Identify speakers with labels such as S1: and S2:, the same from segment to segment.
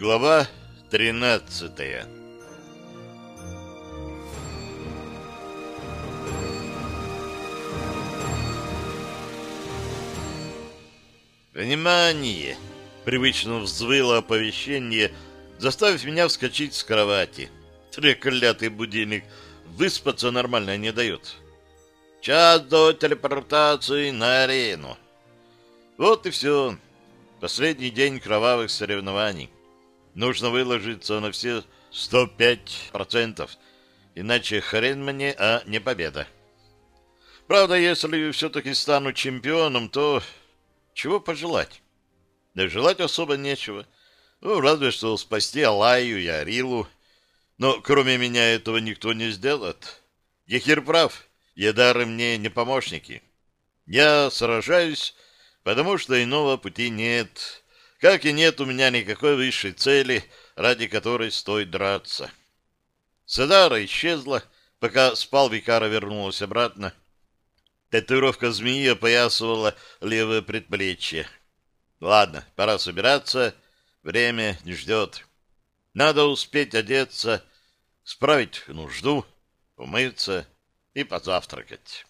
S1: Глава тринадцатая «Внимание!» — привычно взвыло оповещение, заставив меня вскочить с кровати. Треклятый будильник выспаться нормально не дает. Час до телепортации на арену. Вот и все. Последний день кровавых соревнований. Нужно выложиться на все 105%, иначе хрен мне, а не победа. Правда, если все-таки стану чемпионом, то чего пожелать? Да желать особо нечего. Ну, разве что спасти Алаю и Арилу. Но кроме меня этого никто не сделает. Ехир прав, Едары мне не помощники. Я сражаюсь, потому что иного пути нет. Как и нет у меня никакой высшей цели, ради которой стоит драться. Садара исчезла, пока спал Викара вернулась обратно. Татуировка змеи опоясывала левое предплечье. Ладно, пора собираться. Время не ждет. Надо успеть одеться, справить нужду, умыться и позавтракать.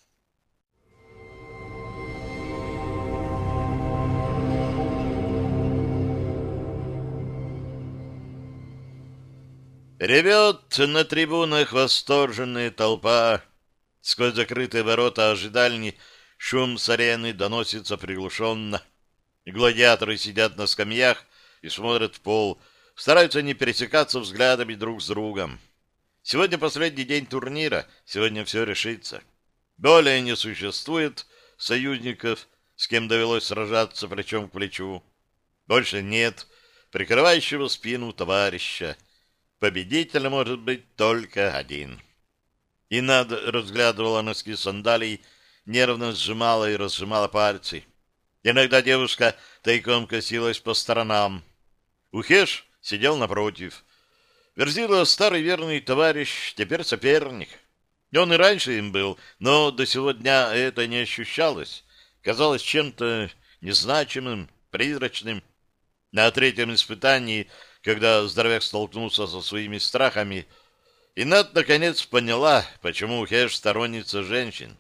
S1: Ревет на трибунах восторженная толпа. Сквозь закрытые ворота ожидальни шум с арены доносится приглушенно. Гладиаторы сидят на скамьях и смотрят в пол, стараются не пересекаться взглядами друг с другом. Сегодня последний день турнира, сегодня все решится. Более не существует союзников, с кем довелось сражаться плечом к плечу. Больше нет прикрывающего спину товарища. Победитель может быть только один. И над разглядывала носки сандалий, нервно сжимала и разжимала пальцы. Иногда девушка тайком косилась по сторонам. Ухеш сидел напротив. Верзила старый верный товарищ, теперь соперник. Он и раньше им был, но до сего дня это не ощущалось. Казалось чем-то незначимым, призрачным. На третьем испытании, когда здоровяк столкнулся со своими страхами, Инат наконец поняла, почему Хеш сторонница женщин.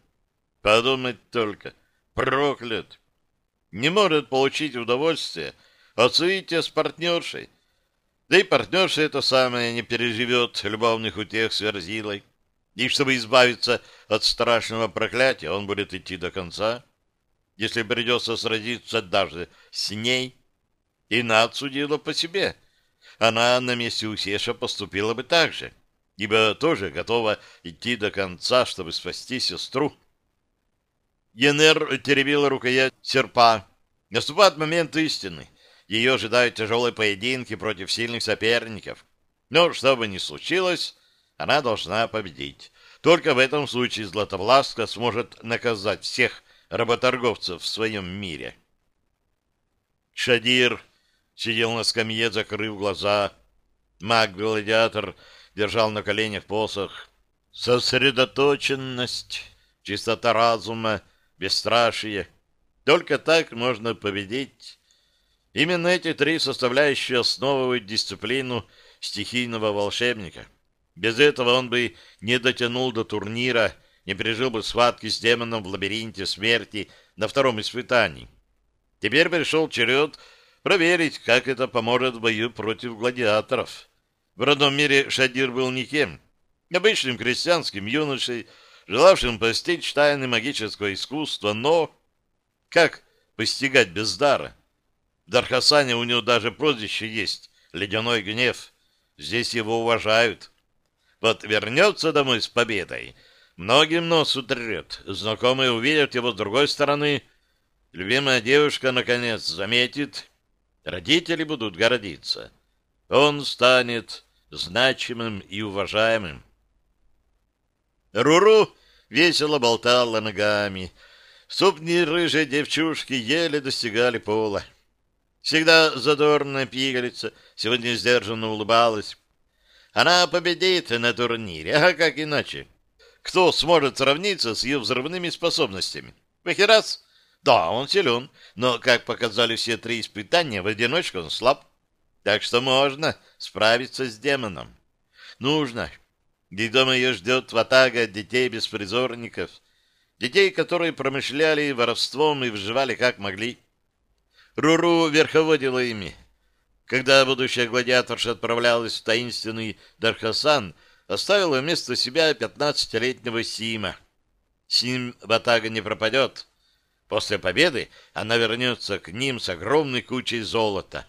S1: Подумать только, проклят. Не может получить удовольствие от суетия с партнершей, да и партнерша это самое не переживет любовных утех с Верзилой. И чтобы избавиться от страшного проклятия, он будет идти до конца. Если придется сразиться даже с ней, Ина отсудила по себе. Она на месте Усеша поступила бы так же, ибо тоже готова идти до конца, чтобы спасти сестру. Енер теребила рукоять серпа. Наступает момент истины. Ее ожидают тяжелые поединки против сильных соперников. Но что бы ни случилось, она должна победить. Только в этом случае Златовласка сможет наказать всех работорговцев в своем мире. Шадир сидел на скамье, закрыв глаза. Маг-гладиатор держал на коленях посох. Сосредоточенность, чистота разума, бесстрашие. Только так можно победить. Именно эти три составляющие основывают дисциплину стихийного волшебника. Без этого он бы не дотянул до турнира, не пережил бы схватки с демоном в лабиринте смерти на втором испытании. Теперь пришел черед проверить, как это поможет в бою против гладиаторов. В родном мире Шадир был никем, обычным крестьянским юношей, желавшим постичь тайны магического искусства, но как постигать без дара? В Дархасане у него даже прозвище есть — «Ледяной гнев». Здесь его уважают. Вот вернется домой с победой, многим нос утрет, знакомые увидят его с другой стороны, любимая девушка, наконец, заметит, родители будут гордиться. Он станет значимым и уважаемым. Руру весело болтала ногами. Ступни рыжей девчушки еле достигали пола. Всегда задорная пигалица, сегодня сдержанно улыбалась. Она победит на турнире, а как иначе? Кто сможет сравниться с ее взрывными способностями? Вахирас? Да, он силен, но, как показали все три испытания, в одиночку он слаб. Так что можно справиться с демоном. Нужно. И дома ее ждет ватага детей-беспризорников, детей, которые промышляли воровством и выживали как могли. Руру верховодила ими. Когда будущая гладиаторша отправлялась в таинственный Дархасан, оставила вместо себя пятнадцатилетнего Сима. Сим Ватага не пропадет. После победы она вернется к ним с огромной кучей золота.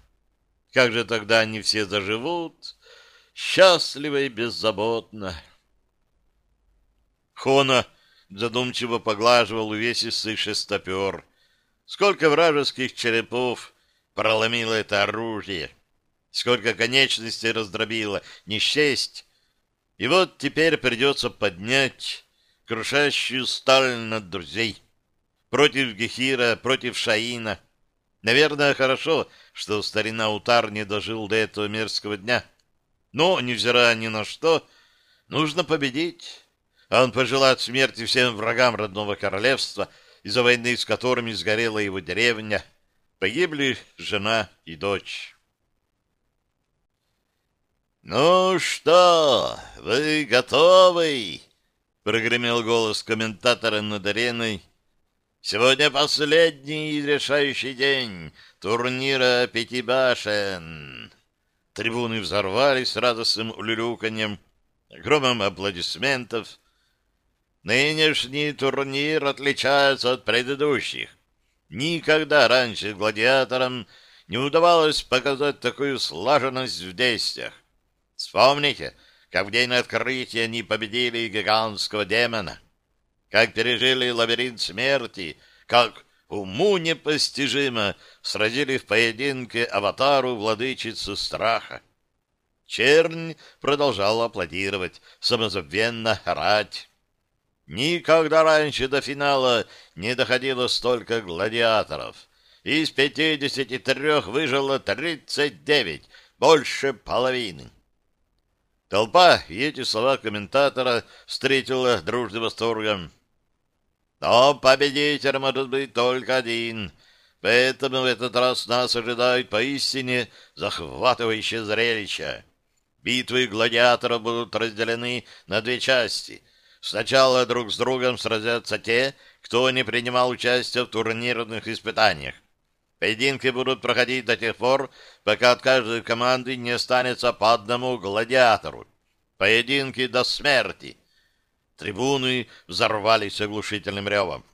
S1: Как же тогда они все заживут? Счастливо и беззаботно. Хона задумчиво поглаживал увесистый шестопер. Сколько вражеских черепов проломило это оружие, сколько конечностей раздробило, не счесть. И вот теперь придется поднять крушащую сталь над друзей. Против Гехира, против Шаина. Наверное, хорошо, что старина Утар не дожил до этого мерзкого дня. Но, невзирая ни на что, нужно победить. А он пожелает смерти всем врагам родного королевства, из-за войны с которыми сгорела его деревня. Погибли жена и дочь. «Ну что, вы готовы?» — прогремел голос комментатора над ареной. «Сегодня последний решающий день турнира пяти башен». Трибуны взорвались радостным улюлюканьем, громом аплодисментов. Нынешний турнир отличается от предыдущих. Никогда раньше гладиаторам не удавалось показать такую слаженность в действиях. Вспомните, как в день открытия они победили гигантского демона, как пережили лабиринт смерти, как уму непостижимо сразили в поединке аватару владычицу страха. Чернь продолжал аплодировать, самозабвенно орать. Никогда раньше до финала не доходило столько гладиаторов. Из пятидесяти трех выжило тридцать девять, больше половины. Толпа эти слова комментатора встретила дружным восторгом. Но победитель может быть только один, поэтому в этот раз нас ожидает поистине захватывающее зрелище. Битвы гладиаторов будут разделены на две части. Сначала друг с другом сразятся те, кто не принимал участие в турнирных испытаниях. Поединки будут проходить до тех пор, пока от каждой команды не останется по одному гладиатору. Поединки до смерти. Трибуны взорвались оглушительным ревом.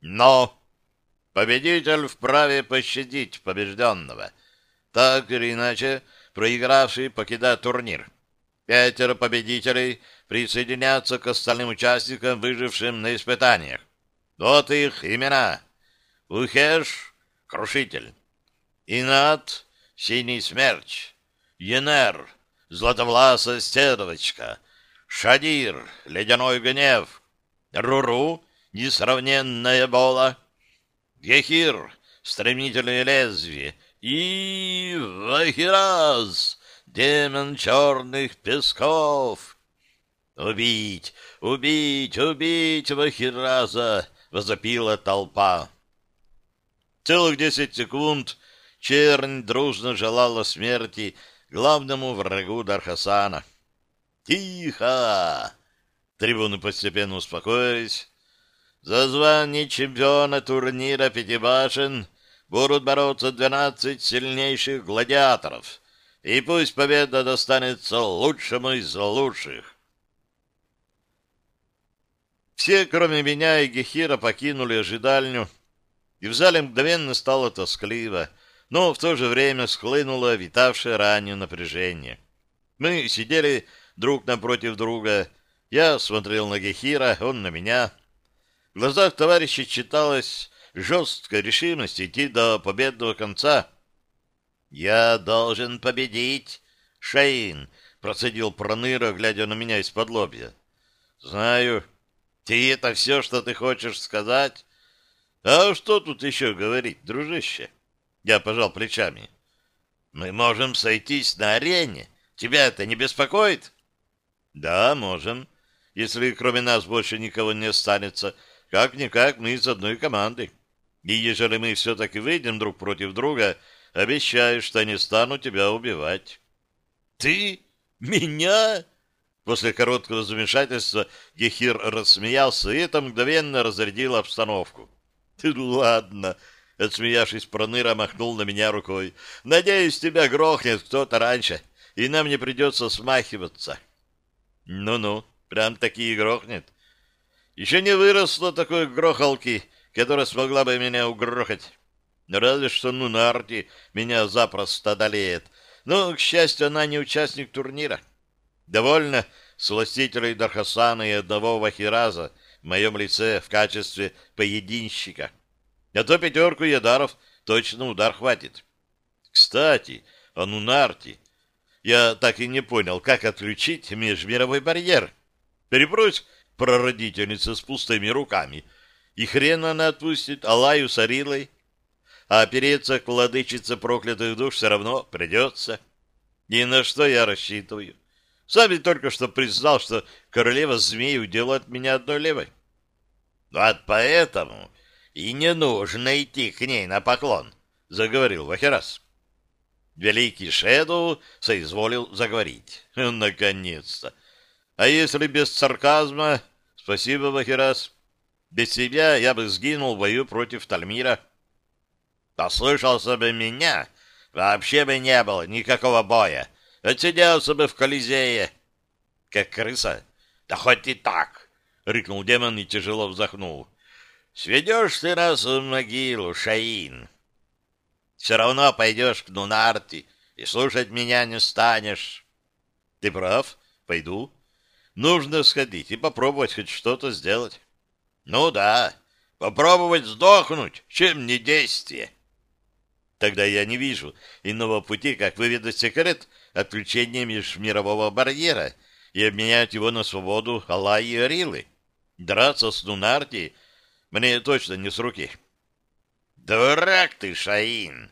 S1: Но победитель вправе пощадить побежденного. Так или иначе, проигравший покидает турнир. Пятеро победителей присоединятся к остальным участникам, выжившим на испытаниях. Вот их имена. Ухеш Крушитель. Инат — Синий Смерч. Енер — Златовласа Стервочка. Шадир — Ледяной Гнев. Руру — Несравненная Бола. Гехир — Стремительное Лезвие. И Вахираз — Демон Черных Песков. «Убить! Убить! Убить Вахираза!» — возопила толпа. Целых десять секунд чернь дружно желала смерти главному врагу Дархасана. «Тихо!» Трибуны постепенно успокоились. За звание чемпиона турнира Пятибашен будут бороться двенадцать сильнейших гладиаторов, и пусть победа достанется лучшему из лучших. Все, кроме меня и Гехира, покинули ожидальню, и в зале мгновенно стало тоскливо, но в то же время схлынуло витавшее ранее напряжение. Мы сидели друг напротив друга, я смотрел на Гехира, он на меня. В глазах товарища читалась жесткая решимость идти до победного конца. «Я должен победить, Шаин», — процедил Проныра, глядя на меня из-под лобья. «Знаю. Ты это все, что ты хочешь сказать?» А что тут еще говорить, дружище? Я пожал плечами. Мы можем сойтись на арене. Тебя это не беспокоит? Да, можем. Если кроме нас больше никого не останется, как-никак мы из одной команды. И ежели мы все-таки выйдем друг против друга, обещаю, что не стану тебя убивать. Ты? Меня? После короткого замешательства Гехир рассмеялся, и это мгновенно разрядило обстановку. Ты ладно, отсмеявшись, Проныра махнул на меня рукой. Надеюсь, тебя грохнет кто-то раньше, и нам не придется смахиваться. Ну-ну, прям таки грохнет. Еще не выросло такой грохалки, которая смогла бы меня угрохать. Разве что ну Нунарти меня запросто одолеет. Но, к счастью, она не участник турнира. Довольно с властителей Дархасана и одного Вахираза в моем лице в качестве поединщика. А то пятерку ядаров точно удар хватит. Кстати, о Нунарти. Я так и не понял, как отключить межмировой барьер. Перебрось прародительница с пустыми руками, и хрен она отпустит Алаю с Арилой, а опереться к владычице проклятых душ все равно придется. И на что я рассчитываю? Сами только что признал, что королева змей удела меня одной левой. Вот поэтому и не нужно идти к ней на поклон, заговорил Вахерас. Великий Шеду соизволил заговорить. Наконец-то! А если без сарказма? Спасибо, Вахерас. Без себя я бы сгинул в бою против Тальмира. Послышался бы меня, вообще бы не было никакого боя. Отсиделся бы в Колизее. Как крыса? Да хоть и так, — рыкнул демон и тяжело вздохнул. Сведешь ты нас в могилу, Шаин. Все равно пойдешь к Нунарти и слушать меня не станешь. Ты прав, пойду. Нужно сходить и попробовать хоть что-то сделать. Ну да, попробовать сдохнуть, чем не действие. Тогда я не вижу иного пути, как выведать секрет отключения межмирового барьера и обменять его на свободу Аллаи и Арилы. Драться с Нунарти мне точно не с руки. Дурак ты, Шаин!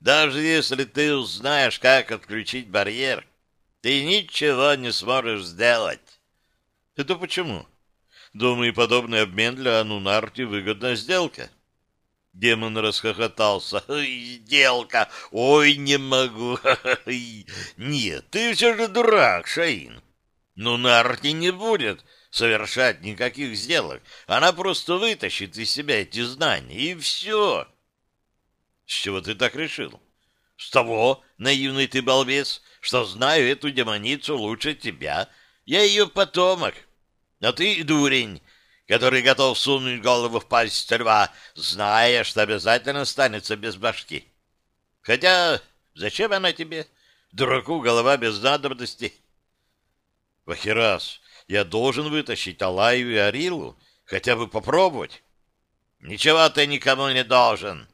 S1: Даже если ты узнаешь, как отключить барьер, ты ничего не сможешь сделать. Это почему? Думаю, подобный обмен для Анунарти выгодная сделка. Демон расхохотался. «Сделка! Ой, не могу! Нет, ты все же дурак, Шаин! Ну, Нарти не будет совершать никаких сделок. Она просто вытащит из себя эти знания, и все!» «С чего ты так решил?» «С того, наивный ты балбес, что знаю эту демоницу лучше тебя. Я ее потомок. А ты дурень, который готов сунуть голову в пасть льва, зная, что обязательно останется без башки. Хотя, зачем она тебе? Дураку голова без надобности. Вахирас, я должен вытащить Алаю и Арилу, хотя бы попробовать. Ничего ты никому не должен.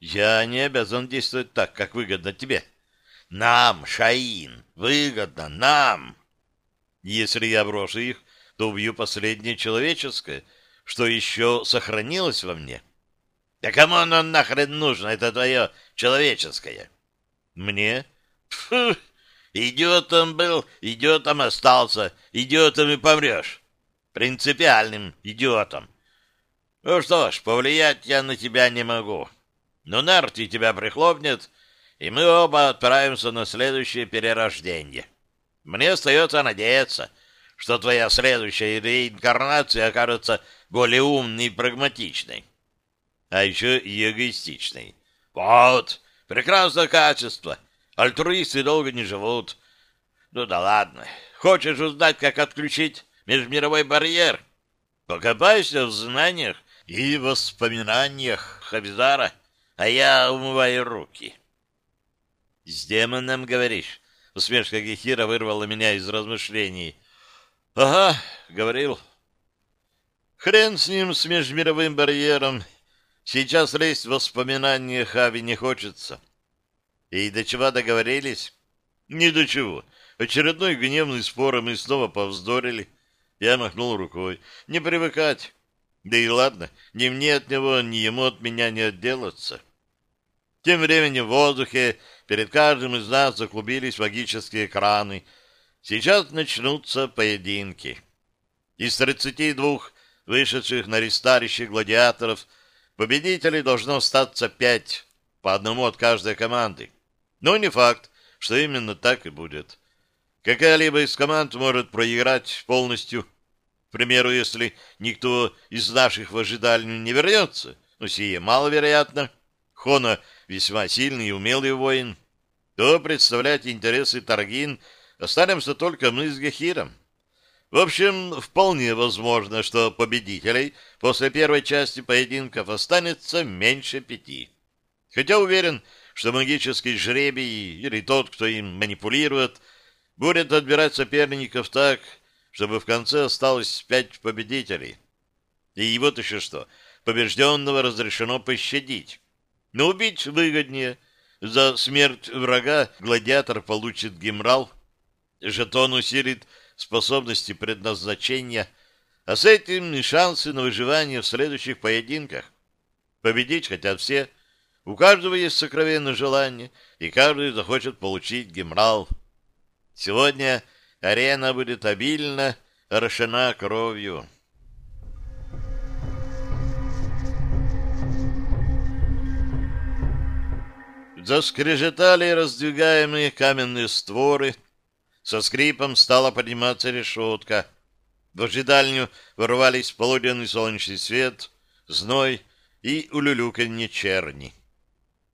S1: Я не обязан действовать так, как выгодно тебе. Нам, Шаин, выгодно, нам. Если я брошу их, то убью последнее человеческое, что еще сохранилось во мне. Да кому оно нахрен нужно, это твое человеческое? Мне? Фу, идиотом был, идиотом остался, идиотом и помрешь. Принципиальным идиотом. Ну что ж, повлиять я на тебя не могу. Но Нарти тебя прихлопнет, и мы оба отправимся на следующее перерождение. Мне остается надеяться — что твоя следующая реинкарнация окажется более умной и прагматичной. А еще и эгоистичной. Вот, прекрасное качество. Альтруисты долго не живут. Ну да ладно. Хочешь узнать, как отключить межмировой барьер? Покопайся в знаниях и воспоминаниях Хавизара, а я умываю руки. — С демоном, говоришь? Усмешка Гехира вырвала меня из размышлений. — Ага, говорил. Хрен с ним, с межмировым барьером. Сейчас лезть в воспоминания Хави не хочется. И до чего договорились? Ни до чего. Очередной гневный спор, и мы снова повздорили. Я махнул рукой. Не привыкать. Да и ладно, ни мне от него, ни ему от меня не отделаться. Тем временем в воздухе перед каждым из нас заклубились магические краны — Сейчас начнутся поединки. Из 32 вышедших на ресталище гладиаторов победителей должно остаться пять. по одному от каждой команды. Но не факт, что именно так и будет. Какая-либо из команд может проиграть полностью. К примеру, если никто из наших в ожидальню не вернется, но сие маловероятно, Хона весьма сильный и умелый воин, то представлять интересы Таргин останемся только мы с Гехиром. В общем, вполне возможно, что победителей после первой части поединков останется меньше пяти. Хотя уверен, что магический жребий или тот, кто им манипулирует, будет отбирать соперников так, чтобы в конце осталось пять победителей. И вот еще что. Побежденного разрешено пощадить. Но убить выгоднее. За смерть врага гладиатор получит гемрал. Жетон усилит способности предназначения, а с этим и шансы на выживание в следующих поединках. Победить хотят все. У каждого есть сокровенное желание, и каждый захочет получить гемрал. Сегодня арена будет обильно орошена кровью. Заскрежетали раздвигаемые каменные створы. Со скрипом стала подниматься решетка. В ожидальню ворвались полуденный солнечный свет, зной и улюлюканье черни.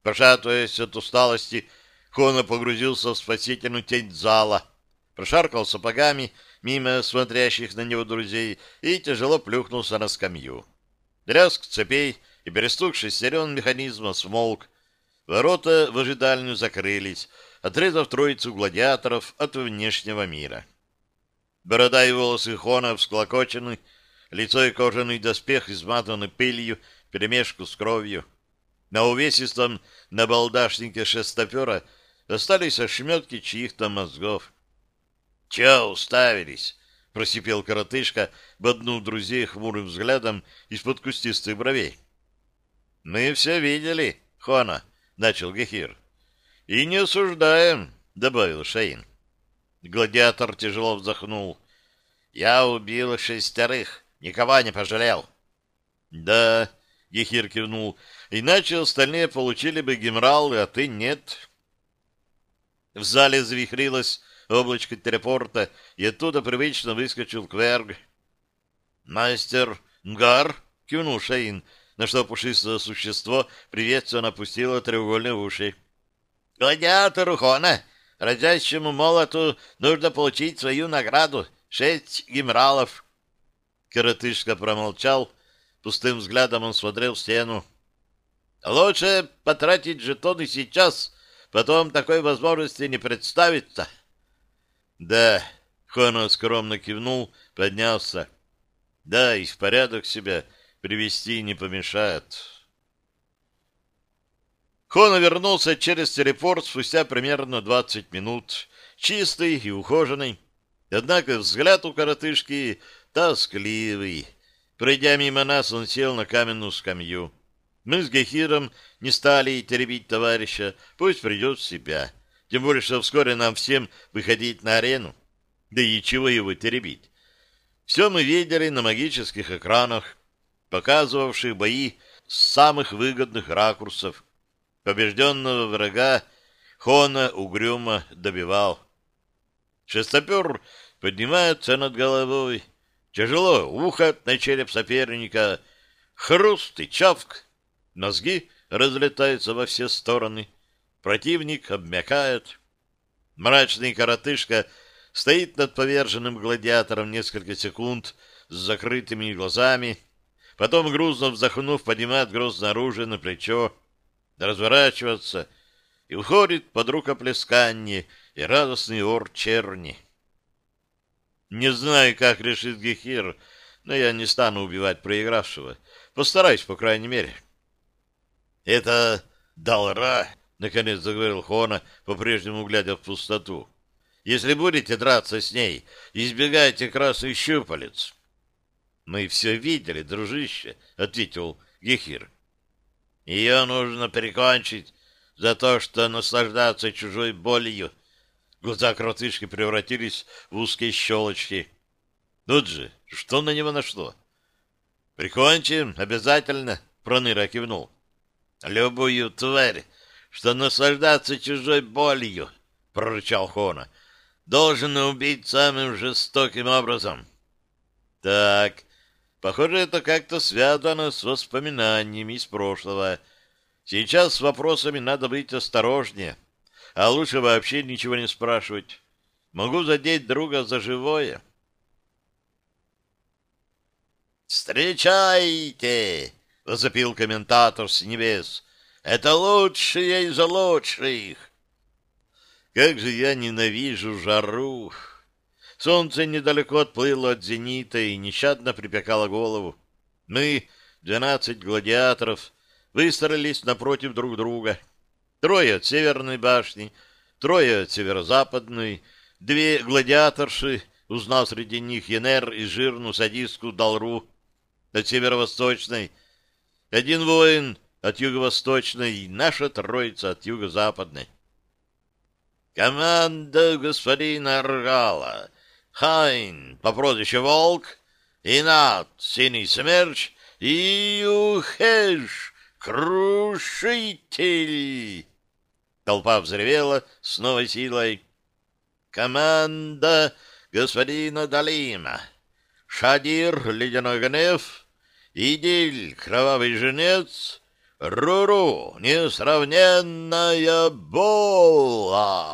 S1: Пошатываясь от усталости, Хона погрузился в спасительную тень зала, прошаркал сапогами мимо смотрящих на него друзей и тяжело плюхнулся на скамью. Дрязг цепей и перестук шестерен механизма смолк. Ворота в ожидальню закрылись, отрезав троицу гладиаторов от внешнего мира. Борода и волосы Хона всклокочены, лицо и кожаный доспех изматаны пылью, перемешку с кровью. На увесистом набалдашнике шестопера остались ошметки чьих-то мозгов. — Че уставились? — просипел коротышка, боднув друзей хмурым взглядом из-под кустистых бровей. — Мы все видели, Хона, — начал Гехир. — И не осуждаем, — добавил Шаин. Гладиатор тяжело вздохнул. — Я убил шестерых, никого не пожалел. — Да, — Гехир кивнул, — иначе остальные получили бы гемрал, а ты нет. В зале завихрилось облачко телепорта, и оттуда привычно выскочил Кверг. «Мастер Нгар!» — кивнул Шаин, на что пушистое существо приветственно опустило треугольные уши. «Гладиатору Хона, разящему молоту, нужно получить свою награду — шесть гемралов!» Коротышка промолчал, пустым взглядом он смотрел в стену. «Лучше потратить жетоны сейчас, Потом такой возможности не представится. Да, Хоно скромно кивнул, поднялся. Да, и в порядок себя привести не помешает. Хоно вернулся через телепорт спустя примерно двадцать минут, чистый и ухоженный. Однако взгляд у коротышки тоскливый. Пройдя мимо нас, он сел на каменную скамью. Мы с Гехиром не стали теребить товарища, пусть придет в себя. Тем более, что вскоре нам всем выходить на арену. Да и чего его теребить? Все мы видели на магических экранах, показывавших бои с самых выгодных ракурсов. Побежденного врага Хона угрюмо добивал. Шестопер поднимается над головой. Тяжело ухает на череп соперника. Хруст и чавк. Мозги разлетаются во все стороны. Противник обмякает. Мрачный коротышка стоит над поверженным гладиатором несколько секунд с закрытыми глазами, потом, грузно вздохнув, поднимает грозно оружие на плечо, разворачивается и уходит под рукоплескание и радостный ор черни. Не знаю, как решит Гехир, но я не стану убивать проигравшего. Постараюсь, по крайней мере. — это Далра, наконец заговорил Хона, по-прежнему глядя в пустоту. Если будете драться с ней, избегайте красных щупалец. Мы все видели, дружище, ответил Гехир. Ее нужно прикончить за то, что наслаждаться чужой болью. Глаза кротышки превратились в узкие щелочки. Тут же, что на него нашло? Прикончим, обязательно, Проныра кивнул. Любую тварь, что наслаждаться чужой болью, — прорычал Хона, — должен убить самым жестоким образом. Так, похоже, это как-то связано с воспоминаниями из прошлого. Сейчас с вопросами надо быть осторожнее, а лучше вообще ничего не спрашивать. Могу задеть друга за живое. «Встречайте!» — возопил комментатор с небес. «Это лучшие из лучших!» Как же я ненавижу жару! Солнце недалеко отплыло от зенита и нещадно припекало голову. Мы, двенадцать гладиаторов, выстроились напротив друг друга. Трое от северной башни, трое от северо-западной, две гладиаторши, узнал среди них Енер и жирную садистку Далру от северо-восточной, один воин от юго-восточной наша троица от юго-западной. Команда господина Аргала — Хайн по прозвищу Волк, Инат, Синий Смерч и Ухеш, Крушитель. Толпа взревела с новой силой. Команда господина Далима, Шадир, Ледяной Гнев, Идиль, Кровавый Женец, Руру, Несравненная Бола.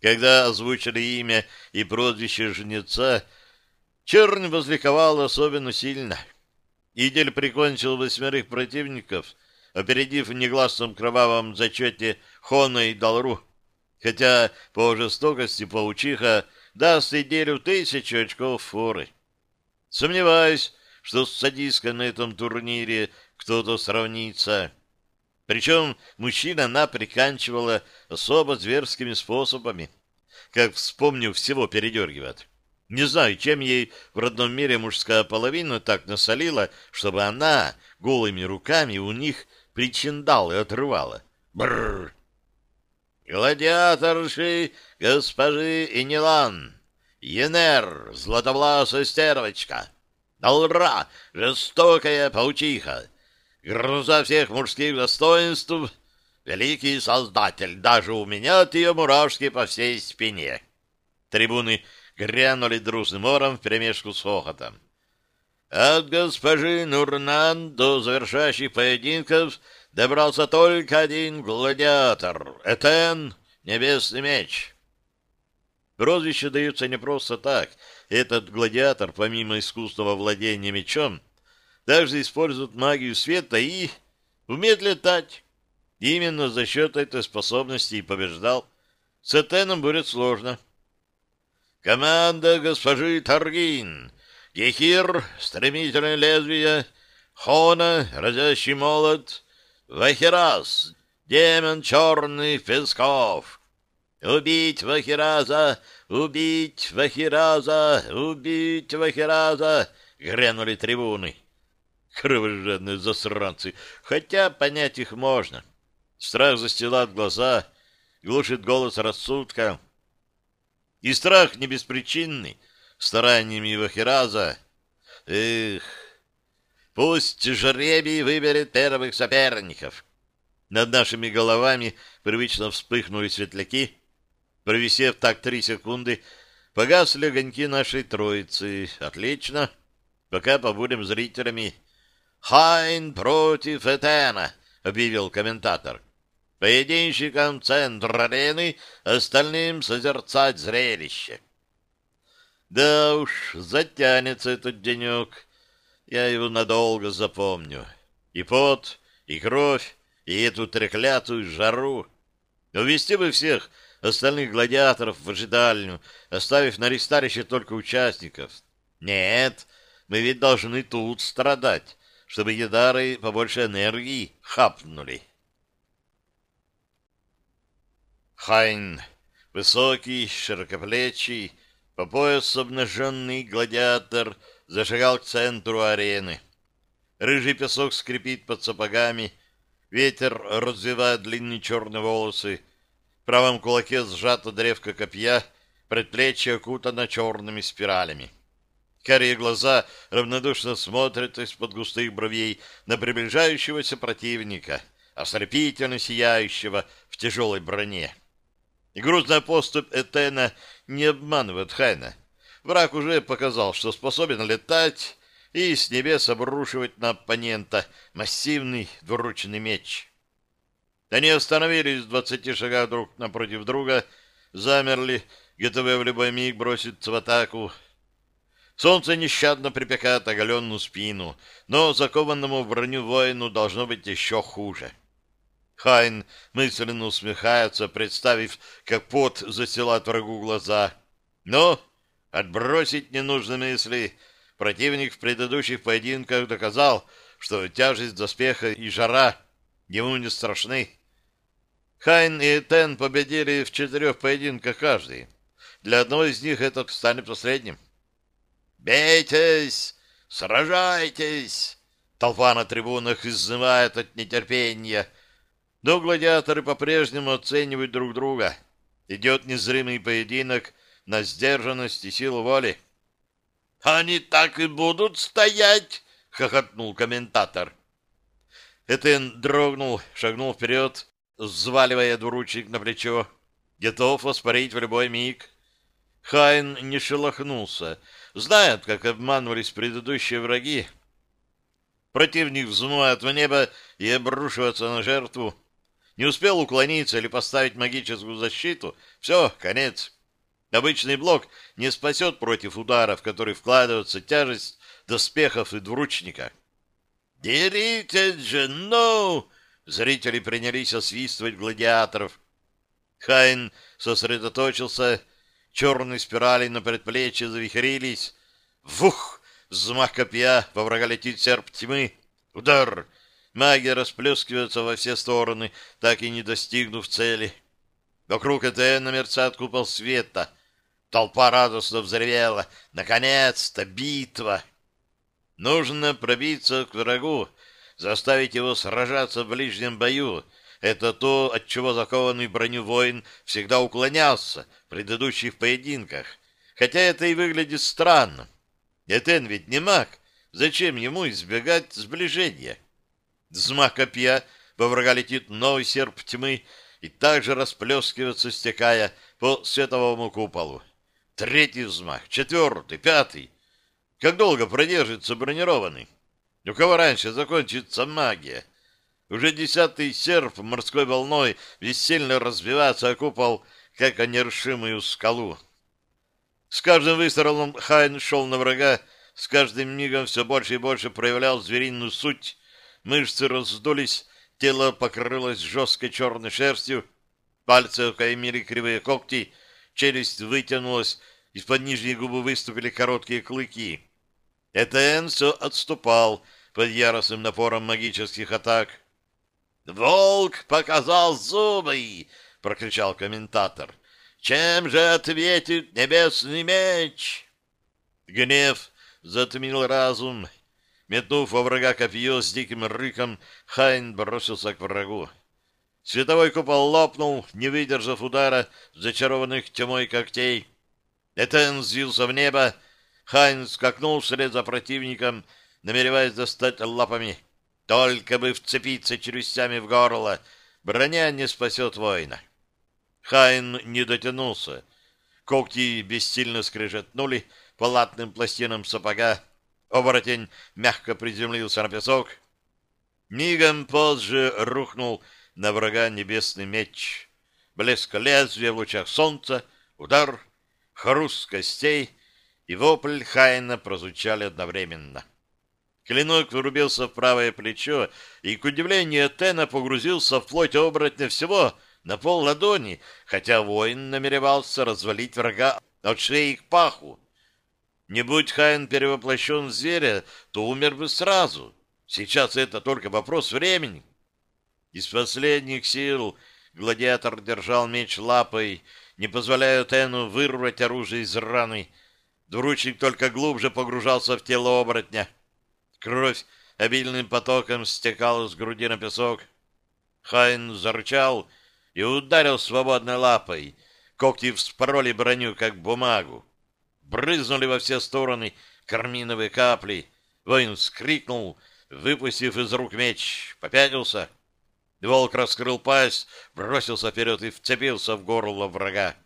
S1: Когда озвучили имя и прозвище жнеца, Чернь возликовал особенно сильно. Идель прикончил восьмерых противников, опередив в негласном кровавом зачете Хона и Далру, хотя по жестокости паучиха даст Иделю тысячу очков форы. Сомневаюсь, что с садисткой на этом турнире кто-то сравнится. Причем мужчина она приканчивала особо зверскими способами. Как вспомню, всего передергивает. Не знаю, чем ей в родном мире мужская половина так насолила, чтобы она голыми руками у них причиндалы отрывала. Бррр! Гладиаторши госпожи Инилан, Енер, златобласая стервочка, Алра, жестокая паучиха, гроза всех мужских достоинств, великий создатель, даже у меня от ее мурашки по всей спине. Трибуны грянули дружным ором вперемешку с хохотом. От госпожи Нурнан до завершающих поединков добрался только один гладиатор — Этен, Небесный Меч. Прозвище даются не просто так. Этот гладиатор, помимо искусного владения мечом, также использует магию света и умеет летать. Именно за счет этой способности и побеждал. С Этеном будет сложно. Команда госпожи Таргин. Гехир, стремительное лезвие. Хона, разящий молот. Вахирас, демон черных песков. Убить Вахираза, убить Вахираза, убить Вахираза. Грянули трибуны кровожадные засранцы, хотя понять их можно. Страх застилает глаза, глушит голос рассудка. И страх не беспричинный, стараниями Вахираза. Эх, пусть жребий выберет первых соперников. Над нашими головами привычно вспыхнули светляки. Провисев так три секунды, погасли огоньки нашей троицы. Отлично. Пока побудем зрителями. «Хайн против Этена», — объявил комментатор. «Поединщикам центр арены, остальным созерцать зрелище». Да уж, затянется этот денек. Я его надолго запомню. И пот, и кровь, и эту треклятую жару. Увести бы всех остальных гладиаторов в ожидальню, оставив на ресталище только участников. Нет, мы ведь должны тут страдать, чтобы едары побольше энергии хапнули. Хайн, высокий, широкоплечий, по пояс обнаженный гладиатор, зашагал к центру арены. Рыжий песок скрипит под сапогами, ветер развивает длинные черные волосы, в правом кулаке сжата древко копья, предплечье окутано черными спиралями. Карие глаза равнодушно смотрят из-под густых бровей на приближающегося противника, ослепительно сияющего в тяжелой броне. И грузная поступь Этена не обманывает Хайна. Враг уже показал, что способен летать и с небес обрушивать на оппонента массивный двуручный меч. Они остановились в двадцати шагах друг напротив друга, замерли, готовые в любой миг броситься в атаку. Солнце нещадно припекает оголенную спину, но закованному в броню воину должно быть еще хуже. Хайн мысленно усмехается, представив, как пот застилает врагу глаза. Но отбросить ненужные мысли. Противник в предыдущих поединках доказал, что тяжесть доспеха и жара ему не страшны. Хайн и Тен победили в четырех поединках каждый. Для одного из них это станет последним. «Бейтесь! Сражайтесь!» Толпа на трибунах изнывает от нетерпения. Но гладиаторы по-прежнему оценивают друг друга. Идет незримый поединок на сдержанность и силу воли. «Они так и будут стоять!» — хохотнул комментатор. Этен дрогнул, шагнул вперед, взваливая двуручник на плечо, готов воспарить в любой миг. Хайн не шелохнулся, знает, как обманывались предыдущие враги. Противник взмывает в небо и обрушивается на жертву. Не успел уклониться или поставить магическую защиту, все, конец. Обычный блок не спасет против ударов, в который вкладывается тяжесть доспехов и двуручника. «Деритесь же, ну!» Зрители принялись освистывать гладиаторов. Хайн сосредоточился, черные спирали на предплечье завихрились. Вух! Взмах копья, во врага летит серп тьмы. Удар! Магия расплескивается во все стороны, так и не достигнув цели. Вокруг Этена мерцает купол света. Толпа радостно взревела. Наконец-то битва! Нужно пробиться к врагу, заставить его сражаться в ближнем бою. Это то, от чего закованный броню воин всегда уклонялся в предыдущих поединках. Хотя это и выглядит странно. Этен ведь не маг. Зачем ему избегать сближения? Взмах копья, во врага летит новый серп тьмы и также расплескивается, стекая по световому куполу. Третий взмах, четвертый, пятый. Как долго продержится бронированный? У кого раньше закончится магия? Уже десятый серп морской волной бессильно разбивается о купол, как о скалу. С каждым выстрелом Хайн шел на врага, с каждым мигом все больше и больше проявлял звериную суть. Мышцы раздулись, тело покрылось жесткой черной шерстью, пальцы окаймили кривые когти, челюсть вытянулась, из-под нижней губы выступили короткие клыки. Этн все отступал под яростным напором магических атак. «Волк показал зубы!» — прокричал комментатор. «Чем же ответит небесный меч?» Гнев затмил разум. Метнув во врага копье с диким рыком, Хайн бросился к врагу. Световой купол лопнул, не выдержав удара зачарованных тьмой когтей. Этен взвился в небо, Хайн скакнул вслед за противником, намереваясь достать лапами. Только бы вцепиться челюстями в горло, броня не спасет воина. Хайн не дотянулся. Когти бессильно скрежетнули по латным пластинам сапога. Оборотень мягко приземлился на песок. Мигом позже рухнул на врага небесный меч. Блеск лезвия в лучах солнца, удар, хруст костей — и вопль Хайна прозвучали одновременно. Клинок вырубился в правое плечо, и, к удивлению Тена, погрузился в плоть оборотня всего на пол ладони, хотя воин намеревался развалить врага от шеи к паху. Не будь Хайн перевоплощен в зверя, то умер бы сразу. Сейчас это только вопрос времени. Из последних сил гладиатор держал меч лапой, не позволяя Тену вырвать оружие из раны, Двуручник только глубже погружался в тело оборотня. Кровь обильным потоком стекала с груди на песок. Хайн зарычал и ударил свободной лапой. Когти вспороли броню, как бумагу. Брызнули во все стороны карминовые капли. Воин вскрикнул, выпустив из рук меч, попятился. Волк раскрыл пасть, бросился вперед и вцепился в горло врага.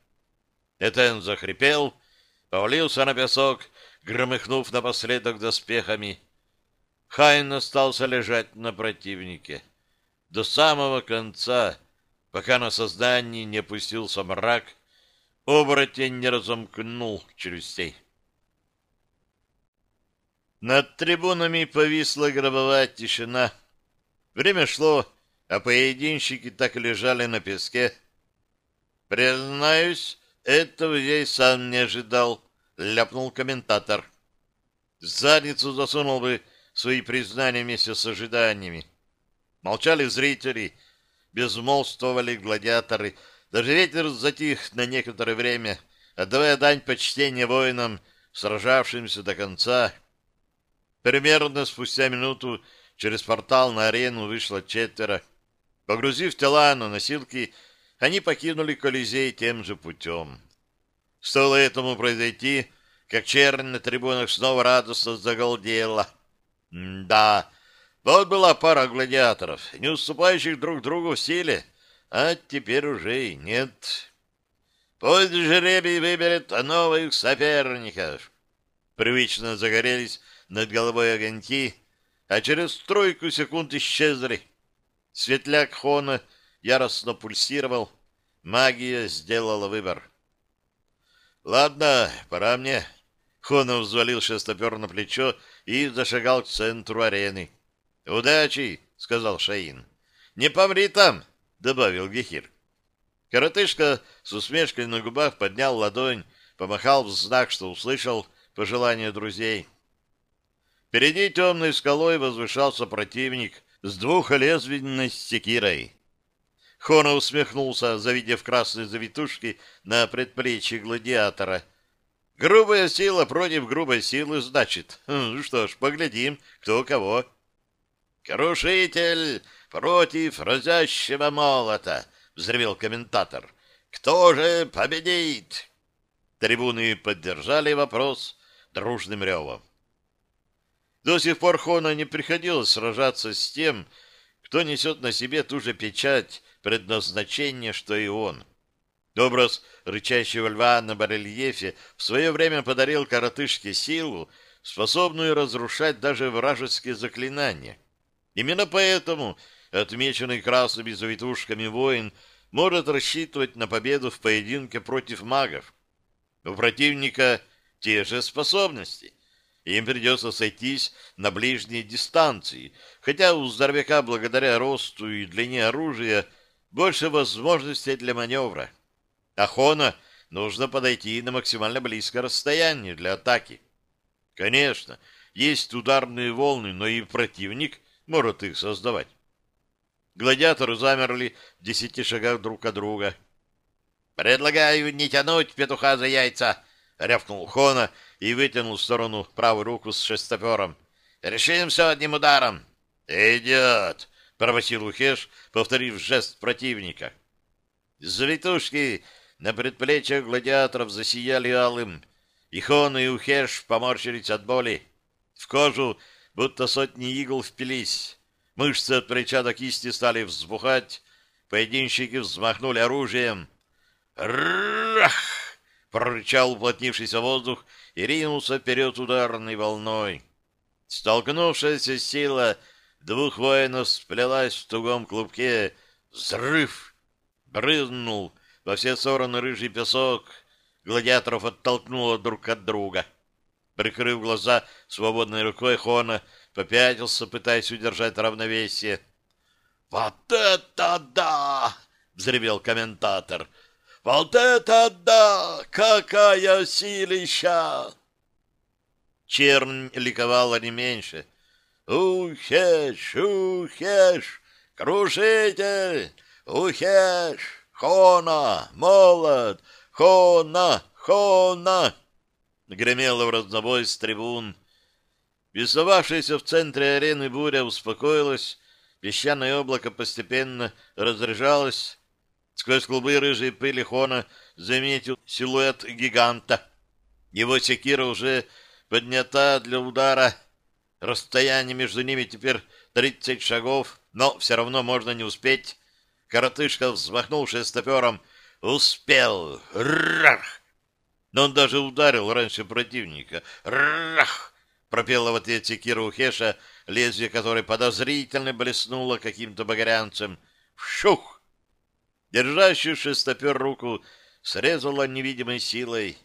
S1: Этен захрипел, повалился на песок, громыхнув напоследок доспехами. Хайн остался лежать на противнике. До самого конца, пока на создании не опустился мрак, оборотень не разомкнул челюстей. Над трибунами повисла гробовая тишина. Время шло, а поединщики так лежали на песке. Признаюсь, этого я и сам не ожидал, ляпнул комментатор. Задницу засунул бы свои признания вместе с ожиданиями. Молчали зрители, безмолвствовали гладиаторы. Даже ветер затих на некоторое время, отдавая дань почтения воинам, сражавшимся до конца. Примерно спустя минуту через портал на арену вышло четверо. Погрузив тела на носилки, они покинули Колизей тем же путем. Стоило этому произойти, как чернь на трибунах снова радостно загалдела. да, вот была пара гладиаторов, не уступающих друг другу в силе, а теперь уже и нет. Пусть жребий выберет новых соперников. Привычно загорелись над головой огоньки, а через тройку секунд исчезли. Светляк Хона яростно пульсировал. Магия сделала выбор. «Ладно, пора мне». Хона взвалил шестопер на плечо и зашагал к центру арены. «Удачи!» — сказал Шаин. «Не помри там!» — добавил Гехир. Коротышка с усмешкой на губах поднял ладонь, помахал в знак, что услышал пожелания друзей. Впереди темной скалой возвышался противник, с двухлезвенной секирой. Хона усмехнулся, завидев красные завитушки на предплечье гладиатора. «Грубая сила против грубой силы, значит. Ну что ж, поглядим, кто кого». «Крушитель против разящего молота!» — взревел комментатор. «Кто же победит?» Трибуны поддержали вопрос дружным ревом. До сих пор Хона не приходилось сражаться с тем, кто несет на себе ту же печать предназначения, что и он. Образ рычащего льва на барельефе в свое время подарил коротышке силу, способную разрушать даже вражеские заклинания. Именно поэтому отмеченный красными завитушками воин может рассчитывать на победу в поединке против магов. У противника те же способности им придется сойтись на ближней дистанции, хотя у здоровяка благодаря росту и длине оружия больше возможностей для маневра. А Хона нужно подойти на максимально близкое расстояние для атаки. Конечно, есть ударные волны, но и противник может их создавать. Гладиаторы замерли в десяти шагах друг от друга. «Предлагаю не тянуть петуха за яйца!» — рявкнул Хона и вытянул в сторону правую руку с шестопером. «Решим все одним ударом!» «Идет!» — пробасил Ухеш, повторив жест противника. Завитушки на предплечьях гладиаторов засияли алым, и Хон и Ухеш поморщились от боли. В кожу будто сотни игл впились. Мышцы от плеча до кисти стали взбухать, поединщики взмахнули оружием. «Рах!» прорычал уплотнившийся воздух и ринулся вперед ударной волной. Столкнувшаяся сила двух воинов сплелась в тугом клубке. Взрыв! Брызнул во все стороны рыжий песок. Гладиаторов оттолкнуло друг от друга. Прикрыв глаза свободной рукой, Хона попятился, пытаясь удержать равновесие. «Вот это да!» — взревел комментатор — вот это да! Какая силища! Чернь ликовала не меньше. Ухеш, ухеш, крушитель, ухеш, хона, молот, хона, хона! Гремело в разнобой с трибун. Весовавшаяся в центре арены буря успокоилась, песчаное облако постепенно разряжалось, Сквозь клубы рыжей пыли Хона заметил силуэт гиганта. Его секира уже поднята для удара. Расстояние между ними теперь Тридцать шагов, но все равно можно не успеть. Коротышка, взмахнул шестопером, успел. Рах! Но он даже ударил раньше противника. Рах! Пропела в ответ секира у Хеша, лезвие которой подозрительно блеснуло каким-то багрянцем. Вшух! Держащий шестопер руку срезала невидимой силой.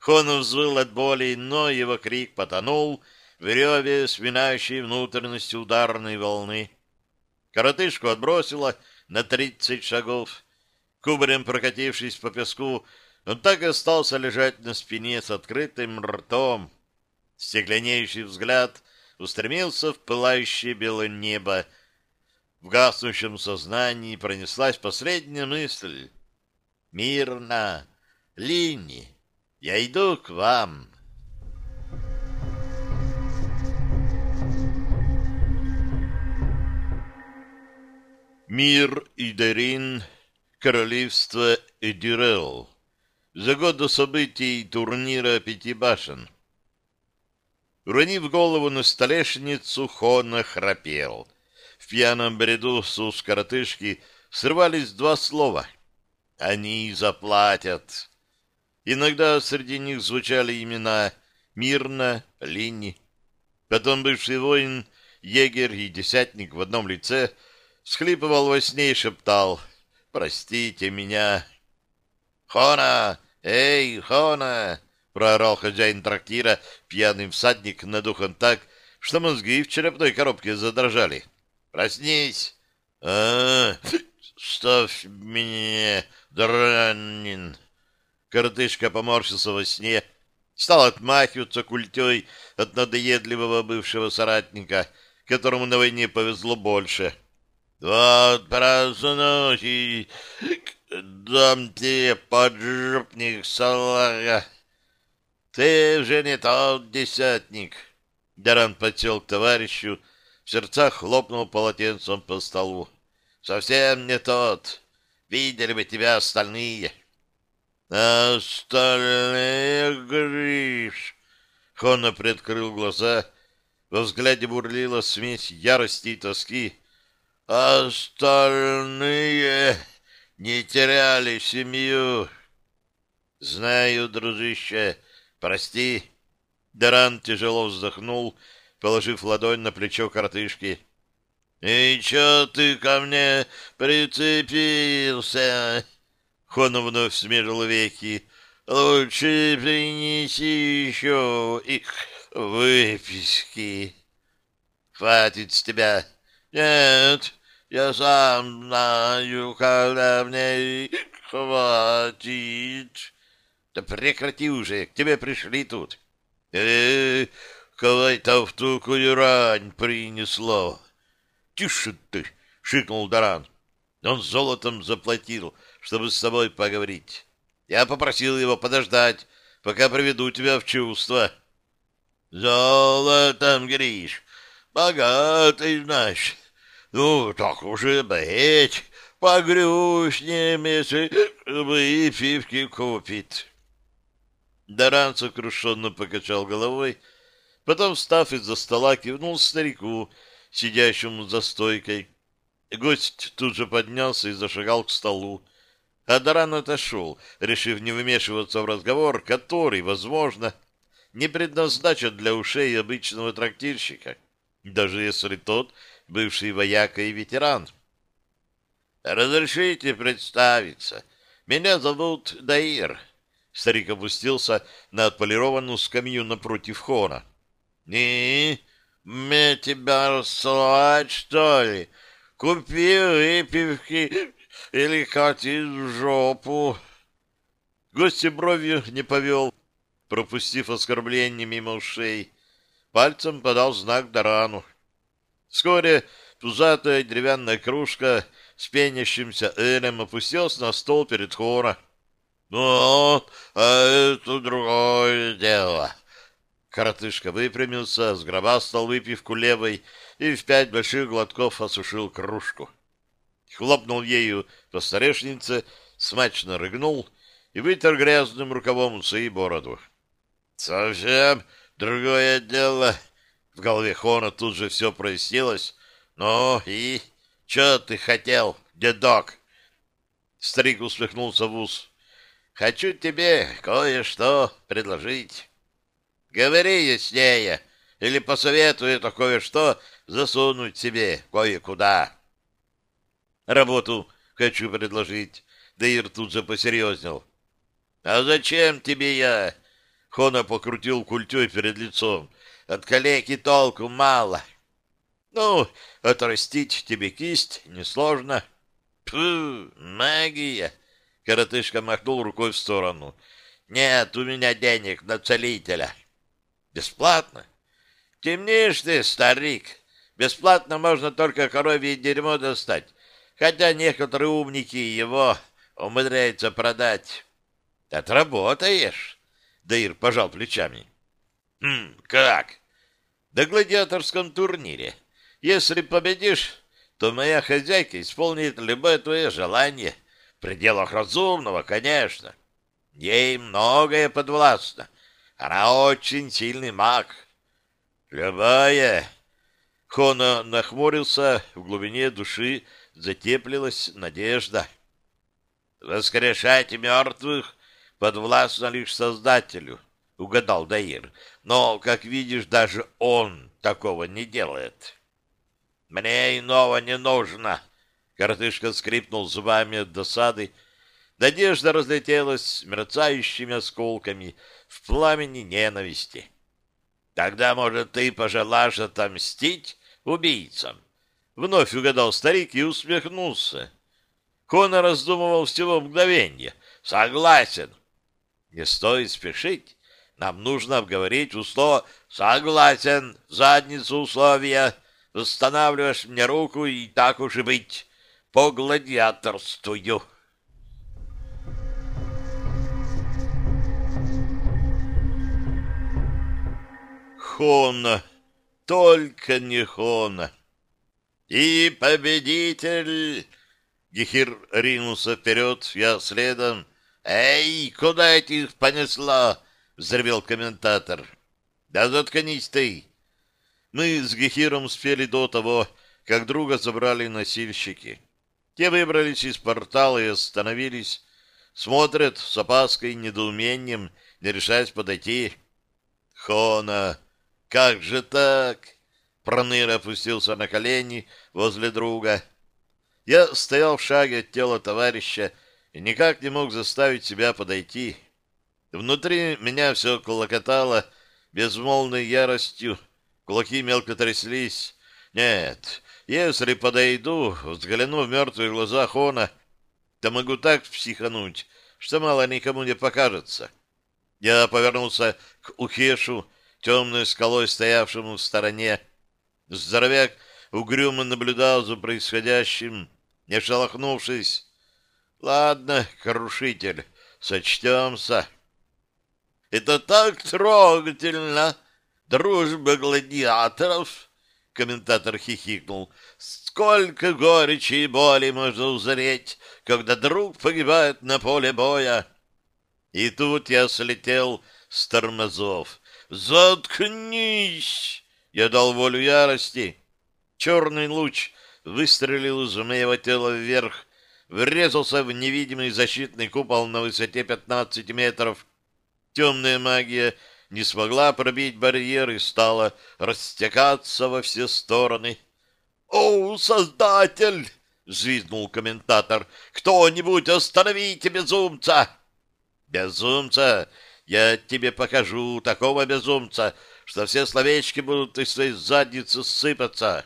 S1: Хон взвыл от боли, но его крик потонул в реве сминающей внутренности ударной волны. Коротышку отбросило на тридцать шагов. Кубарем прокатившись по песку, он так и остался лежать на спине с открытым ртом. Стекленеющий взгляд устремился в пылающее белое небо. В гаснущем сознании пронеслась последняя мысль. «Мирно! Лини!» Я иду к вам. Мир Идерин, королевство Эдирел. За год до событий турнира Пяти башен. Уронив голову на столешницу, Хона храпел. В пьяном бреду с уст коротышки срывались два слова. «Они заплатят». Иногда среди них звучали имена Мирна, Линни. Потом бывший воин, егерь и десятник в одном лице схлипывал во сне и шептал «Простите меня». «Хона! Эй, Хона!» — проорал хозяин трактира, пьяный всадник над ухом так, что мозги в черепной коробке задрожали. «Проснись!» «А, ставь меня, дранин!» Коротышка поморщился во сне, стал отмахиваться культей от надоедливого бывшего соратника, которому на войне повезло больше. «Вот и дам тебе поджопник, салага!» «Ты же не тот десятник!» Даран подсел к товарищу, в сердцах хлопнул полотенцем по столу. «Совсем не тот. Видели бы тебя остальные!» «Остальные, Гриш!» Хона приоткрыл глаза. Во взгляде бурлила смесь ярости и тоски. «Остальные не теряли семью!» «Знаю, дружище, прости!» Даран тяжело вздохнул, положив ладонь на плечо коротышки. «И чё ты ко мне прицепился?» Хон вновь смежил веки. «Лучше принеси еще их выписки». «Хватит с тебя». «Нет, я сам знаю, когда мне хватит». «Да прекрати уже, к тебе пришли тут». «Э, кого-то в такую рань принесло». «Тише ты!» — шикнул Даран. Он золотом заплатил — чтобы с тобой поговорить. Я попросил его подождать, пока приведу тебя в чувство. Золотом, Гриш, богатый, знаешь. Ну, так уже быть, погрюснем, если выпивки купит. Даран сокрушенно покачал головой, потом, встав из-за стола, кивнул старику, сидящему за стойкой. Гость тут же поднялся и зашагал к столу. Адаран отошел, решив не вмешиваться в разговор, который, возможно, не предназначен для ушей обычного трактирщика, даже если тот бывший вояка и ветеран. «Разрешите представиться. Меня зовут Даир». Старик опустился на отполированную скамью напротив хора. «И? Мне тебя расслать, что ли? Купи выпивки или катить в жопу. Гость бровью не повел, пропустив оскорбление мимо ушей. Пальцем подал знак Дарану. Вскоре пузатая деревянная кружка с пенящимся элем опустилась на стол перед хора. «Ну, а это другое дело». Коротышка выпрямился, сгробастал выпивку левой и в пять больших глотков осушил кружку хлопнул ею по старешнице, смачно рыгнул и вытер грязным рукавом усы и бороду. «Совсем другое дело!» В голове Хона тут же все прояснилось. Ну и? Че ты хотел, дедок? Старик усмехнулся в ус. Хочу тебе кое-что предложить. Говори яснее, или посоветую это кое-что засунуть себе кое-куда. Работу хочу предложить. Даир тут же посерьезнел. А зачем тебе я? Хона покрутил культей перед лицом. От калеки толку мало. Ну, отрастить тебе кисть несложно. Фу, магия. Коротышка махнул рукой в сторону. Нет у меня денег на целителя. Бесплатно? Темнишь ты, старик. Бесплатно можно только коровье дерьмо достать, хотя некоторые умники его умудряются продать. Отработаешь? Даир пожал плечами. Хм, как? На гладиаторском турнире. Если победишь, то моя хозяйка исполнит любое твое желание. В пределах разумного, конечно. Ей многое подвластно. Она очень сильный маг. Любая. Хона нахмурился, в глубине души затеплилась надежда. Воскрешать мертвых подвластно лишь Создателю, угадал Даир. Но, как видишь, даже он такого не делает. Мне иного не нужно. Коротышка скрипнул зубами от досады. Надежда разлетелась мерцающими осколками в пламени ненависти. Тогда, может, ты пожелаешь отомстить убийцам? Вновь угадал старик и усмехнулся. Кона раздумывал всего мгновенье. Согласен. Не стоит спешить. Нам нужно обговорить условия. Согласен. Задницу условия. Восстанавливаешь мне руку, и так уж и быть. По гладиаторствую. Хона, только не Хона. И победитель... Гехир ринулся вперед, я следом. «Эй, куда этих понесла?» — взревел комментатор. «Да заткнись ты!» Мы с Гехиром успели до того, как друга забрали носильщики. Те выбрались из портала и остановились. Смотрят с опаской недоумением, не решаясь подойти. «Хона, как же так?» Проныр опустился на колени возле друга. Я стоял в шаге от тела товарища и никак не мог заставить себя подойти. Внутри меня все колокотало безмолвной яростью, Кулаки мелко тряслись. Нет, если подойду, взгляну в мертвые глаза Хона, то могу так психануть, что мало никому не покажется. Я повернулся к Ухешу, темной скалой, стоявшему в стороне. Здоровяк угрюмо наблюдал за происходящим, не шелохнувшись. «Ладно, крушитель, сочтемся». «Это так трогательно!» дружба гладиаторов, комментатор хихикнул, сколько горечи и боли можно узреть, когда друг погибает на поле боя. И тут я слетел с тормозов. «Заткнись!» Я дал волю ярости. Черный луч выстрелил из моего тела вверх, врезался в невидимый защитный купол на высоте 15 метров. Темная магия — не смогла пробить барьер и стала растекаться во все стороны. «О, Создатель!» — взвизгнул комментатор. «Кто-нибудь остановите безумца!» «Безумца! Я тебе покажу такого безумца, что все словечки будут из своей задницы сыпаться!»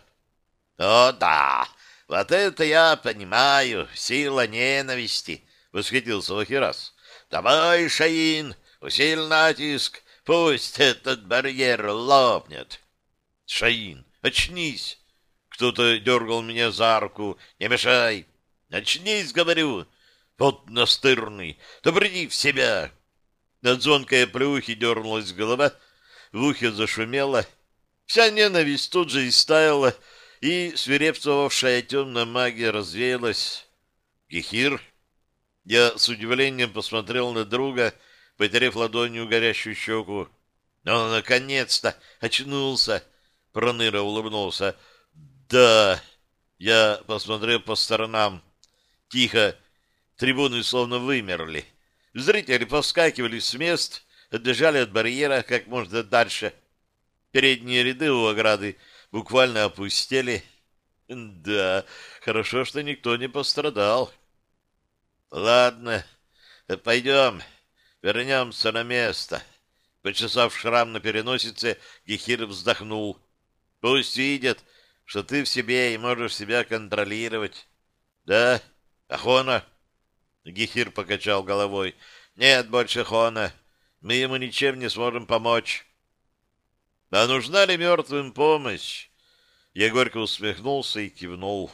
S1: «О, да! Вот это я понимаю! Сила ненависти!» — восхитился Вахирас. «Давай, Шаин, усиль натиск, Пусть этот барьер лопнет. Шаин, очнись. Кто-то дергал меня за руку. Не мешай. Очнись, говорю. Вот настырный. Да приди в себя. От звонкой плюхи дернулась голова, в ухе зашумело. Вся ненависть тут же истаяла, и свирепствовавшая темная магия развеялась. Гехир. Я с удивлением посмотрел на друга, — потеряв ладонью горящую щеку. «Ну, наконец-то! Очнулся!» Проныра улыбнулся. Да, я посмотрел по сторонам. Тихо, трибуны словно вымерли. Зрители повскакивали с мест, отбежали от барьера как можно дальше. Передние ряды у ограды буквально опустели. Да, хорошо, что никто не пострадал. Ладно, пойдем, вернемся на место. Почесав шрам на переносице, Гехир вздохнул. Пусть видят, что ты в себе и можешь себя контролировать. Да, Ахона? Гехир покачал головой. Нет больше Хона. Мы ему ничем не сможем помочь. А нужна ли мертвым помощь? Я горько усмехнулся и кивнул.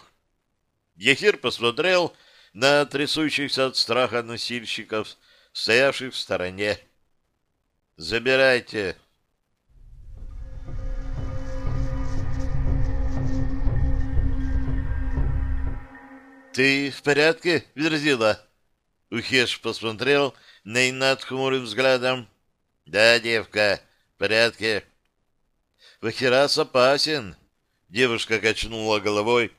S1: Ехир посмотрел на трясущихся от страха носильщиков, стоявших в стороне. «Забирайте!» «Ты в порядке, Верзила?» Ухеш посмотрел на Иннат хмурым взглядом. «Да, девка, в порядке». «Вахирас опасен», — девушка качнула головой.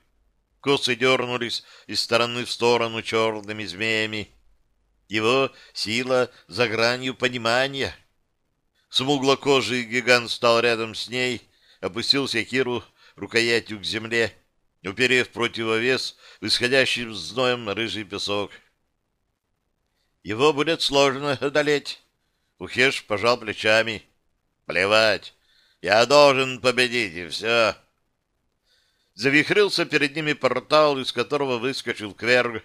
S1: Косы дернулись из стороны в сторону черными змеями. Его сила за гранью понимания. Смуглокожий гигант стал рядом с ней, опустился Киру рукоятью к земле уперев противовес в исходящий зноем рыжий песок. Его будет сложно одолеть. Ухеш пожал плечами. Плевать. Я должен победить, и все. Завихрился перед ними портал, из которого выскочил Кверг.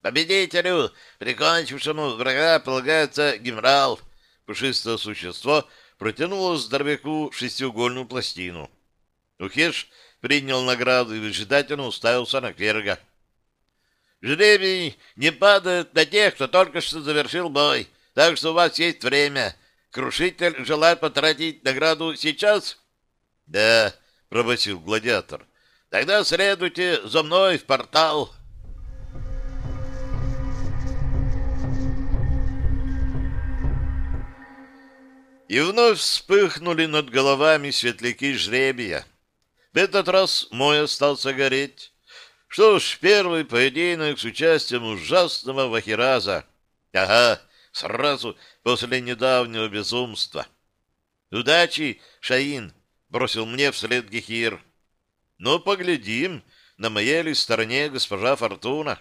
S1: Победителю, прикончившему врага, полагается генерал. Пушистое существо протянуло здоровяку шестиугольную пластину. Ухеш принял награду и выжидательно уставился на Кверга. «Жребий не падает на тех, кто только что завершил бой, так что у вас есть время. Крушитель желает потратить награду сейчас?» «Да», — пробасил гладиатор. «Тогда следуйте за мной в портал». И вновь вспыхнули над головами светляки жребия. В этот раз мой остался гореть. Что ж, первый поединок с участием ужасного Вахираза. Ага, сразу после недавнего безумства. «Удачи, Шаин!» — бросил мне вслед Гехир. «Ну, поглядим, на моей ли стороне госпожа Фортуна».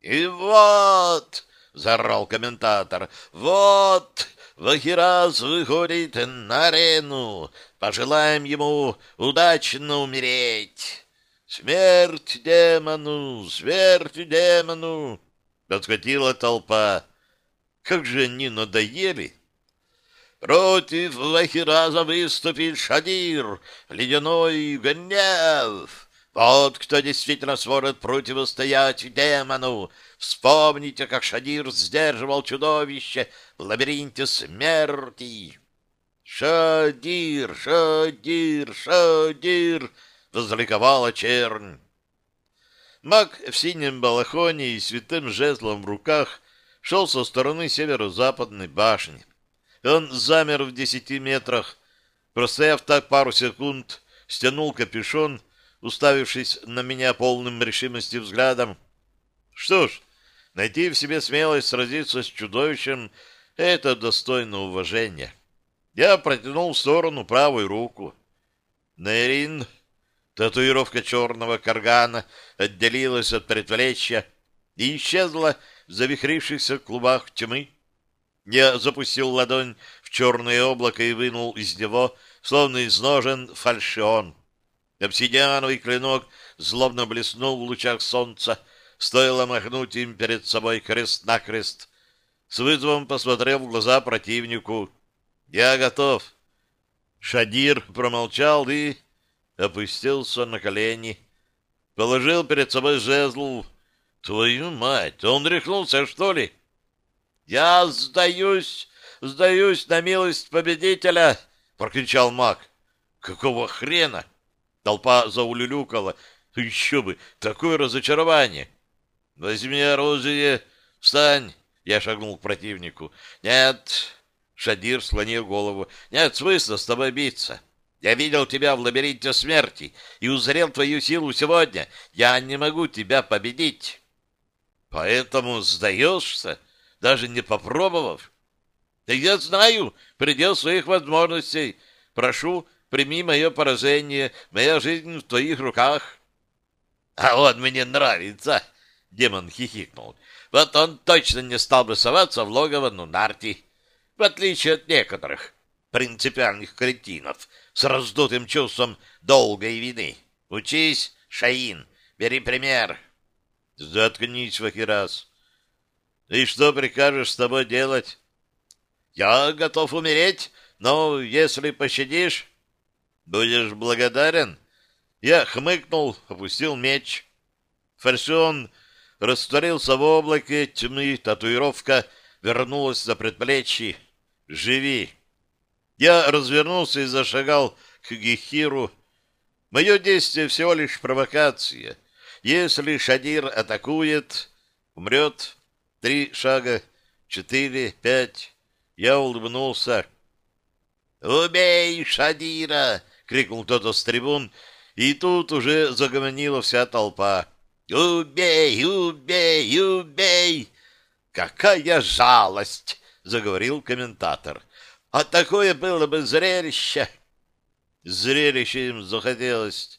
S1: «И вот!» — заорал комментатор. «Вот! Вахираз выходит на арену. Пожелаем ему удачно умереть. Смерть демону, смерть демону. Подскочила толпа. Как же они надоели! Против Вахираза выступит Шадир, ледяной гнев. Вот кто действительно сможет противостоять демону. Вспомните, как Шадир сдерживал чудовище в лабиринте смерти. «Шадир! Шадир! Шадир!» — возликовала чернь. Маг в синем балахоне и святым жезлом в руках шел со стороны северо-западной башни. Он замер в десяти метрах, простояв так пару секунд, стянул капюшон, уставившись на меня полным решимости взглядом. Что ж, найти в себе смелость сразиться с чудовищем — это достойно уважения. Я протянул в сторону правую руку. Нейрин, татуировка черного каргана, отделилась от предплечья и исчезла завихрившихся клубах тьмы. Я запустил ладонь в черное облако и вынул из него, словно из ножен, фальшион. Обсидиановый клинок злобно блеснул в лучах солнца, стоило махнуть им перед собой крест-накрест. С вызовом посмотрел в глаза противнику. Я готов. Шадир промолчал и опустился на колени. Положил перед собой жезл. Твою мать, он рехнулся, что ли? Я сдаюсь, сдаюсь на милость победителя, прокричал маг. Какого хрена? Толпа заулюлюкала. Еще бы, такое разочарование. Возьми оружие, встань. Я шагнул к противнику. Нет, Шадир склонил голову. «Нет смысла с тобой биться. Я видел тебя в лабиринте смерти и узрел твою силу сегодня. Я не могу тебя победить. Поэтому сдаешься, даже не попробовав. Да я знаю предел своих возможностей. Прошу, прими мое поражение. Моя жизнь в твоих руках. А он мне нравится, демон хихикнул. Вот он точно не стал бы соваться в логово Нунарти, в отличие от некоторых принципиальных кретинов с раздутым чувством долгой вины. Учись, Шаин, бери пример. Заткнись, Вахирас. И что прикажешь с тобой делать? Я готов умереть, но если пощадишь, будешь благодарен. Я хмыкнул, опустил меч. Фарсион растворился в облаке тьмы, татуировка вернулась за предплечье. «Живи!» Я развернулся и зашагал к Гехиру. Мое действие всего лишь провокация. Если Шадир атакует, умрет. Три шага, четыре, пять. Я улыбнулся. «Убей Шадира!» — крикнул кто-то с трибун, и тут уже загомонила вся толпа. «Убей! Убей! Убей!» «Какая жалость!» — заговорил комментатор. «А такое было бы зрелище!» Зрелище им захотелось.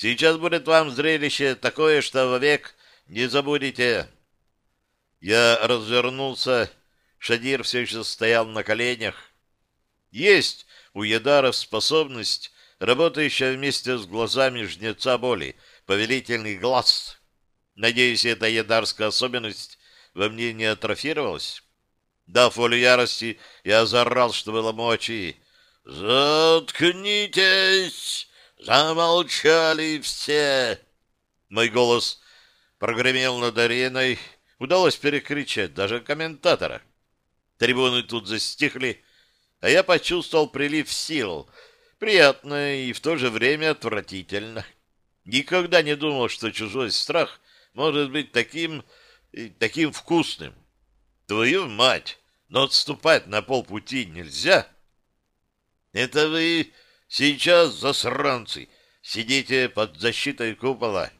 S1: Сейчас будет вам зрелище такое, что вовек не забудете. Я развернулся. Шадир все еще стоял на коленях. Есть у Ядаров способность, работающая вместе с глазами жнеца боли, повелительный глаз. Надеюсь, эта ядарская особенность во мне не атрофировалась. Дав волю ярости, я заорал, что было мочи. «Заткнитесь! Замолчали все!» Мой голос прогремел над ареной. Удалось перекричать даже комментатора. Трибуны тут застихли, а я почувствовал прилив сил. Приятно и в то же время отвратительно. Никогда не думал, что чужой страх может быть таким... таким вкусным. Твою мать! Но отступать на полпути нельзя. Это вы сейчас, засранцы, сидите под защитой купола.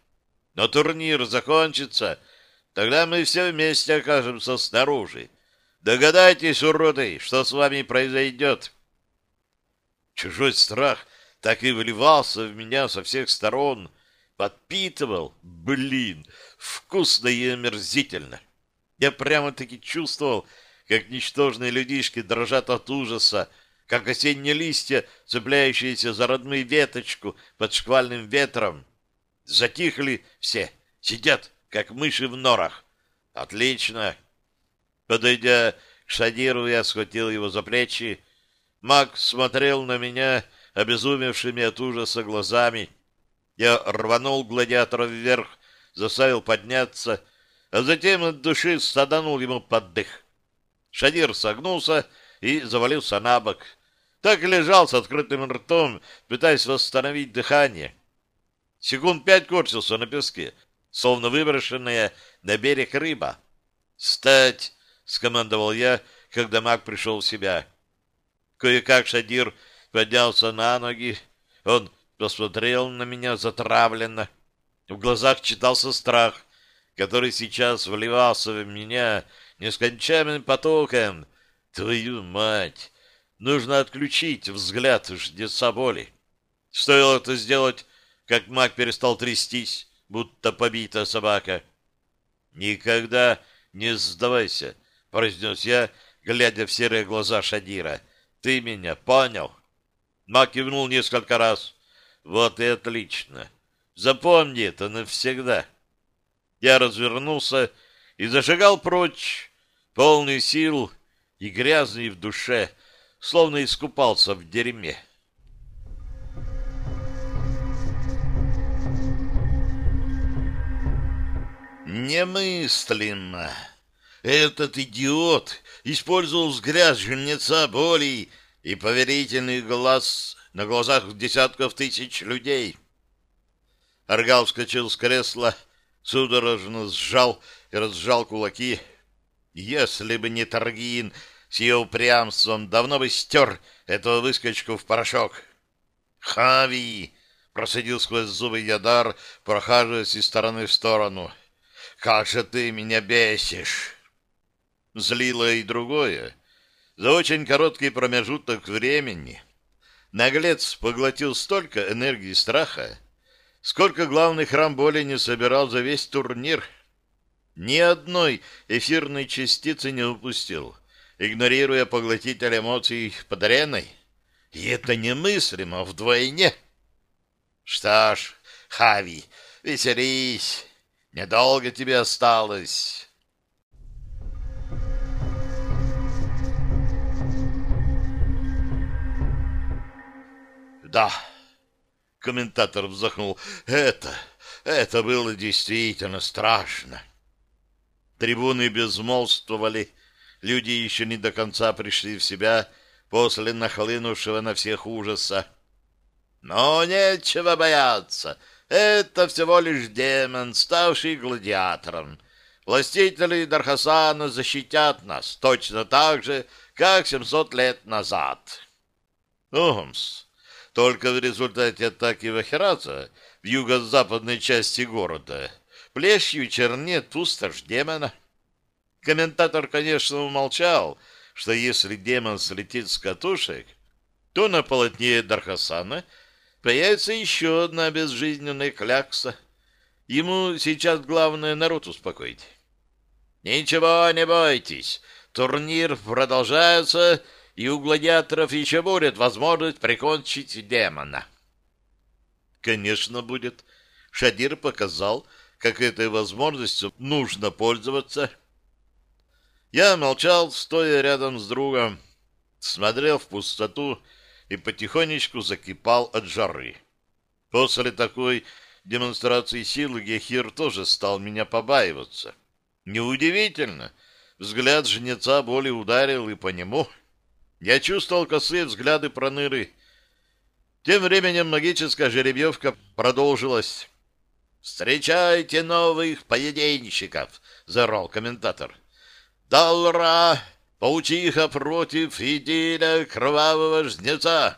S1: Но турнир закончится, тогда мы все вместе окажемся снаружи. Догадайтесь, уроды, что с вами произойдет. Чужой страх так и вливался в меня со всех сторон, подпитывал, блин, вкусно и омерзительно. Я прямо-таки чувствовал, как ничтожные людишки дрожат от ужаса, как осенние листья, цепляющиеся за родную веточку под шквальным ветром. Затихли все, сидят, как мыши в норах. Отлично. Подойдя к Шадиру, я схватил его за плечи. Маг смотрел на меня обезумевшими от ужаса глазами. Я рванул гладиатора вверх, заставил подняться, а затем от души саданул ему под дых. Шадир согнулся и завалился на бок. Так и лежал с открытым ртом, пытаясь восстановить дыхание. Секунд пять корчился на песке, словно выброшенная на берег рыба. «Встать!» — скомандовал я, когда маг пришел в себя. Кое-как Шадир поднялся на ноги. Он посмотрел на меня затравленно. В глазах читался страх, который сейчас вливался в меня нескончаемым потоком. Твою мать! Нужно отключить взгляд ждеца боли. Стоило это сделать, как маг перестал трястись, будто побитая собака. «Никогда не сдавайся», — произнес я, глядя в серые глаза Шадира. «Ты меня понял?» Маг кивнул несколько раз. «Вот и отлично. Запомни это навсегда». Я развернулся и зашагал прочь, полный сил и грязный в душе, словно искупался в дерьме. Немыслимо! Этот идиот использовал взгляд жнеца боли и поверительный глаз на глазах десятков тысяч людей. Аргал вскочил с кресла, судорожно сжал и разжал кулаки. Если бы не Таргин с ее упрямством, давно бы стер этого выскочку в порошок. «Хави!» — просидел сквозь зубы Ядар, прохаживаясь из стороны в сторону. «Как же ты меня бесишь!» Злило и другое. За очень короткий промежуток времени наглец поглотил столько энергии страха, сколько главный храм боли не собирал за весь турнир. Ни одной эфирной частицы не упустил, игнорируя поглотитель эмоций под ареной. И это немыслимо вдвойне. Что ж, Хави, веселись, недолго тебе осталось. Да, комментатор вздохнул, это, это было действительно страшно. Трибуны безмолвствовали, люди еще не до конца пришли в себя после нахлынувшего на всех ужаса. Но нечего бояться, это всего лишь демон, ставший гладиатором. Властители Дархасана защитят нас точно так же, как семьсот лет назад. Омс, только в результате атаки Вахираза в юго-западной части города плещью чернет пустошь демона. Комментатор, конечно, умолчал, что если демон слетит с катушек, то на полотне Дархасана появится еще одна безжизненная клякса. Ему сейчас главное народ успокоить. «Ничего не бойтесь, турнир продолжается, и у гладиаторов еще будет возможность прикончить демона». «Конечно, будет». Шадир показал, как этой возможностью нужно пользоваться. Я молчал, стоя рядом с другом, смотрел в пустоту и потихонечку закипал от жары. После такой демонстрации силы Гехир тоже стал меня побаиваться. Неудивительно, взгляд жнеца боли ударил и по нему. Я чувствовал косые взгляды проныры. Тем временем магическая жеребьевка продолжилась. «Встречайте новых поединщиков!» — заорал комментатор. «Далра! Паучиха против идиля кровавого жнеца!»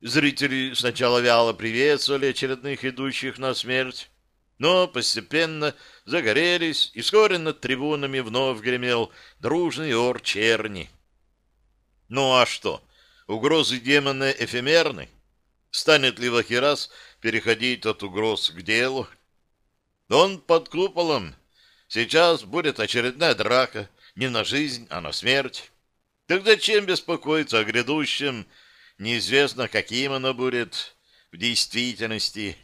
S1: Зрители сначала вяло приветствовали очередных идущих на смерть, но постепенно загорелись, и вскоре над трибунами вновь гремел дружный ор черни. Ну а что? Угрозы демона эфемерны? Станет ли Вахирас переходить от угроз к делу? Он под куполом. Сейчас будет очередная драка, не на жизнь, а на смерть. Так зачем беспокоиться о грядущем? Неизвестно, каким оно будет в действительности.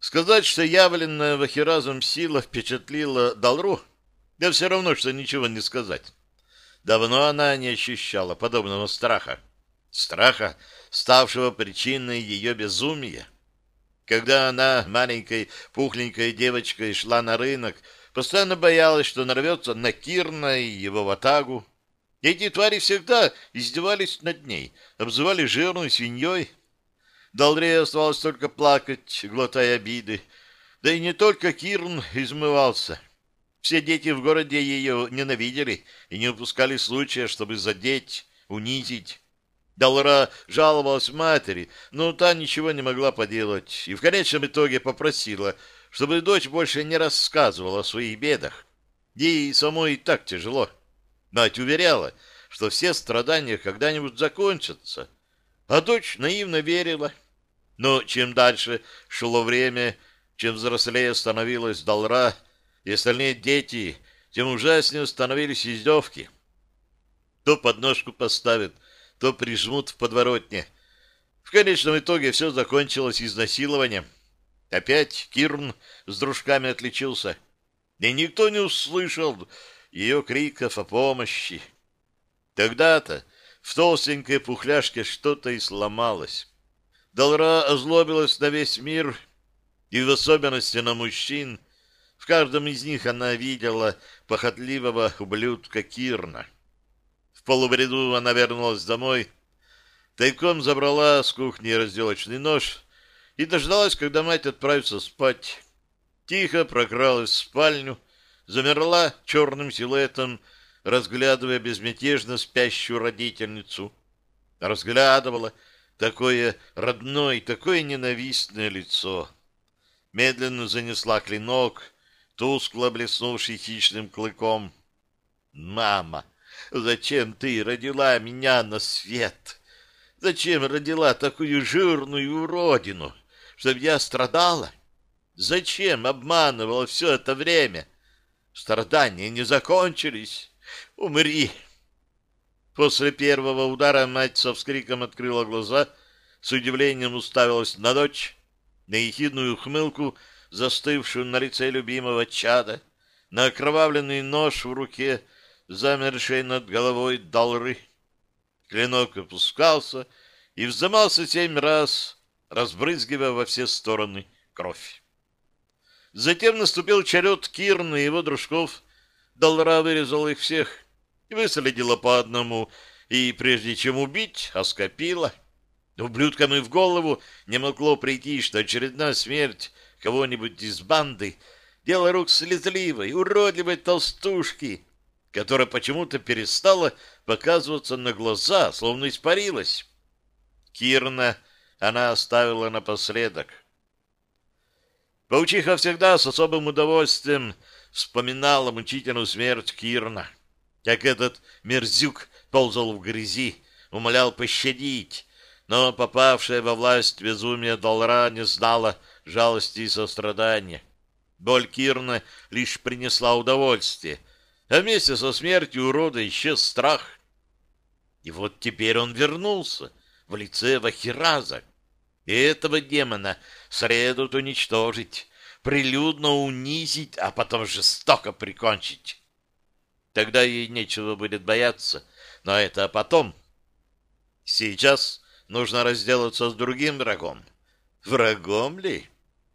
S1: Сказать, что явленная Вахиразом сила впечатлила Далру, да все равно, что ничего не сказать. Давно она не ощущала подобного страха. Страха, ставшего причиной ее безумия. Когда она, маленькой пухленькой девочкой, шла на рынок, постоянно боялась, что нарвется на Кирна и его ватагу. Эти твари всегда издевались над ней, обзывали жирной свиньей. Долре оставалось только плакать, глотая обиды. Да и не только Кирн измывался. Все дети в городе ее ненавидели и не упускали случая, чтобы задеть, унизить. Долора жаловалась матери, но та ничего не могла поделать и в конечном итоге попросила, чтобы дочь больше не рассказывала о своих бедах. Ей самой и так тяжело. Мать уверяла, что все страдания когда-нибудь закончатся, а дочь наивно верила. Но чем дальше шло время, чем взрослее становилась Долра и остальные дети, тем ужаснее становились издевки. То подножку поставят, то прижмут в подворотне. В конечном итоге все закончилось изнасилованием. Опять Кирн с дружками отличился. И никто не услышал ее криков о помощи. Тогда-то в толстенькой пухляшке что-то и сломалось. Долра озлобилась на весь мир, и в особенности на мужчин. В каждом из них она видела похотливого ублюдка Кирна полубреду она вернулась домой, тайком забрала с кухни разделочный нож и дождалась, когда мать отправится спать. Тихо прокралась в спальню, замерла черным силуэтом, разглядывая безмятежно спящую родительницу. разглядывала такое родное, такое ненавистное лицо. Медленно занесла клинок, тускло блеснувший хищным клыком. «Мама, зачем ты родила меня на свет? Зачем родила такую жирную уродину, чтобы я страдала? Зачем обманывала все это время? Страдания не закончились. Умри!» После первого удара мать со вскриком открыла глаза, с удивлением уставилась на дочь, на ехидную ухмылку, застывшую на лице любимого чада, на окровавленный нож в руке, замершей над головой долры. Клинок опускался и вздымался семь раз, разбрызгивая во все стороны кровь. Затем наступил черед Кирна и его дружков. Долра вырезал их всех — выследила по одному и, прежде чем убить, оскопила. Ублюдкам и в голову не могло прийти, что очередная смерть кого-нибудь из банды — дело рук слезливой, уродливой толстушки, которая почему-то перестала показываться на глаза, словно испарилась. Кирна она оставила напоследок. Паучиха всегда с особым удовольствием вспоминала мучительную смерть Кирна как этот мерзюк ползал в грязи, умолял пощадить, но попавшая во власть безумия Долра не знала жалости и сострадания. Боль Кирна лишь принесла удовольствие, а вместе со смертью урода исчез страх. И вот теперь он вернулся в лице Вахираза. И этого демона следует уничтожить, прилюдно унизить, а потом жестоко прикончить. Тогда ей нечего будет бояться, но это потом. Сейчас нужно разделаться с другим врагом. Врагом ли?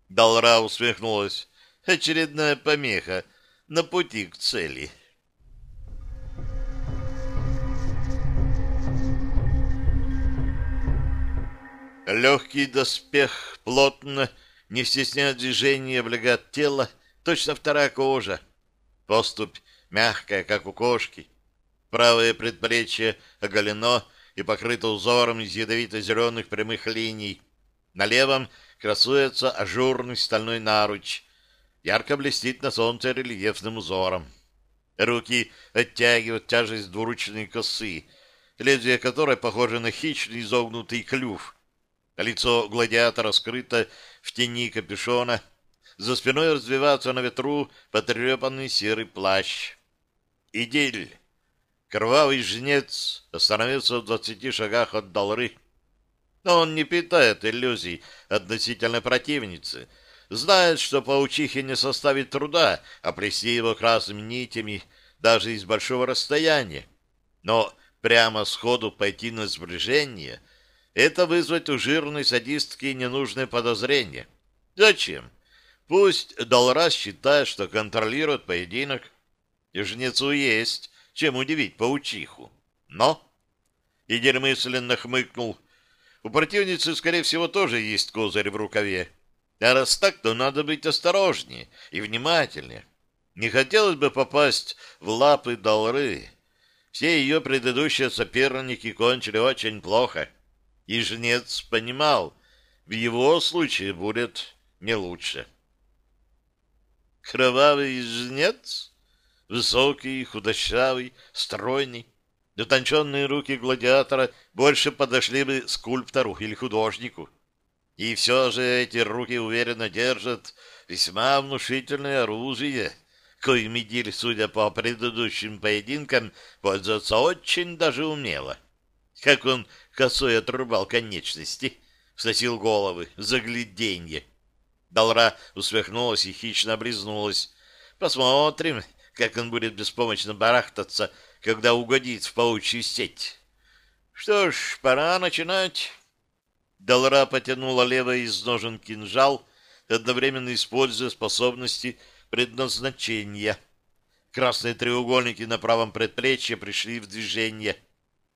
S1: Далра усмехнулась. Очередная помеха на пути к цели. Легкий доспех плотно, не стесняя движения, облегает тело, точно вторая кожа. Поступь мягкая, как у кошки. Правое предплечье оголено и покрыто узором из ядовито-зеленых прямых линий. На левом красуется ажурный стальной наруч. Ярко блестит на солнце рельефным узором. Руки оттягивают тяжесть двуручной косы, лезвие которой похоже на хищный изогнутый клюв. Лицо гладиатора скрыто в тени капюшона. За спиной развивается на ветру потрепанный серый плащ. Идиль. Кровавый жнец остановился в двадцати шагах от Долры. Но он не питает иллюзий относительно противницы. Знает, что паучихе не составит труда оплести его красными нитями даже из большого расстояния. Но прямо сходу пойти на сближение — это вызвать у жирной садистки ненужное подозрение. Зачем? Пусть Долра считает, что контролирует поединок, и жнецу есть чем удивить паучиху. Но... Игорь мысленно хмыкнул. У противницы, скорее всего, тоже есть козырь в рукаве. А раз так, то надо быть осторожнее и внимательнее. Не хотелось бы попасть в лапы Долры. Все ее предыдущие соперники кончили очень плохо. И жнец понимал, в его случае будет не лучше. «Кровавый жнец?» Высокий, худощавый, стройный. Дотонченные руки гладиатора больше подошли бы скульптору или художнику. И все же эти руки уверенно держат весьма внушительное оружие, коим Идиль, судя по предыдущим поединкам, пользуется очень даже умело. Как он косой отрубал конечности, сносил головы, загляденье. Долра усмехнулась и хищно облизнулась. Посмотрим, как он будет беспомощно барахтаться, когда угодит в паучью сеть. Что ж, пора начинать. Долора потянула левой из ножен кинжал, одновременно используя способности предназначения. Красные треугольники на правом предплечье пришли в движение.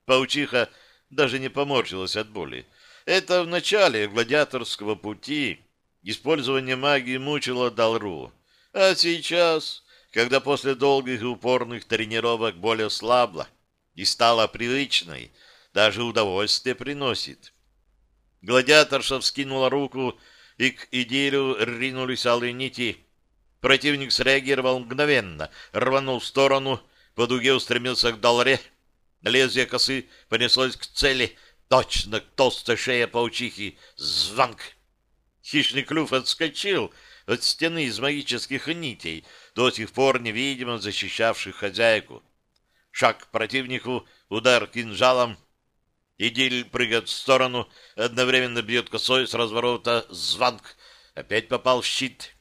S1: Паучиха даже не поморщилась от боли. Это в начале гладиаторского пути использование магии мучило Далру. А сейчас когда после долгих и упорных тренировок боль ослабла и стала привычной, даже удовольствие приносит. Гладиаторша вскинула руку, и к идилю ринулись алые нити. Противник среагировал мгновенно, рванул в сторону, по дуге устремился к долре. Лезвие косы понеслось к цели, точно толстой шее паучихи. Звонк! Хищный клюв отскочил от стены из магических нитей, до сих пор невидимо защищавших хозяйку. Шаг к противнику, удар кинжалом. Идиль прыгает в сторону, одновременно бьет косой с разворота. Звонк! Опять попал в щит.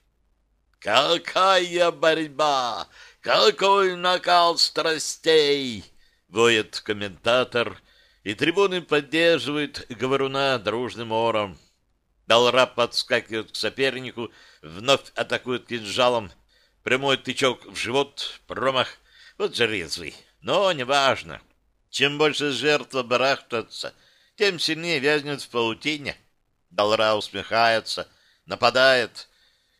S1: «Какая борьба! Какой накал страстей!» — воет комментатор, и трибуны поддерживают говоруна дружным ором. Далра подскакивает к сопернику, вновь атакует кинжалом. Прямой тычок в живот, промах. Вот же резвый. Но неважно. Чем больше жертва барахтается, тем сильнее вязнет в паутине. Далра усмехается, нападает.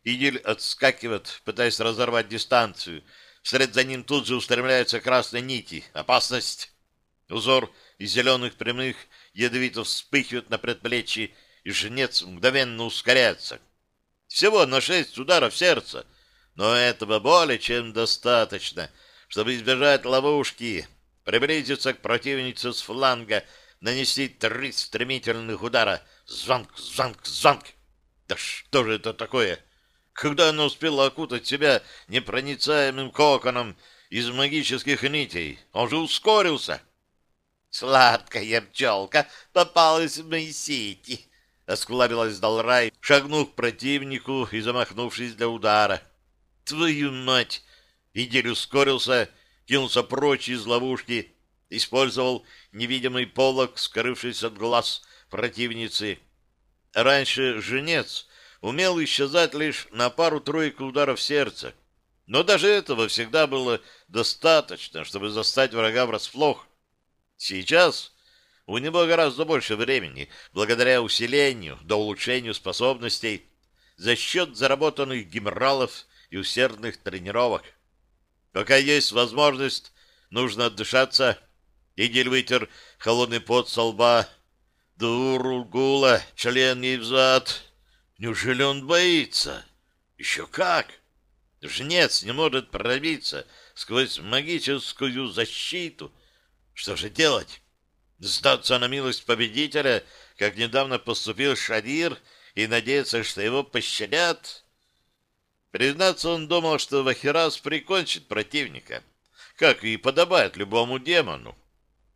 S1: Идиль отскакивает, пытаясь разорвать дистанцию. Вслед за ним тут же устремляются красные нити. Опасность. Узор из зеленых прямых ядовито вспыхивает на предплечье, и жнец мгновенно ускоряется. Всего на шесть ударов сердца, но этого более чем достаточно, чтобы избежать ловушки, приблизиться к противнице с фланга, нанести три стремительных удара. Звонк, звонк, звонк. Да что же это такое? Когда она успела окутать себя непроницаемым коконом из магических нитей, он же ускорился. Сладкая пчелка попалась в мои сети, Осклабилась Далрай, шагнув к противнику и замахнувшись для удара. «Твою мать!» Видель ускорился, кинулся прочь из ловушки, использовал невидимый полог, скрывшись от глаз противницы. Раньше женец умел исчезать лишь на пару-тройку ударов сердца, но даже этого всегда было достаточно, чтобы застать врага врасплох. Сейчас у него гораздо больше времени, благодаря усилению до улучшению способностей, за счет заработанных геморралов и усердных тренировок. Пока есть возможность, нужно отдышаться. Игель вытер холодный пот со лба. Дургула, член ей взад. Неужели он боится? Еще как! Жнец не может пробиться сквозь магическую защиту. Что же делать? Сдаться на милость победителя, как недавно поступил Шадир, и надеяться, что его пощадят? Признаться, он думал, что Вахирас прикончит противника, как и подобает любому демону.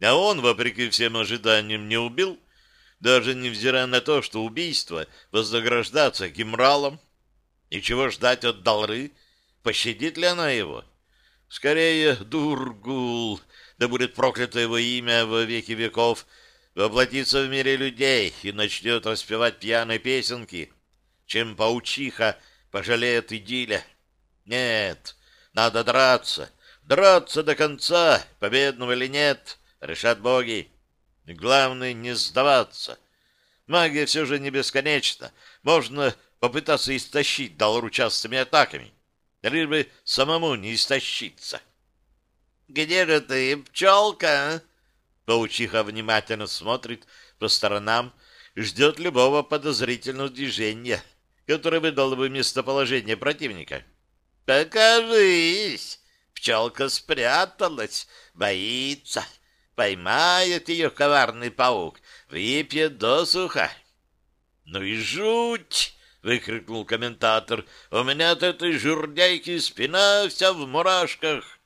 S1: А он, вопреки всем ожиданиям, не убил, даже невзирая на то, что убийство вознаграждается гемралом. И чего ждать от Далры? Пощадит ли она его? Скорее, Дургул, да будет проклято его имя во веки веков, воплотится в мире людей и начнет распевать пьяные песенки, чем паучиха пожалеет идиля. Нет, надо драться, драться до конца, победного или нет, решат боги. Главное не сдаваться. Магия все же не бесконечна. Можно попытаться истощить Далру частыми атаками, лишь бы самому не истощиться. Где же ты, пчелка? Паучиха внимательно смотрит по сторонам, ждет любого подозрительного движения, которое выдало бы местоположение противника. Покажись! Пчелка спряталась, боится. Поймает ее коварный паук, выпьет досуха. Ну и жуть! — выкрикнул комментатор. — У меня от этой журдяйки спина вся в мурашках.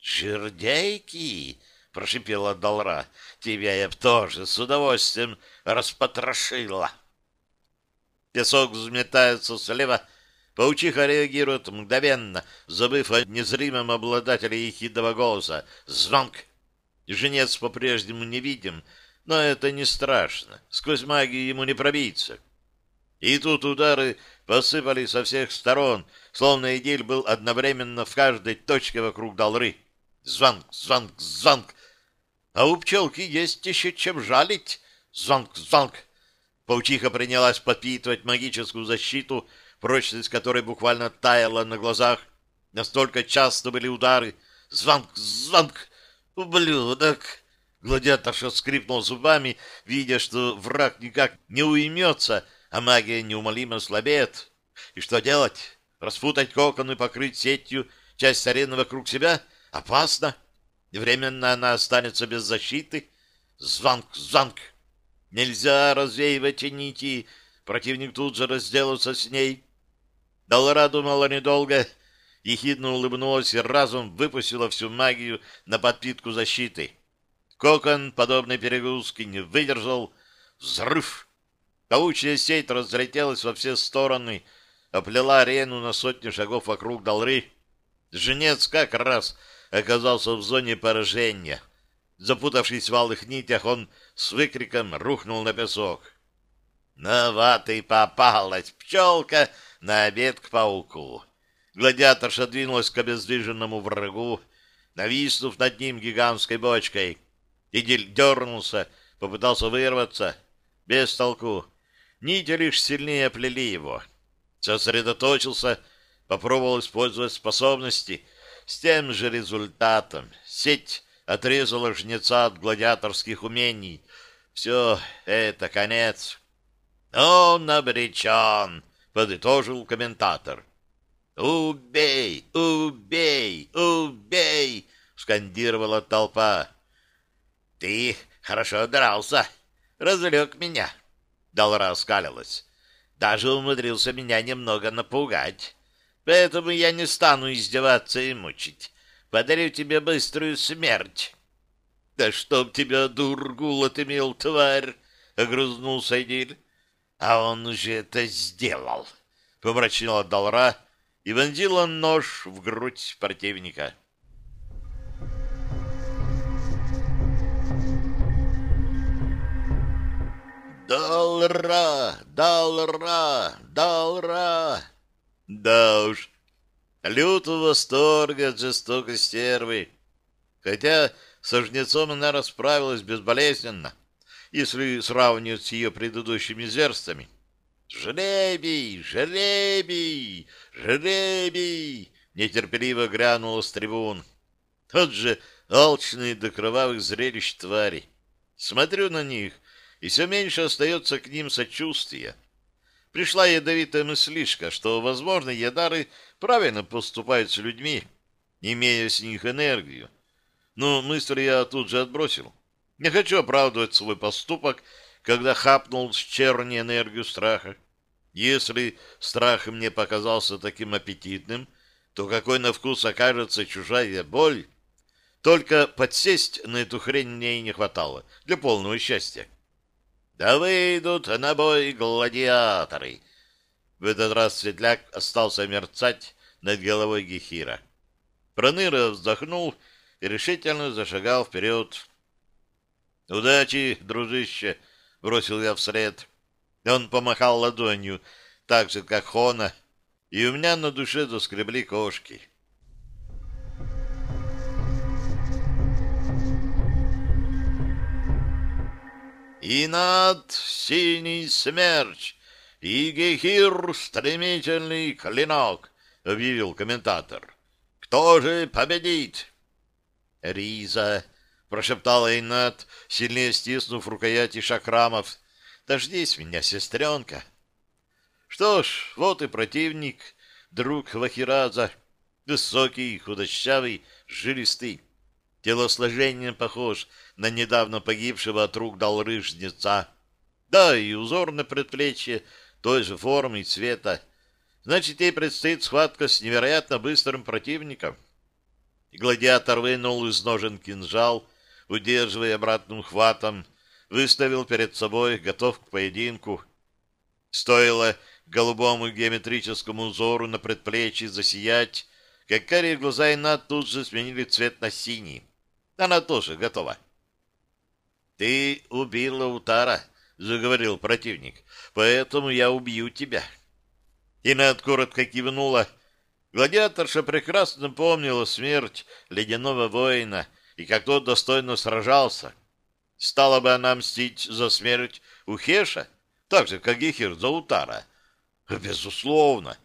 S1: «Жердяйки!» — прошипела Долра. «Тебя я б тоже с удовольствием распотрошила!» Песок взметается слева. Паучиха реагирует мгновенно, забыв о незримом обладателе ехидного голоса. Звонк! Женец по-прежнему не видим, но это не страшно. Сквозь магию ему не пробиться. И тут удары посыпали со всех сторон, словно Эдиль был одновременно в каждой точке вокруг Долры. Звонк, звонк, звонк. А у пчелки есть еще чем жалить. Звонк, звонк. Паучиха принялась подпитывать магическую защиту, прочность которой буквально таяла на глазах. Настолько часто были удары. Звонк, звонк. Ублюдок. Гладиаторша скрипнул зубами, видя, что враг никак не уймется, а магия неумолимо слабеет. И что делать? Распутать кокон и покрыть сетью часть арены вокруг себя? Опасно. Временно она останется без защиты. Звонк, звонк. Нельзя развеивать нити. Противник тут же разделался с ней. Долора думала недолго, ехидно улыбнулась и разум выпустила всю магию на подпитку защиты. Кокон подобной перегрузки не выдержал. Взрыв! Паучья сеть разлетелась во все стороны, оплела арену на сотни шагов вокруг Долры. Женец как раз оказался в зоне поражения. Запутавшись в алых нитях, он с выкриком рухнул на песок. «На ваты попалась пчелка на обед к пауку!» Гладиаторша двинулась к обездвиженному врагу, нависнув над ним гигантской бочкой — Идель дернулся, попытался вырваться. Без толку. Нити лишь сильнее оплели его. Сосредоточился, попробовал использовать способности. С тем же результатом. Сеть отрезала жнеца от гладиаторских умений. Все, это конец. «Он обречен», — подытожил комментатор. «Убей! Убей! Убей!» — скандировала толпа. Ты хорошо дрался, развлек меня. Долра оскалилась. Даже умудрился меня немного напугать. Поэтому я не стану издеваться и мучить. Подарю тебе быструю смерть. — Да чтоб тебя, дургул, отымел, тварь! — огрызнулся Эдиль. — А он уже это сделал! — помрачнела Долра и вонзила нож в грудь противника. — «Долра! Долра! Долра!» Да уж, лютого восторга от жестокой стервы. Хотя со жнецом она расправилась безболезненно, если сравнивать с ее предыдущими зверствами. «Жребий! Жребий! Жребий!» нетерпеливо грянула с трибун. Тот же алчный до кровавых зрелищ твари. Смотрю на них — и все меньше остается к ним сочувствия. Пришла ядовитая мыслишка, что, возможно, ядары правильно поступают с людьми, имея с них энергию. Но мысль я тут же отбросил. Не хочу оправдывать свой поступок, когда хапнул с черни энергию страха. Если страх мне показался таким аппетитным, то какой на вкус окажется чужая боль? Только подсесть на эту хрень мне и не хватало для полного счастья. Да выйдут на бой гладиаторы. В этот раз светляк остался мерцать над головой Гехира. Проныра вздохнул и решительно зашагал вперед. «Удачи, дружище!» — бросил я вслед. Он помахал ладонью, так же, как Хона, и у меня на душе заскребли кошки. и над синий смерч, и гехир стремительный клинок, — объявил комментатор. — Кто же победит? — Риза, — прошептала Инат, сильнее стиснув рукояти шакрамов. — Дождись меня, сестренка. Что ж, вот и противник, друг Вахираза, высокий, худощавый, жилистый. Телосложением похож на недавно погибшего от рук долры жнеца. Да, и узор на предплечье той же формы и цвета. Значит, ей предстоит схватка с невероятно быстрым противником. Гладиатор вынул из ножен кинжал, удерживая обратным хватом, выставил перед собой, готов к поединку. Стоило голубому геометрическому узору на предплечье засиять, как карие глаза Инна тут же сменили цвет на синий. Она тоже готова. «Ты убила Утара», — заговорил противник, — «поэтому я убью тебя». Инет коротко кивнула. Гладиаторша прекрасно помнила смерть ледяного воина и как тот достойно сражался. Стала бы она мстить за смерть у Хеша, так же, как Гехир за Утара? Безусловно.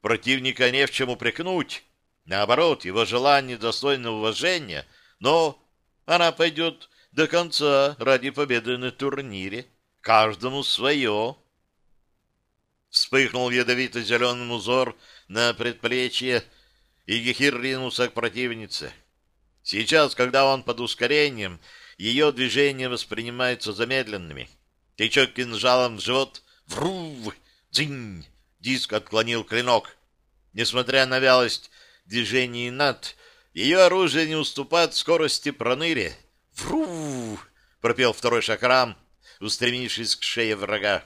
S1: Противника не в чем упрекнуть. Наоборот, его желание достойно уважения, но она пойдет до конца ради победы на турнире. Каждому свое. Вспыхнул ядовито-зеленый узор на предплечье, и Гехир ринулся к противнице. Сейчас, когда он под ускорением, ее движения воспринимаются замедленными. Течет кинжалом в живот. Врув! Дзинь! Диск отклонил клинок. Несмотря на вялость движений над, ее оружие не уступает скорости проныре. Вру! пропел второй шакрам, устремившись к шее врага.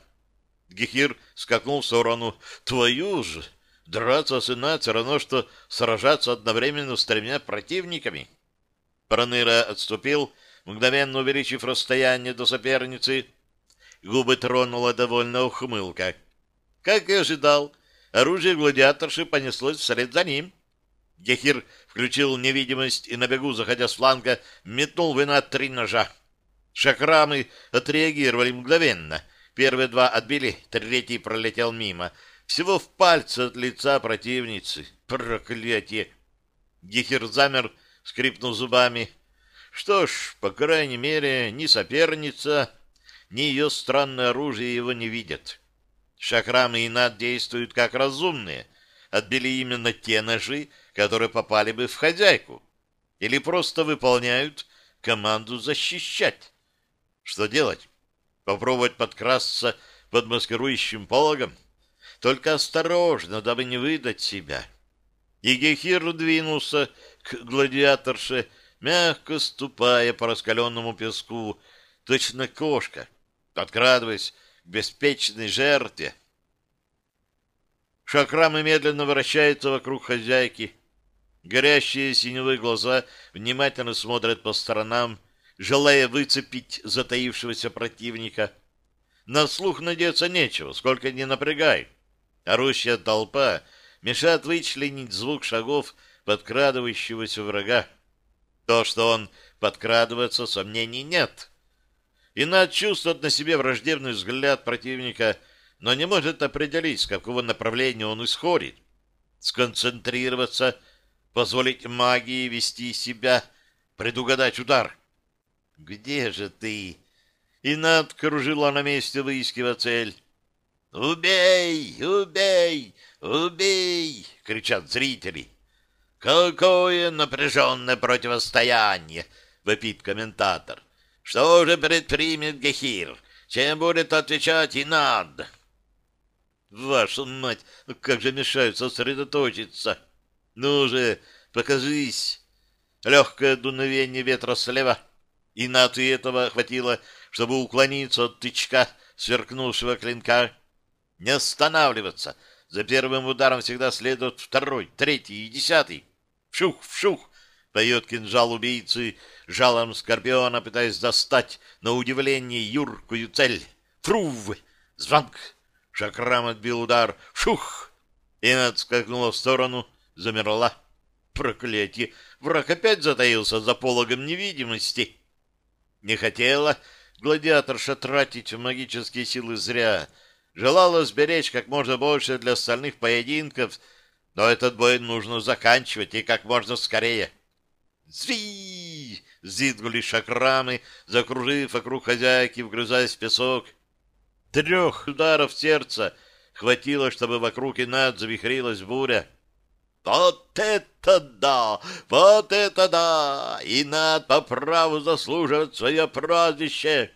S1: Гехир скакнул в сторону. Твою же! Драться с все равно, что сражаться одновременно с тремя противниками. Проныра отступил, мгновенно увеличив расстояние до соперницы. Губы тронула довольно ухмылка. Как и ожидал, оружие гладиаторши понеслось вслед за ним. Гехир включил невидимость и на бегу, заходя с фланга, метнул вина три ножа. Шакрамы отреагировали мгновенно. Первые два отбили, третий пролетел мимо. Всего в пальце от лица противницы. Проклятие! Гехир замер, скрипнув зубами. Что ж, по крайней мере, ни соперница, ни ее странное оружие его не видят. Шакрамы и над действуют как разумные. Отбили именно те ножи, которые попали бы в хозяйку, или просто выполняют команду защищать. Что делать? Попробовать подкрасться под маскирующим пологом? Только осторожно, дабы не выдать себя. И Гехир двинулся к гладиаторше, мягко ступая по раскаленному песку, точно кошка, подкрадываясь к беспечной жертве. Шакрамы медленно вращаются вокруг хозяйки, Горящие синевые глаза внимательно смотрят по сторонам, желая выцепить затаившегося противника. На слух надеяться нечего, сколько ни напрягай. Орущая толпа мешает вычленить звук шагов подкрадывающегося врага. То, что он подкрадывается, сомнений нет. Инат чувствует на себе враждебный взгляд противника, но не может определить, с какого направления он исходит. Сконцентрироваться — позволить магии вести себя, предугадать удар. «Где же ты?» И Над кружила на месте, выискивая цель. «Убей! Убей! Убей!» — кричат зрители. «Какое напряженное противостояние!» — вопит комментатор. «Что же предпримет Гехир? Чем будет отвечать и над?» «Вашу мать! Ну как же мешают сосредоточиться!» «Ну же, покажись!» Легкое дуновение ветра слева, и на этого хватило, чтобы уклониться от тычка сверкнувшего клинка. Не останавливаться. За первым ударом всегда следует второй, третий и десятый. Вшух, вшух! Поет кинжал убийцы, жалом скорпиона, пытаясь достать на удивление юркую цель. Фрув! Звонк! Шакрам отбил удар. Шух! И отскакнула в сторону, замерла. Проклятие! Враг опять затаился за пологом невидимости. Не хотела гладиаторша тратить магические силы зря. Желала сберечь как можно больше для остальных поединков, но этот бой нужно заканчивать и как можно скорее. «Зви!» — зидгули шакрамы, закружив вокруг хозяйки, вгрызаясь в песок. Трех ударов сердца хватило, чтобы вокруг и над завихрилась буря. Вот это да! Вот это да! И над по праву заслуживает свое прозвище!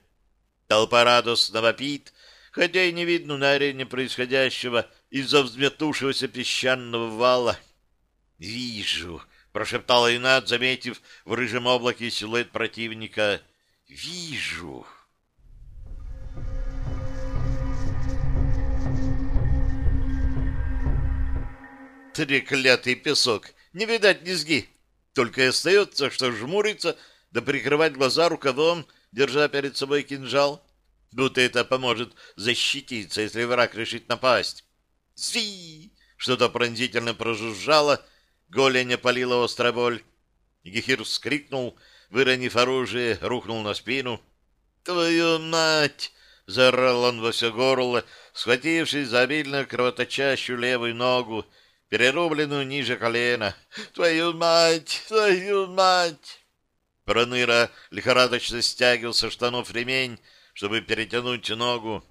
S1: Толпа радостно вопит, хотя и не видно на арене происходящего из-за взметнувшегося песчаного вала. «Вижу!» — прошептала Инат, заметив в рыжем облаке силуэт противника. «Вижу!» Треклятый песок! Не видать низги! Только и остается, что жмуриться да прикрывать глаза рукавом, держа перед собой кинжал. Будто это поможет защититься, если враг решит напасть. Зви! Что-то пронзительно прожужжало, голень опалила острая боль. Гехир вскрикнул, выронив оружие, рухнул на спину. «Твою мать!» — заорал он во все горло, схватившись за обильно кровоточащую левую ногу, перерубленную ниже колена. «Твою мать! Твою мать!» Проныра лихорадочно стягивал со штанов ремень, чтобы перетянуть ногу,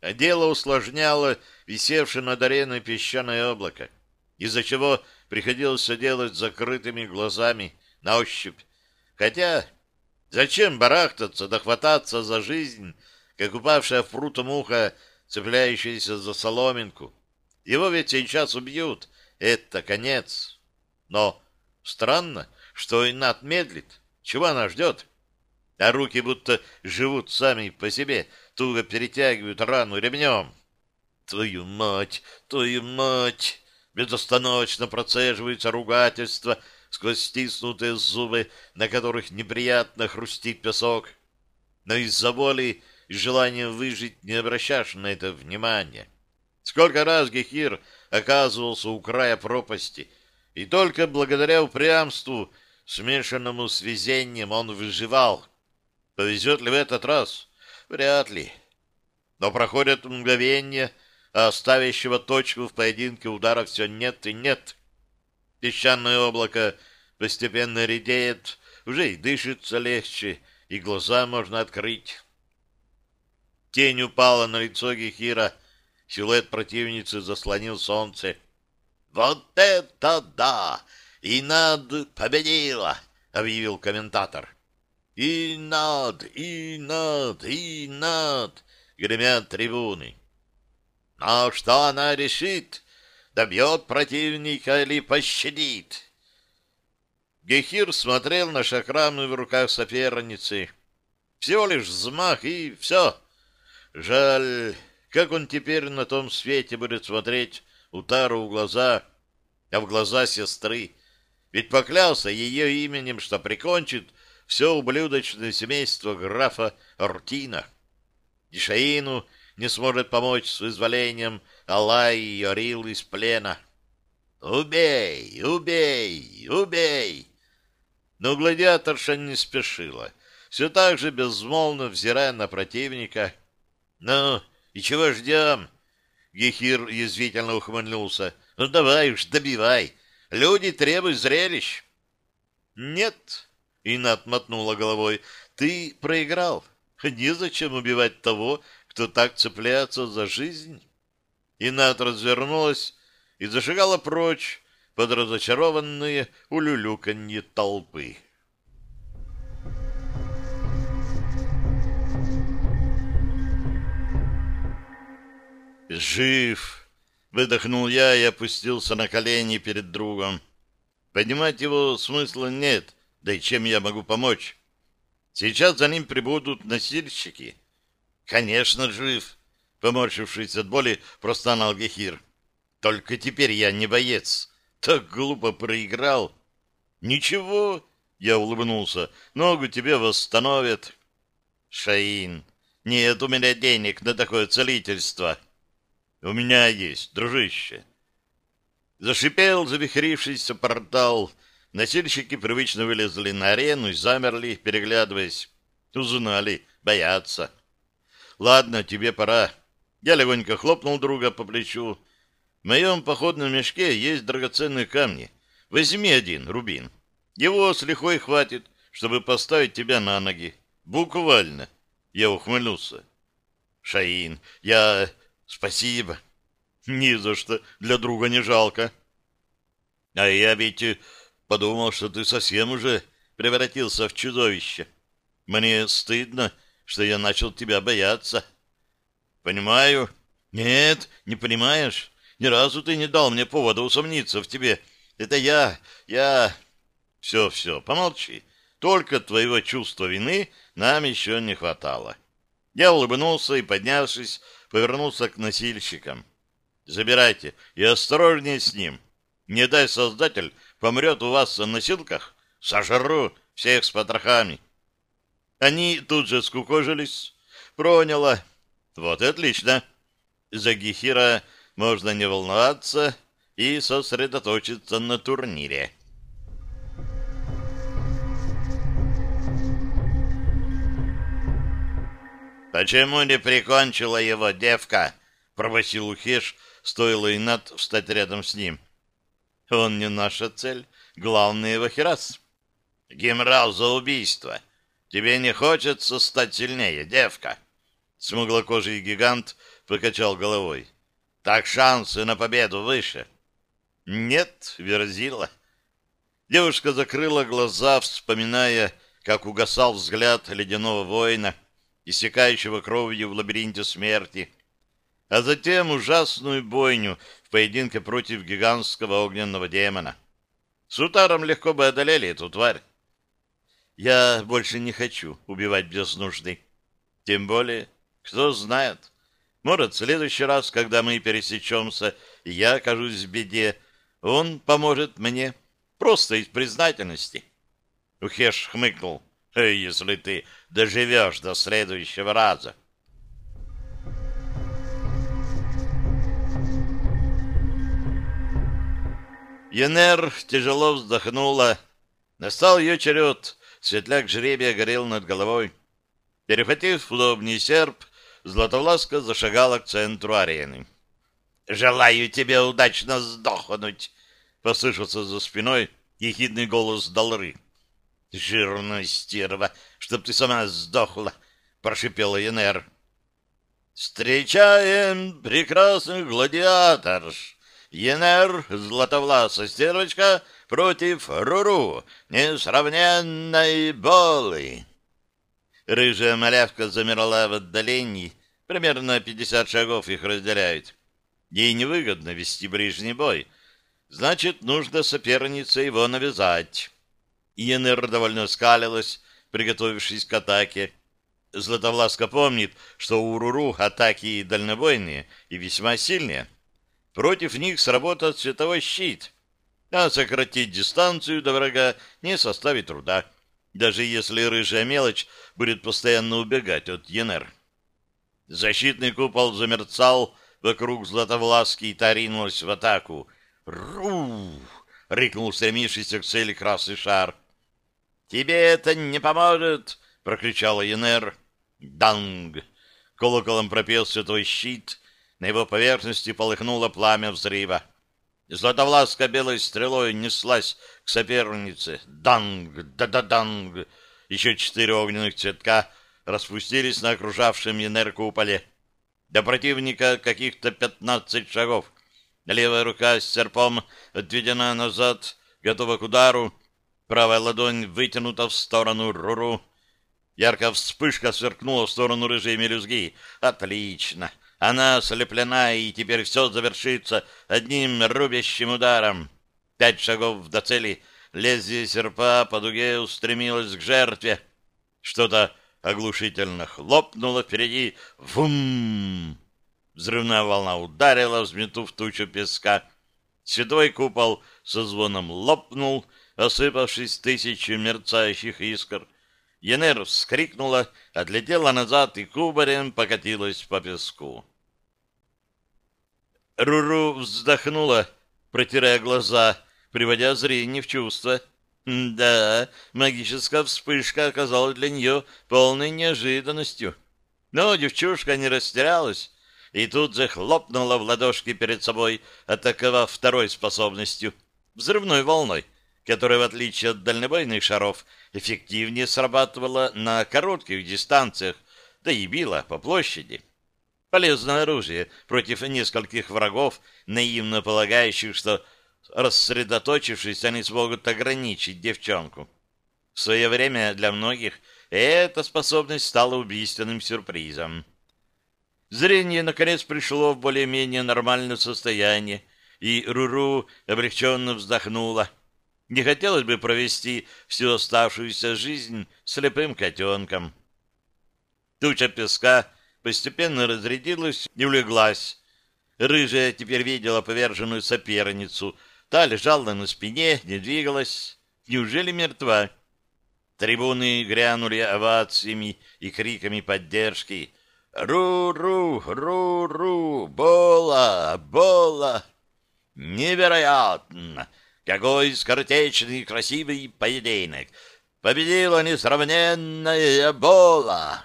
S1: а дело усложняло висевшее над ареной песчаное облако, из-за чего приходилось все делать закрытыми глазами, на ощупь. Хотя зачем барахтаться, дохвататься за жизнь, как упавшая в прут муха, цепляющаяся за соломинку? Его ведь сейчас убьют, это конец. Но странно, что Инат медлит. Чего она ждет? А руки будто живут сами по себе, туго перетягивают рану ремнем. Твою мать, твою мать! Безостановочно процеживается ругательство сквозь стиснутые зубы, на которых неприятно хрустит песок. Но из-за боли и желания выжить не обращаешь на это внимания. Сколько раз Гехир оказывался у края пропасти, и только благодаря упрямству, смешанному с везением, он выживал. Повезет ли в этот раз? Вряд ли. Но проходят мгновения, а ставящего точку в поединке удара все нет и нет. Песчаное облако постепенно редеет, уже и дышится легче, и глаза можно открыть. Тень упала на лицо Гехира, силуэт противницы заслонил солнце. «Вот это да! И над победила!» — объявил комментатор. «И над, и над, и над!» — гремят трибуны. «Но что она решит? Добьет противника или пощадит?» Гехир смотрел на шакрамы в руках соперницы. Всего лишь взмах, и все. Жаль, как он теперь на том свете будет смотреть Утару в глаза, а в глаза сестры. Ведь поклялся ее именем, что прикончит все ублюдочное семейство графа Ортина. Дишаину не сможет помочь с вызволением Аллай и Орил из плена. «Убей! Убей! Убей!» Но гладиаторша не спешила, все так же безмолвно взирая на противника. «Ну, и чего ждем?» Гехир язвительно ухмыльнулся. «Ну, давай уж, добивай. Люди требуют зрелищ». «Нет», — Инна отмотнула головой, — «ты проиграл. Незачем убивать того, кто так цепляется за жизнь». Инат развернулась и зашагала прочь, под разочарованные улюлюканье толпы. «Жив!» — выдохнул я и опустился на колени перед другом. Поднимать его смысла нет, да и чем я могу помочь? Сейчас за ним прибудут носильщики. «Конечно, жив!» — поморщившись от боли, простонал Гехир. «Только теперь я не боец так глупо проиграл. Ничего, я улыбнулся, ногу тебе восстановят. Шаин, нет у меня денег на такое целительство. У меня есть, дружище. Зашипел завихрившийся портал. Носильщики привычно вылезли на арену и замерли, переглядываясь. Узнали, боятся. Ладно, тебе пора. Я легонько хлопнул друга по плечу. В моем походном мешке есть драгоценные камни. Возьми один, рубин. Его с лихвой хватит, чтобы поставить тебя на ноги. Буквально. Я ухмыльнулся. Шаин, я... Спасибо. Ни за что. Для друга не жалко. А я ведь подумал, что ты совсем уже превратился в чудовище. Мне стыдно, что я начал тебя бояться. Понимаю. Нет, не понимаешь. Ни разу ты не дал мне повода усомниться в тебе. Это я, я... Все, все, помолчи. Только твоего чувства вины нам еще не хватало. Я улыбнулся и, поднявшись, повернулся к носильщикам. Забирайте и осторожнее с ним. Не дай создатель помрет у вас на носилках, сожру всех с потрохами. Они тут же скукожились. Проняло. Вот и отлично. За Гехира можно не волноваться и сосредоточиться на турнире. «Почему не прикончила его девка?» — пробасил Ухеш, стоило Инат встать рядом с ним. «Он не наша цель, главный Вахирас». Генерал за убийство. Тебе не хочется стать сильнее, девка? Смуглокожий гигант покачал головой. Так шансы на победу выше. Нет, верзила. Девушка закрыла глаза, вспоминая, как угасал взгляд ледяного воина, иссякающего кровью в лабиринте смерти, а затем ужасную бойню в поединке против гигантского огненного демона. С утаром легко бы одолели эту тварь. Я больше не хочу убивать без нужды. Тем более, кто знает, может, в следующий раз, когда мы пересечемся, и я окажусь в беде, он поможет мне просто из признательности. Ухеш хмыкнул. «Если ты доживешь до следующего раза». Янер тяжело вздохнула. Настал ее черед. Светляк жребия горел над головой. Перехватив удобный серп, Златовласка зашагала к центру арены. «Желаю тебе удачно сдохнуть!» — послышался за спиной ехидный голос Долры. «Жирная стерва, чтоб ты сама сдохла!» — прошипела Янер. «Встречаем прекрасных гладиаторш!» Енер, златовласа стервочка, против Руру, несравненной Болы. Рыжая малявка замерла в отдалении, примерно пятьдесят шагов их разделяют. Ей невыгодно вести ближний бой, значит, нужно сопернице его навязать. Енер довольно скалилась, приготовившись к атаке. Златовласка помнит, что у Руру атаки дальнобойные и весьма сильные. Против них сработает световой щит, а сократить дистанцию до врага не составит труда, даже если рыжая мелочь будет постоянно убегать от ЕНР. Защитный купол замерцал вокруг Златовласки и таринулась в атаку. «Ру!» — рыкнул стремившийся к цели красный шар. «Тебе это не поможет!» — прокричала ЕНР. «Данг!» — колоколом пропел световой щит, на его поверхности полыхнуло пламя взрыва. Златовласка белой стрелой неслась к сопернице. Данг, да-да-данг. Еще четыре огненных цветка распустились на окружавшем Енер-куполе. До противника каких-то пятнадцать шагов. Левая рука с серпом отведена назад, готова к удару. Правая ладонь вытянута в сторону Руру. Яркая вспышка сверкнула в сторону рыжей мелюзги. Отлично! Она ослеплена, и теперь все завершится одним рубящим ударом. Пять шагов до цели. Лезвие серпа по дуге устремилось к жертве. Что-то оглушительно хлопнуло впереди. Вум! Взрывная волна ударила, взметув тучу песка. Световой купол со звоном лопнул, осыпавшись тысячи мерцающих искр. Янер вскрикнула, отлетела назад и кубарем покатилась по песку. Руру вздохнула, протирая глаза, приводя зрение в чувство. Да, магическая вспышка оказалась для нее полной неожиданностью. Но девчушка не растерялась и тут же хлопнула в ладошки перед собой, атаковав второй способностью — взрывной волной, которая, в отличие от дальнобойных шаров, эффективнее срабатывала на коротких дистанциях, да и била по площади. Полезное оружие против нескольких врагов, наивно полагающих, что, рассредоточившись, они смогут ограничить девчонку. В свое время для многих эта способность стала убийственным сюрпризом. Зрение, наконец, пришло в более-менее нормальное состояние, и Руру облегченно вздохнула. Не хотелось бы провести всю оставшуюся жизнь слепым котенком. Туча песка постепенно разрядилась и улеглась. Рыжая теперь видела поверженную соперницу. Та лежала на спине, не двигалась. Неужели мертва? Трибуны грянули овациями и криками поддержки. «Ру-ру! Ру-ру! Бола! Бола!» «Невероятно! Какой скоротечный красивый поединок! Победила несравненная Бола!»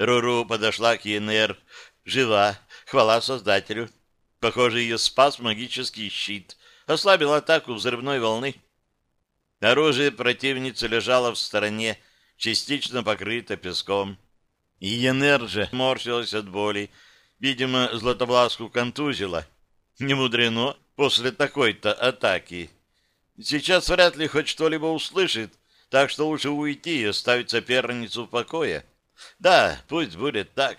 S1: Руру подошла к Енер. Жива. Хвала Создателю. Похоже, ее спас магический щит. Ослабил атаку взрывной волны. Оружие противницы лежало в стороне, частично покрыто песком. И Енержа морщилась от боли. Видимо, Златобласку контузила. Не мудрено после такой-то атаки. Сейчас вряд ли хоть что-либо услышит, так что лучше уйти и оставить соперницу в покое. Да, пусть будет так.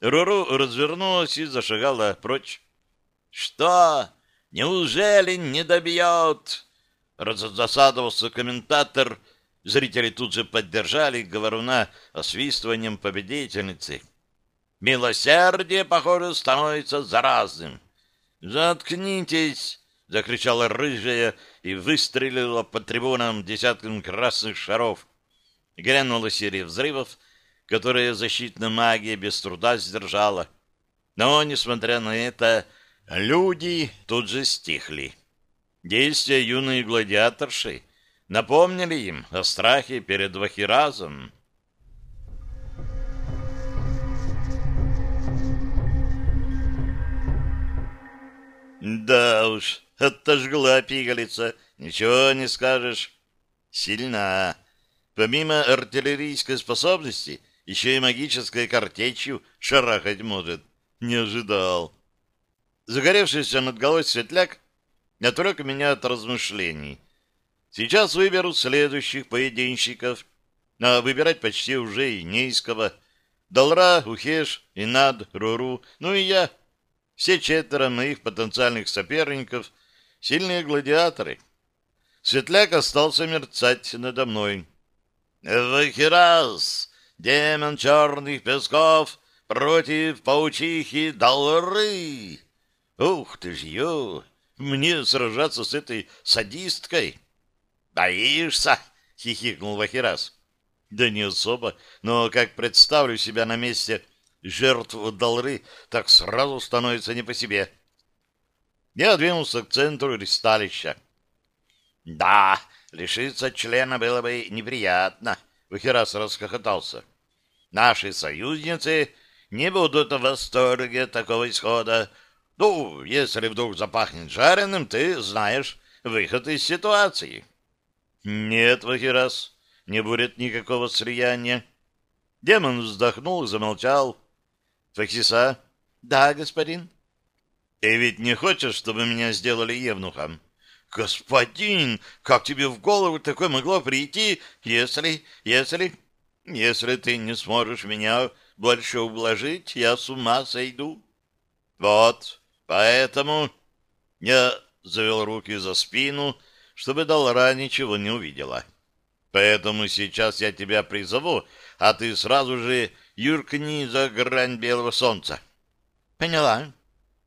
S1: Руру развернулась и зашагала прочь. — Что? Неужели не добьет? Разосадовался комментатор. Зрители тут же поддержали говоруна освистыванием победительницы. Милосердие, похоже, становится заразным. «Заткнитесь!» — закричала рыжая и выстрелила по трибунам десятком красных шаров. Грянула серия взрывов, которые защитная магия без труда сдержала. Но, несмотря на это, люди тут же стихли. Действия юной гладиаторши напомнили им о страхе перед Вахиразом. Да уж, отожгла пигалица, ничего не скажешь. Сильна. Помимо артиллерийской способности, еще и магической картечью шарахать может. Не ожидал. Загоревшийся над головой светляк отвлек меня от размышлений. Сейчас выберу следующих поединщиков, а выбирать почти уже и не из кого. Долра, Ухеш, Инад, Руру, ну и я. Все четверо моих потенциальных соперников — сильные гладиаторы. Светляк остался мерцать надо мной. «Вахирас! Демон черных песков против паучихи Долры!» «Ух ты ж, ё! Мне сражаться с этой садисткой?» «Боишься?» — хихикнул Вахирас. «Да не особо, но как представлю себя на месте жертв Долры, так сразу становится не по себе. Я двинулся к центру ристалища. «Да, лишиться члена было бы неприятно», — Вахирас расхохотался. «Наши союзницы не будут в восторге такого исхода. Ну, если вдруг запахнет жареным, ты знаешь выход из ситуации». «Нет, Вахирас, не будет никакого слияния». Демон вздохнул замолчал. Факсиса? Да, господин. Ты ведь не хочешь, чтобы меня сделали евнухом? Господин, как тебе в голову такое могло прийти, если, если... Если ты не сможешь меня больше ублажить, я с ума сойду. Вот, поэтому я завел руки за спину, чтобы Долора ничего не увидела. Поэтому сейчас я тебя призову, а ты сразу же юркни за грань белого солнца. Поняла.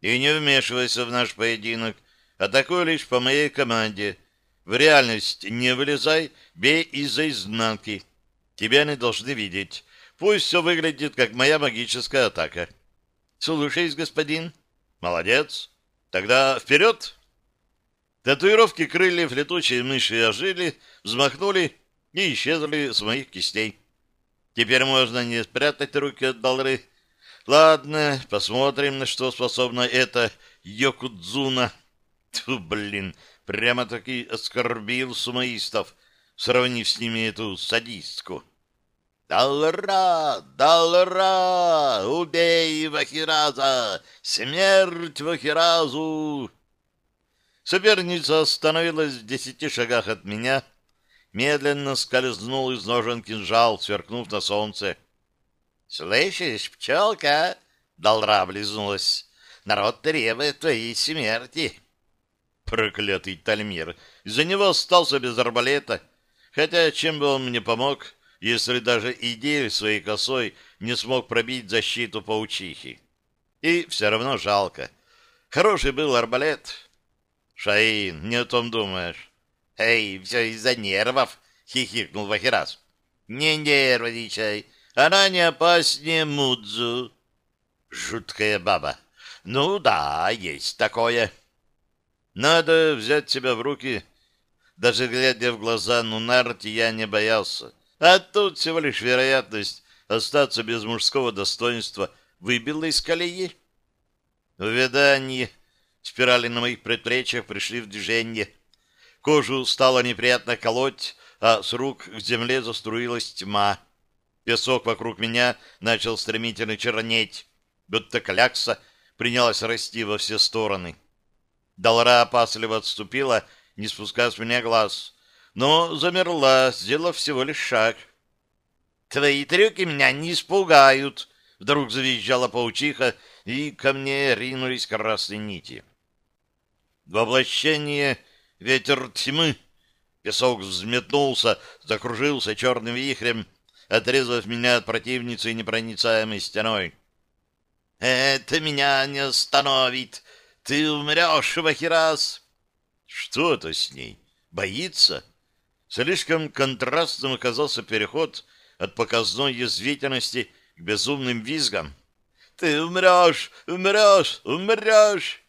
S1: И не вмешивайся в наш поединок. Атакуй лишь по моей команде. В реальность не вылезай, бей из-за изнанки. Тебя не должны видеть. Пусть все выглядит, как моя магическая атака. Слушаюсь, господин. Молодец. Тогда вперед. Татуировки крыльев летучей мыши ожили, взмахнули и исчезли с моих кистей. Теперь можно не спрятать руки от долры. Ладно, посмотрим, на что способна эта Йокудзуна. Тьфу, блин, прямо-таки оскорбил сумаистов, сравнив с ними эту садистку. «Далра! Далра! Убей Вахираза! Смерть Вахиразу!» Соперница остановилась в десяти шагах от меня, медленно скользнул из ножен кинжал, сверкнув на солнце. — Слышишь, пчелка? — Долра облизнулась. — Народ требует твоей смерти. Проклятый Тальмир! Из-за него остался без арбалета. Хотя чем бы он мне помог, если даже идею своей косой не смог пробить защиту паучихи? И все равно жалко. Хороший был арбалет. Шаин, не о том думаешь. «Эй, все из-за нервов!» — хихикнул Вахирас. «Не нервничай, она не опаснее Мудзу». «Жуткая баба. Ну да, есть такое». «Надо взять себя в руки». Даже глядя в глаза Нунарти, я не боялся. А тут всего лишь вероятность остаться без мужского достоинства выбила из колеи. Увядание. Спирали на моих предплечьях пришли в движение — Кожу стало неприятно колоть, а с рук к земле заструилась тьма. Песок вокруг меня начал стремительно чернеть, будто клякса принялась расти во все стороны. Долора опасливо отступила, не спуская с меня глаз, но замерла, сделав всего лишь шаг. «Твои трюки меня не испугают!» Вдруг завизжала паучиха, и ко мне ринулись красные нити. Воплощение ветер тьмы. Песок взметнулся, закружился черным вихрем, отрезав меня от противницы непроницаемой стеной. «Это меня не остановит! Ты умрешь, Вахирас!» Что это с ней? Боится? Слишком контрастным оказался переход от показной язвительности к безумным визгам. «Ты умрешь! Умрешь! Умрешь!»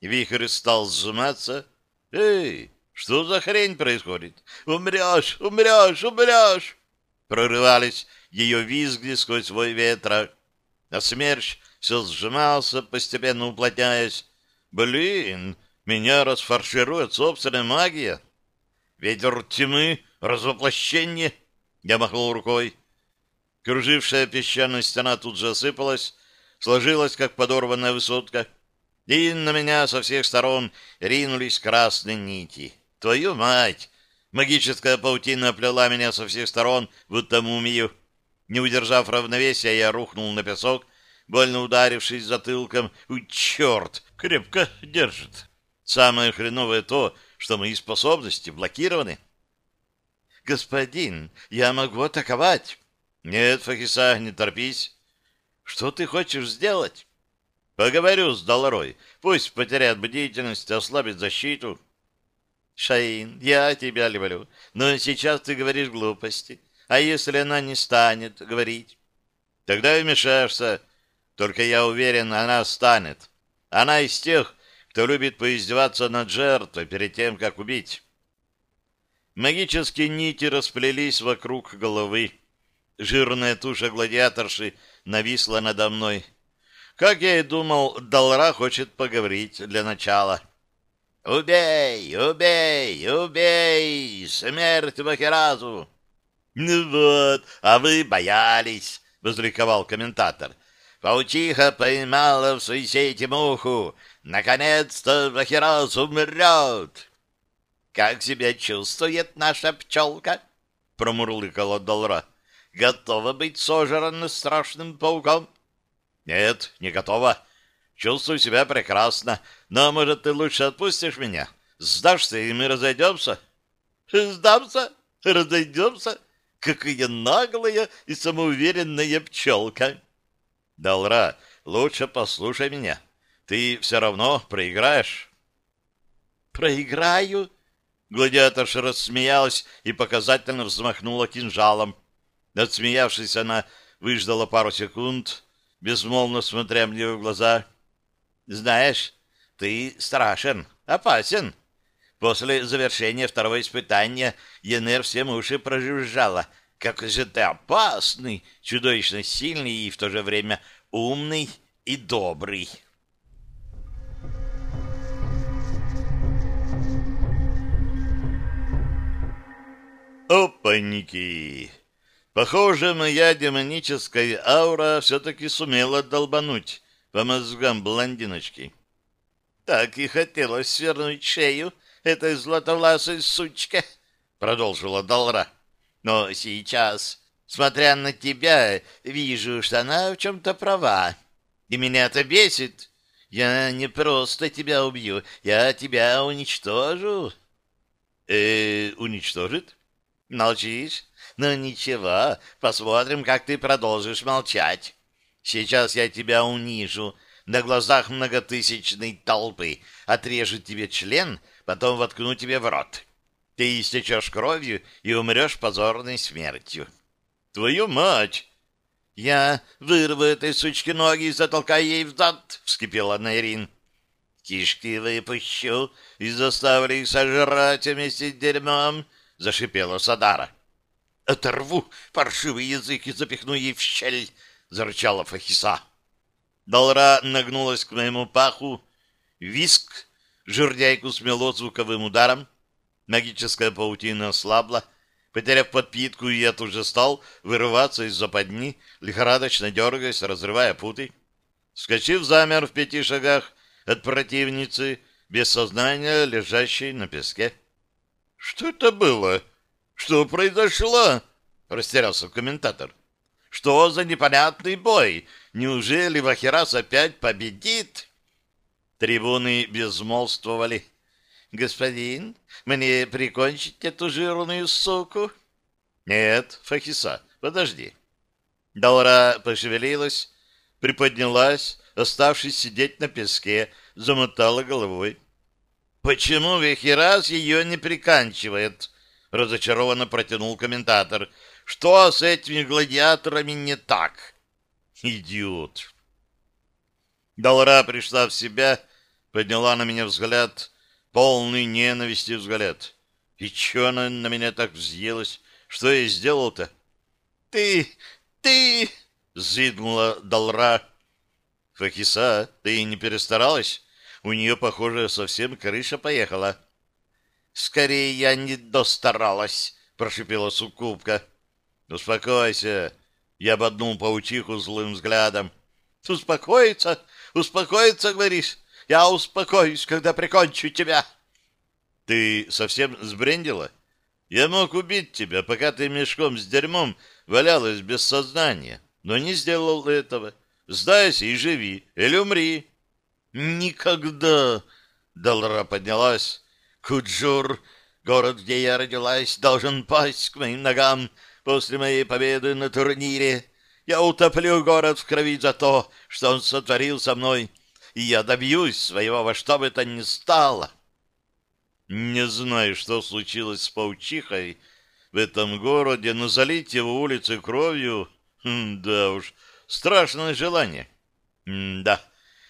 S1: Вихрь стал сжиматься. «Эй, что за хрень происходит? Умрешь! Умрешь! Умрешь!» Прорывались ее визги сквозь свой ветра. А смерч все сжимался, постепенно уплотняясь. «Блин, меня расфарширует собственная магия!» «Ветер тьмы, развоплощение!» Я махнул рукой. Кружившая песчаная стена тут же осыпалась, сложилась, как подорванная высотка, и на меня со всех сторон ринулись красные нити. Твою мать! Магическая паутина оплела меня со всех сторон, будто мумию. Не удержав равновесия, я рухнул на песок, больно ударившись затылком. У черт! Крепко держит. Самое хреновое то, что мои способности блокированы. «Господин, я могу атаковать!» «Нет, Фахиса, не торпись!» «Что ты хочешь сделать?» «Поговорю с Долорой. Пусть потеряет бдительность, ослабит защиту». «Шаин, я тебя люблю, но сейчас ты говоришь глупости. А если она не станет говорить?» «Тогда и мешаешься. Только я уверен, она станет. Она из тех, кто любит поиздеваться над жертвой перед тем, как убить». Магические нити расплелись вокруг головы. Жирная туша гладиаторши нависла надо мной. Как я и думал, Далра хочет поговорить для начала. «Убей! Убей! Убей! Смерть Бахеразу!» «Ну вот, а вы боялись!» — возликовал комментатор. «Паучиха поймала в свои сети муху! Наконец-то Бахераз умрет!» «Как себя чувствует наша пчелка?» — промурлыкала Долра. «Готова быть сожрана страшным пауком?» «Нет, не готова. Чувствую себя прекрасно. Но, может, ты лучше отпустишь меня? Сдашься, и мы разойдемся?» «Сдамся? Разойдемся? Какая наглая и самоуверенная пчелка!» «Долра, лучше послушай меня. Ты все равно проиграешь». «Проиграю?» Гладиаторша рассмеялась и показательно взмахнула кинжалом. Отсмеявшись, она выждала пару секунд, безмолвно смотря мне в глаза. «Знаешь, ты страшен, опасен. После завершения второго испытания Янер всем уши прожужжала. Как же ты опасный, чудовищно сильный и в то же время умный и добрый». Опаньки! Похоже, моя демоническая аура все-таки сумела долбануть по мозгам блондиночки. Так и хотелось свернуть шею этой златовласой сучке, продолжила Долра. Но сейчас, смотря на тебя, вижу, что она в чем-то права. И меня это бесит. Я не просто тебя убью, я тебя уничтожу. Э, уничтожит? Молчишь? Ну ничего, посмотрим, как ты продолжишь молчать. Сейчас я тебя унижу на глазах многотысячной толпы, отрежу тебе член, потом воткну тебе в рот. Ты истечешь кровью и умрешь позорной смертью. Твою мать! Я вырву этой сучке ноги и затолкаю ей в зад, вскипела Найрин. Кишки выпущу и заставлю их сожрать вместе с дерьмом, — зашипела Садара. «Оторву паршивый язык и запихну ей в щель!» — зарычала Фахиса. Долра нагнулась к моему паху. Виск. Жердяйку смело звуковым ударом. Магическая паутина ослабла, потеряв подпитку, я тут же стал вырываться из западни, лихорадочно дергаясь, разрывая путы. Скочив, замер в пяти шагах от противницы, без сознания, лежащей на песке. — Что это было? Что произошло? — растерялся комментатор. — Что за непонятный бой? Неужели Вахирас опять победит? Трибуны безмолвствовали. — Господин, мне прикончить эту жирную суку? — Нет, Фахиса, подожди. Далра пошевелилась, приподнялась, оставшись сидеть на песке, замотала головой. — Почему Вехерас ее не приканчивает? — разочарованно протянул комментатор. — Что с этими гладиаторами не так? — Идиот! Далра пришла в себя, подняла на меня взгляд, полный ненависти взгляд. И че она на меня так взъелась? Что я сделал-то? — Ты... ты... — зиднула Далра. — Факиса, ты не перестаралась? У нее, похоже, совсем крыша поехала. — Скорее я не достаралась, — прошипела суккубка. — Успокойся. Я ободнул паучиху злым взглядом. — Успокоиться? Успокоиться, говоришь? Я успокоюсь, когда прикончу тебя. — Ты совсем сбрендила? Я мог убить тебя, пока ты мешком с дерьмом валялась без сознания, но не сделал этого. Сдайся и живи, или умри. «Никогда!» — Долора поднялась. «Куджур, город, где я родилась, должен пасть к моим ногам после моей победы на турнире. Я утоплю город в крови за то, что он сотворил со мной, и я добьюсь своего во что бы то ни стало». Не знаю, что случилось с паучихой в этом городе, но залить его улицы кровью... Хм, да уж, страшное желание. М да.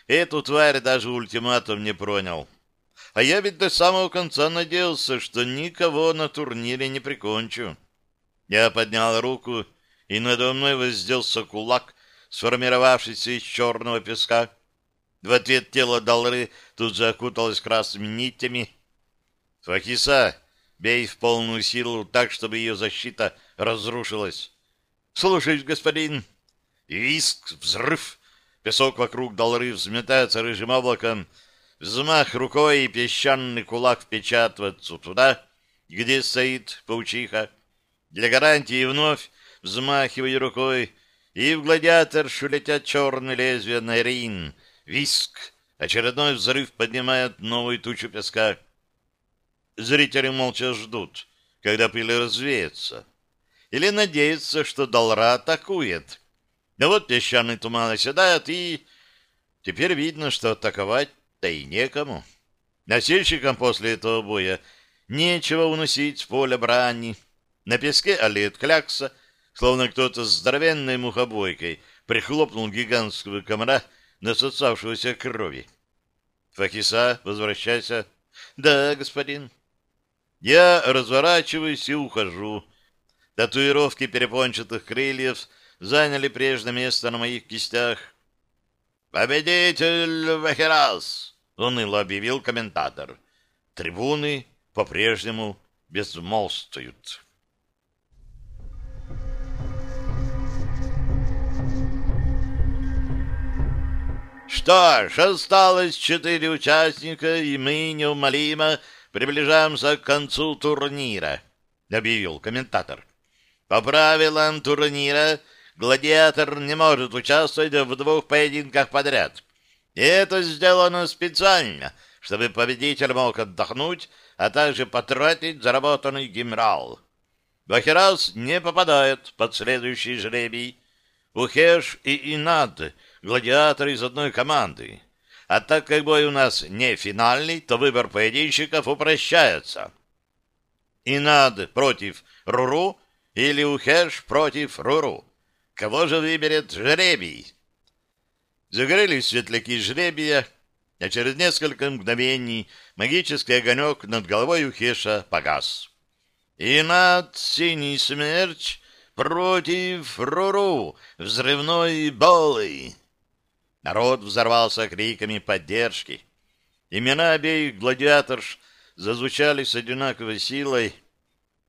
S1: Эту тварь даже ультиматум не пронял. А я ведь до самого конца надеялся, что никого на турнире не прикончу. Я поднял руку, и надо мной возделся кулак, сформировавшийся из черного песка. В ответ тело Далры тут же окуталось красными нитями. «Фахиса, бей в полную силу так, чтобы ее защита разрушилась». «Слушаюсь, господин». Виск, взрыв, Песок вокруг долры взметается рыжим облаком. Взмах рукой и песчаный кулак впечатывается туда, где стоит паучиха. Для гарантии вновь взмахиваю рукой, и в гладиаторшу летят черные лезвия на рин. Виск! Очередной взрыв поднимает новую тучу песка. Зрители молча ждут, когда пыль развеется. Или надеются, что Долра атакует. Да вот песчаный туман оседает, и... Теперь видно, что атаковать-то и некому. Носильщикам после этого боя нечего уносить с поля брани. На песке олеет клякса, словно кто-то с здоровенной мухобойкой прихлопнул гигантского комара, насосавшегося крови. Факиса, возвращайся. Да, господин. Я разворачиваюсь и ухожу. Татуировки перепончатых крыльев заняли прежнее место на моих кистях. «Победитель Вахерас!» — уныло объявил комментатор. Трибуны по-прежнему безмолвствуют. Что ж, осталось четыре участника, и мы неумолимо приближаемся к концу турнира, — объявил комментатор. По правилам турнира гладиатор не может участвовать в двух поединках подряд. И это сделано специально, чтобы победитель мог отдохнуть, а также потратить заработанный генерал. Бахерас не попадает под следующий жребий. Ухеш и Инад — гладиаторы из одной команды. А так как бой у нас не финальный, то выбор поединщиков упрощается. Инад против Руру или Ухеш против Руру. Кого же выберет жребий? Загорелись светляки жребия, а через несколько мгновений магический огонек над головой у Хеша погас. И над синий смерч против Руру взрывной болы. Народ взорвался криками поддержки. Имена обеих гладиаторш зазвучали с одинаковой силой.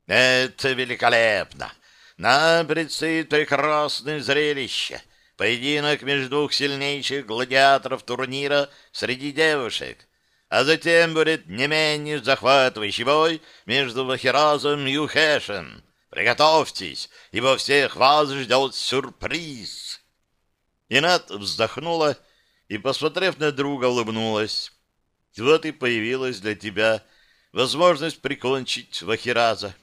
S1: «Это великолепно! Нам предстоит прекрасное зрелище!» Поединок между двух сильнейших гладиаторов турнира среди девушек. А затем будет не менее захватывающий бой между Вахиразом и Ухэшем. Приготовьтесь, ибо всех вас ждет сюрприз. Инат вздохнула и, посмотрев на друга, улыбнулась. Вот и появилась для тебя возможность прикончить Вахираза.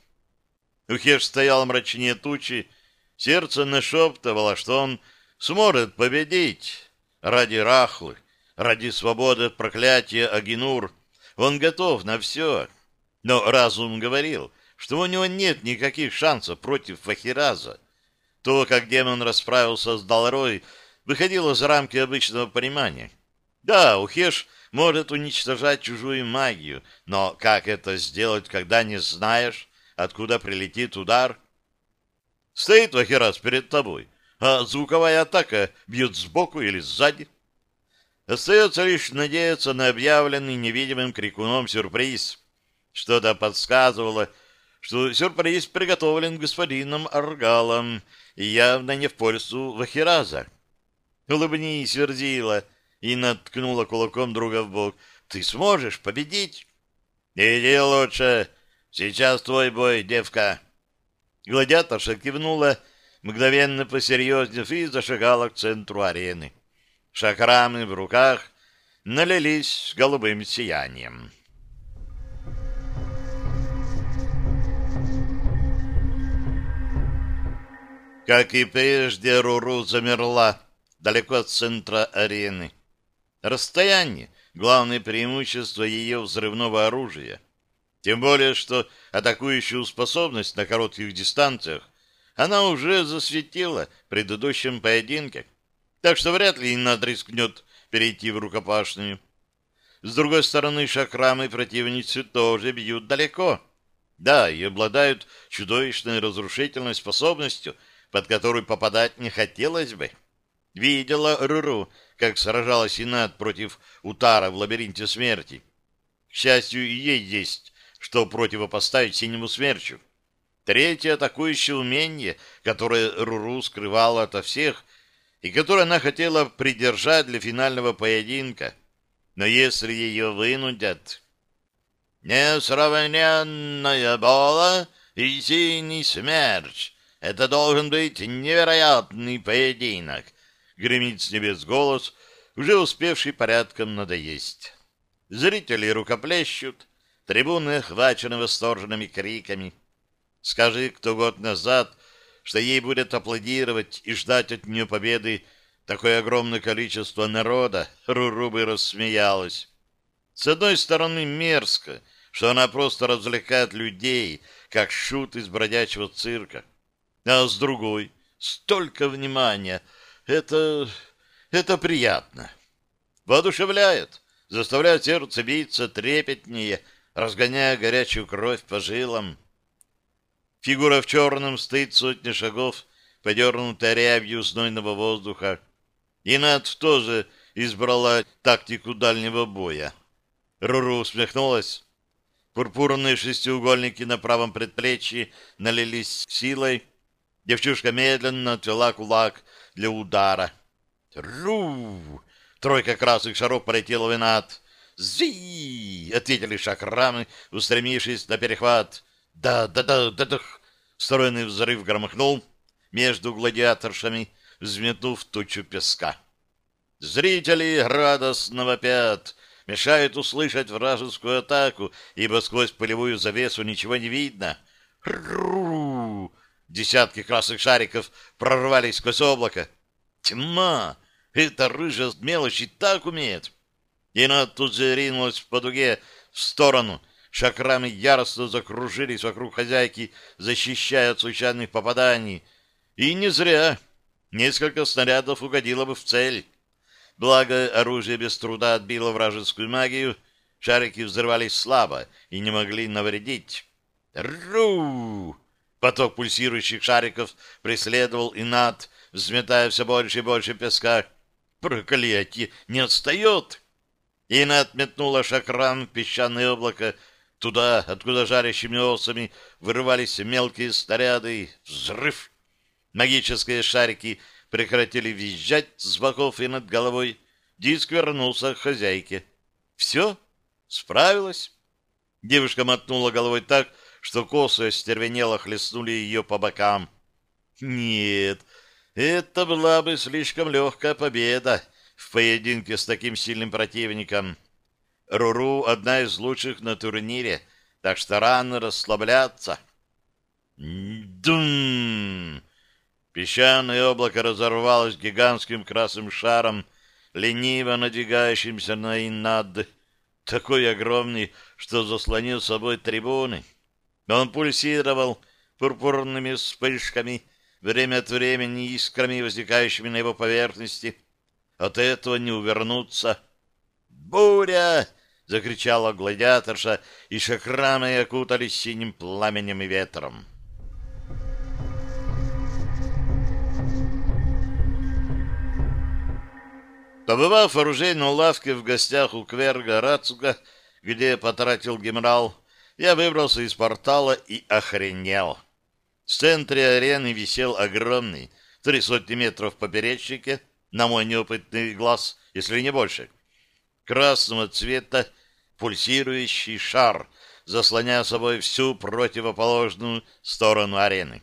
S1: Ухеш стоял мрачнее тучи, сердце нашептывало, что он сможет победить ради Рахлы, ради свободы от проклятия Агинур. Он готов на все. Но разум говорил, что у него нет никаких шансов против Фахираза. То, как демон расправился с Далрой, выходило за рамки обычного понимания. Да, Ухеш может уничтожать чужую магию, но как это сделать, когда не знаешь, откуда прилетит удар? Стоит Вахираз перед тобой, а звуковая атака бьет сбоку или сзади. Остается лишь надеяться на объявленный невидимым крикуном сюрприз. Что-то подсказывало, что сюрприз приготовлен господином Аргалом и явно не в пользу Вахираза. «Улыбнись, Верзила!» и наткнула кулаком друга в бок. «Ты сможешь победить?» «Иди лучше! Сейчас твой бой, девка!» Гладиаторша кивнула, мгновенно посерьезнев и зашагала к центру арены. Шакрамы в руках налились голубым сиянием. Как и прежде, Руру замерла далеко от центра арены. Расстояние — главное преимущество ее взрывного оружия. Тем более, что атакующую способность на коротких дистанциях она уже засветила в предыдущем поединке, так что вряд ли Иннад рискнет перейти в рукопашную. С другой стороны, шакрамы противницы тоже бьют далеко. Да, и обладают чудовищной разрушительной способностью, под которую попадать не хотелось бы. Видела Руру, как сражалась Инат против Утара в лабиринте смерти. К счастью, ей есть что противопоставить синему смерчу. Третье атакующее умение, которое Руру скрывала ото всех, и которое она хотела придержать для финального поединка. Но если ее вынудят... «Несравненная бола и синий смерч! Это должен быть невероятный поединок!» — гремит с небес голос, уже успевший порядком надоесть. Зрители рукоплещут, трибуны охвачены восторженными криками — Скажи кто год назад, что ей будет аплодировать и ждать от нее победы такое огромное количество народа, Руру бы рассмеялась. С одной стороны, мерзко, что она просто развлекает людей, как шут из бродячего цирка. А с другой, столько внимания. Это... это приятно. Воодушевляет, заставляет сердце биться трепетнее, разгоняя горячую кровь по жилам. Фигура в черном стоит сотни шагов, подернутая рябью знойного воздуха. И Над тоже избрала тактику дальнего боя. Руру усмехнулась. Пурпурные шестиугольники на правом предплечье налились силой. Девчушка медленно отвела кулак для удара. Ру! Тройка красных шаров полетела в Инат. «Зи!» — ответили шакрамы, устремившись на перехват. Да, да, да, да, да. Стройный взрыв громыхнул между гладиаторшами, взметнув тучу песка. Зрители радостно вопят, мешают услышать вражескую атаку, ибо сквозь полевую завесу ничего не видно. Ру! Десятки красных шариков прорвались сквозь облако. Тьма! Эта рыжая мелочь и так умеет. И она тут же ринулась по дуге в сторону — Шакрами яростно закружились вокруг хозяйки, защищая от случайных попаданий. И не зря. Несколько снарядов угодило бы в цель. Благо, оружие без труда отбило вражескую магию, шарики взрывались слабо и не могли навредить. Ру! Поток пульсирующих шариков преследовал и над, взметая все больше и больше песка. Проклятие! Не отстает! И метнула шакран в песчаное облако, Туда, откуда жарящими осами вырывались мелкие снаряды, взрыв. Магические шарики прекратили визжать с боков и над головой. Диск вернулся к хозяйке. Все, справилась. Девушка мотнула головой так, что косы остервенело хлестнули ее по бокам. Нет, это была бы слишком легкая победа в поединке с таким сильным противником. Руру — одна из лучших на турнире, так что рано расслабляться. Дум! Песчаное облако разорвалось гигантским красным шаром, лениво надвигающимся на Иннад, такой огромный, что заслонил собой трибуны. Он пульсировал пурпурными вспышками, время от времени искрами, возникающими на его поверхности. От этого не увернуться. «Буря!» — закричала гладиаторша, и шакрамы окутались синим пламенем и ветром. Побывав в оружейной лавке в гостях у Кверга Рацуга, где потратил генерал, я выбрался из портала и охренел. В центре арены висел огромный, три сотни метров поперечнике, на мой неопытный глаз, если не больше, красного цвета пульсирующий шар, заслоняя собой всю противоположную сторону арены.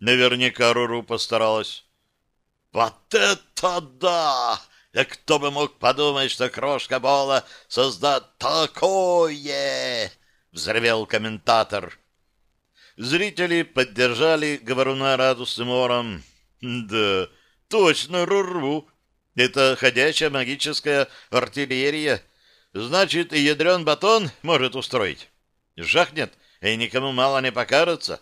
S1: Наверняка Руру постаралась. «Вот это да! Да кто бы мог подумать, что крошка Бола создаст такое!» — взревел комментатор. Зрители поддержали говоруна радостным ором. «Да, точно, Руру! Это ходячая магическая артиллерия!» Значит, и ядрен батон может устроить. Жахнет, и никому мало не покажется.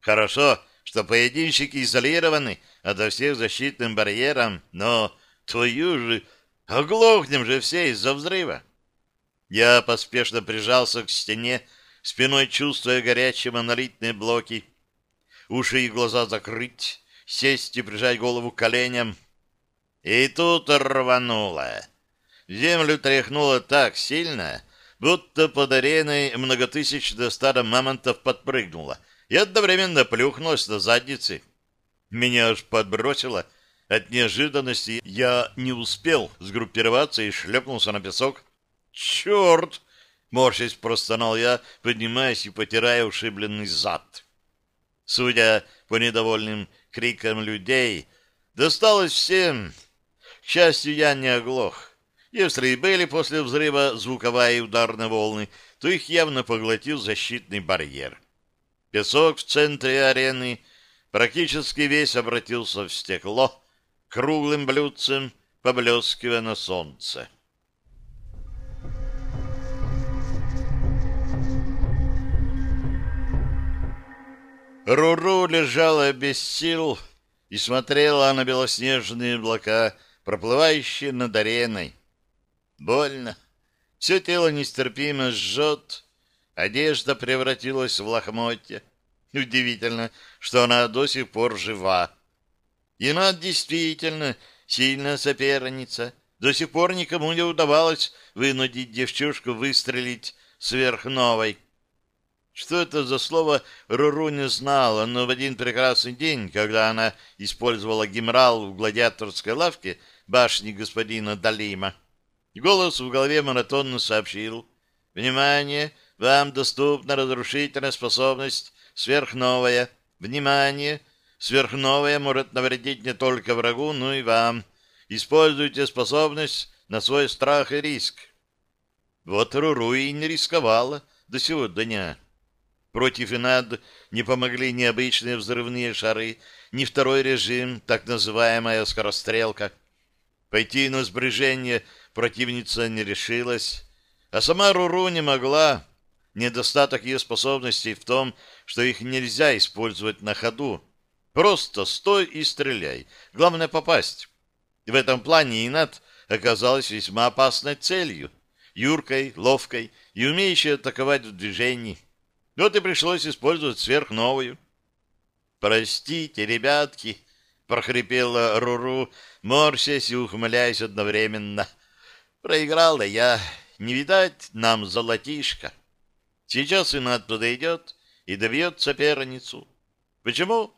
S1: Хорошо, что поединщики изолированы ото всех защитным барьером, но твою же... Оглохнем же все из-за взрыва. Я поспешно прижался к стене, спиной чувствуя горячие монолитные блоки. Уши и глаза закрыть, сесть и прижать голову к коленям. И тут рвануло. Землю тряхнуло так сильно, будто под ареной многотысячное стадо мамонтов подпрыгнуло и одновременно плюхнулось на задницы. Меня аж подбросило. От неожиданности я не успел сгруппироваться и шлепнулся на песок. «Черт!» — морщись простонал я, поднимаясь и потирая ушибленный зад. Судя по недовольным крикам людей, досталось всем. К счастью, я не оглох. Если и были после взрыва звуковая и ударные волны, то их явно поглотил защитный барьер. Песок в центре арены практически весь обратился в стекло, круглым блюдцем поблескивая на солнце. Руру лежала без сил и смотрела на белоснежные облака, проплывающие над ареной. Больно. Все тело нестерпимо жжет. Одежда превратилась в лохмотья. Удивительно, что она до сих пор жива. Над действительно сильная соперница. До сих пор никому не удавалось вынудить девчушку выстрелить сверхновой. Что это за слово, Руру не знала, но в один прекрасный день, когда она использовала гимрал в гладиаторской лавке башни господина Далима, Голос в голове монотонно сообщил. «Внимание! Вам доступна разрушительная способность сверхновая. Внимание! Сверхновая может навредить не только врагу, но и вам. Используйте способность на свой страх и риск». Вот Руру и не рисковала до сегодня дня. Против Инад не помогли ни обычные взрывные шары, ни второй режим, так называемая скорострелка. Пойти на сближение – противница не решилась, а сама Руру не могла. Недостаток ее способностей в том, что их нельзя использовать на ходу. Просто стой и стреляй. Главное попасть. В этом плане Инат оказалась весьма опасной целью. Юркой, ловкой и умеющей атаковать в движении. Вот и пришлось использовать сверхновую. «Простите, ребятки!» — прохрипела Руру, морщась и ухмыляясь одновременно — Проиграл да я. Не видать нам золотишко. Сейчас Инат подойдет и добьет соперницу. Почему?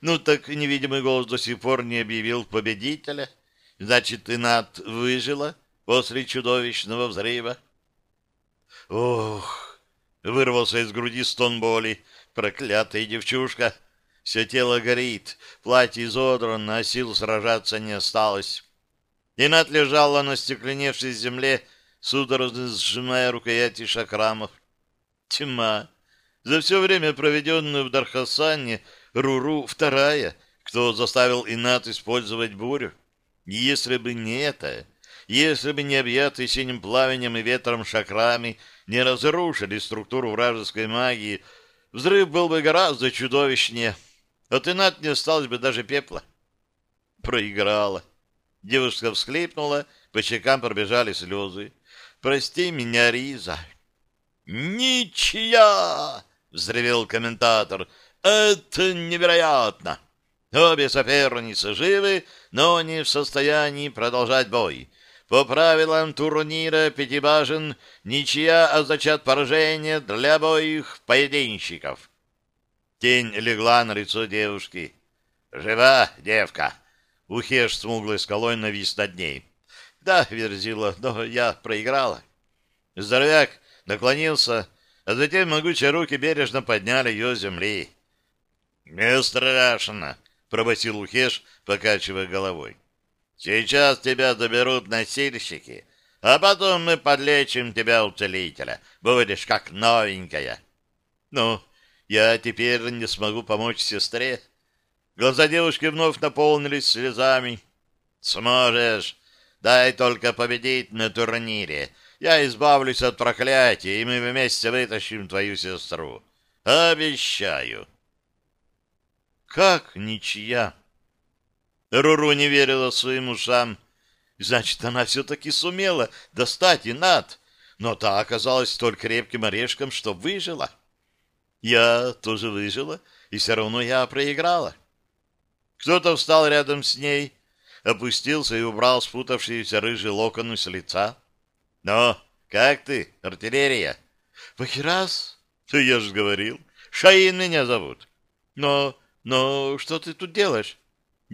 S1: Ну, так невидимый голос до сих пор не объявил победителя. Значит, Инат выжила после чудовищного взрыва. Ох! Вырвался из груди стон боли. Проклятая девчушка! Все тело горит, платье изодрано, а сил сражаться не осталось. Инат лежала на стекленевшей земле, судорожно сжимая рукояти шакрамов. Тьма! За все время, проведенное в Дархасане, Руру вторая, кто заставил Инат использовать бурю. Если бы не это, если бы не объятые синим пламенем и ветром шакрами не разрушили структуру вражеской магии, взрыв был бы гораздо чудовищнее. От Инат не осталось бы даже пепла. Проиграла. Девушка всхлипнула, по щекам пробежали слезы. «Прости меня, Риза». «Ничья!» — взревел комментатор. «Это невероятно!» Обе соперницы живы, но не в состоянии продолжать бой. По правилам турнира пятибажен ничья означает поражение для обоих поединщиков. Тень легла на лицо девушки. «Жива, девка!» Ухеш смуглой скалой навис над ней. «Да, Верзила, но я проиграла». Здоровяк наклонился, а затем могучие руки бережно подняли ее с земли. «Не страшно!» — пробасил Ухеш, покачивая головой. «Сейчас тебя заберут носильщики, а потом мы подлечим тебя у целителя. Будешь как новенькая». «Ну, я теперь не смогу помочь сестре». Глаза девушки вновь наполнились слезами. «Сможешь. Дай только победить на турнире. Я избавлюсь от проклятия, и мы вместе вытащим твою сестру. Обещаю». «Как ничья?» Руру не верила своим ушам. Значит, она все-таки сумела достать и над, но та оказалась столь крепким орешком, что выжила. Я тоже выжила, и все равно я проиграла. Кто-то встал рядом с ней, опустился и убрал спутавшиеся рыжие локоны с лица. — Ну, как ты, артиллерия? — Вахирас? — Я же говорил. Шаин меня зовут. — Но, но что ты тут делаешь? —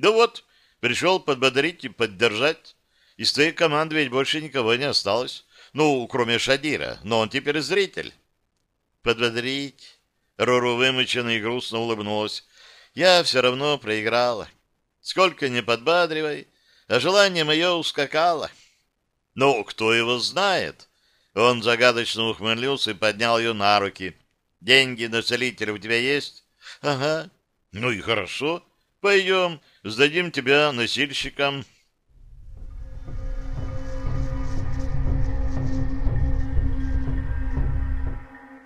S1: Да вот, пришел подбодрить и поддержать. Из твоей команды ведь больше никого не осталось. Ну, кроме Шадира, но он теперь зритель. — Подбодрить? Рору вымученно и грустно улыбнулась я все равно проиграла. Сколько не подбадривай, а желание мое ускакало. Ну, кто его знает? Он загадочно ухмылился и поднял ее на руки. Деньги на целителя у тебя есть? Ага. Ну и хорошо. Пойдем, сдадим тебя носильщикам.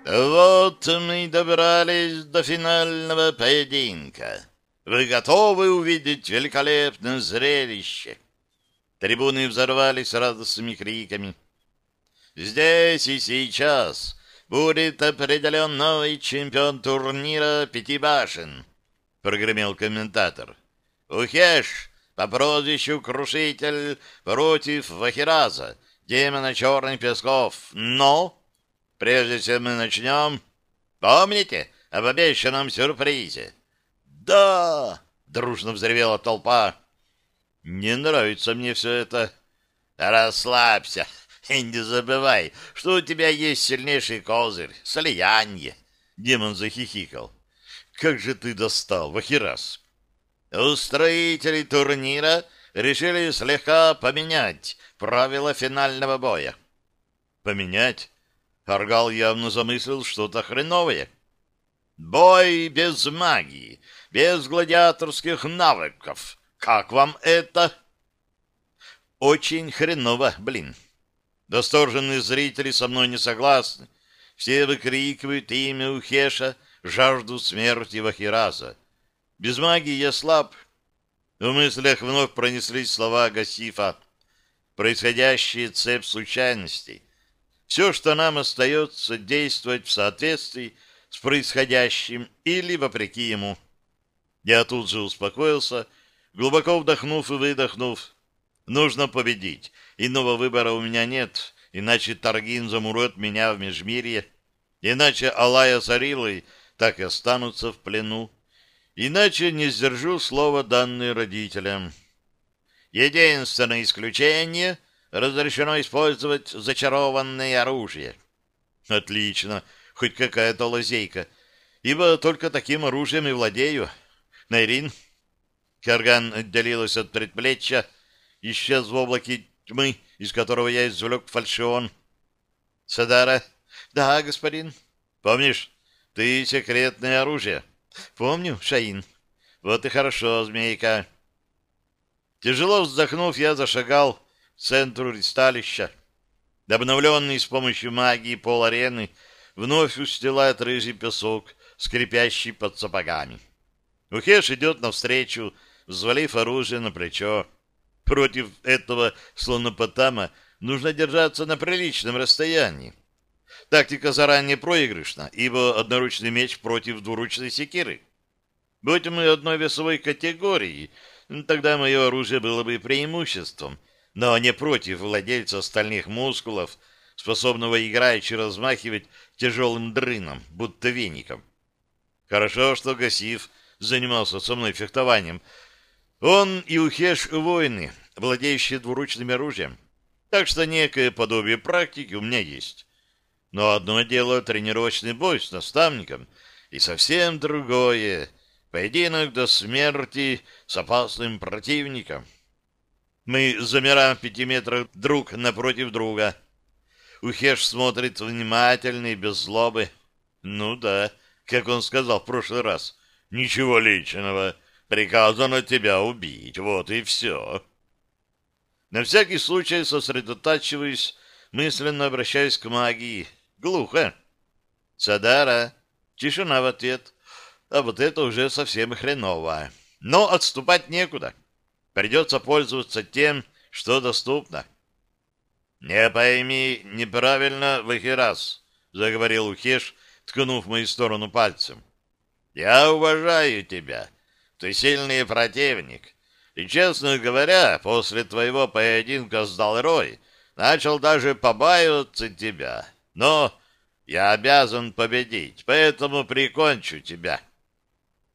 S1: Вот мы добрались до финального поединка. Вы готовы увидеть великолепное зрелище? Трибуны взорвались радостными криками. Здесь и сейчас будет определен новый чемпион турнира пяти башен, прогремел комментатор. Ухеш по прозвищу Крушитель против Вахираза, демона Черных Песков. Но Прежде чем мы начнем, помните об обещанном сюрпризе? Да! Дружно взревела толпа. Не нравится мне все это. Расслабься и не забывай, что у тебя есть сильнейший козырь — слияние. Демон захихикал. Как же ты достал, Вахирас! Устроители турнира решили слегка поменять правила финального боя. Поменять? Аргал явно замыслил что-то хреновое. «Бой без магии, без гладиаторских навыков. Как вам это?» «Очень хреново, блин. Досторженные зрители со мной не согласны. Все выкрикивают имя Ухеша, жажду смерти Вахираза. Без магии я слаб». В мыслях вновь пронеслись слова Гасифа. «Происходящие цепь случайностей» Все, что нам остается, действовать в соответствии с происходящим или вопреки ему. Я тут же успокоился, глубоко вдохнув и выдохнув. Нужно победить. Иного выбора у меня нет, иначе Таргин замурет меня в межмирье. Иначе Алая с Арилой так и останутся в плену. Иначе не сдержу слова, данные родителям. Единственное исключение — разрешено использовать зачарованное оружие. Отлично, хоть какая-то лазейка, ибо только таким оружием и владею. Найрин. Карган отделилась от предплечья, исчез в облаке тьмы, из которого я извлек фальшион. Садара. Да, господин. Помнишь, ты секретное оружие? Помню, Шаин. Вот и хорошо, змейка. Тяжело вздохнув, я зашагал к центру ристалища. Обновленный с помощью магии пол арены вновь устилает рыжий песок, скрипящий под сапогами. Ухеш идет навстречу, взвалив оружие на плечо. Против этого слонопотама нужно держаться на приличном расстоянии. Тактика заранее проигрышна, ибо одноручный меч против двуручной секиры. Будь мы одной весовой категории, тогда мое оружие было бы преимуществом, но не против владельца стальных мускулов, способного играючи размахивать тяжелым дрыном, будто веником. Хорошо, что Гасив занимался со мной фехтованием. Он и Ухеш воины, владеющие двуручным оружием. Так что некое подобие практики у меня есть. Но одно дело тренировочный бой с наставником, и совсем другое — поединок до смерти с опасным противником. Мы замираем в пяти метрах друг напротив друга. Ухеш смотрит внимательно и без злобы. Ну да, как он сказал в прошлый раз. Ничего личного. Приказано тебя убить. Вот и все. На всякий случай сосредотачиваюсь, мысленно обращаюсь к магии. Глухо. Садара. Тишина в ответ. А вот это уже совсем хреново. Но отступать некуда. Придется пользоваться тем, что доступно. «Не пойми неправильно, Вахирас», — заговорил Ухеш, ткнув в мою сторону пальцем. «Я уважаю тебя. Ты сильный противник. И, честно говоря, после твоего поединка с Далрой начал даже побаиваться тебя. Но я обязан победить, поэтому прикончу тебя.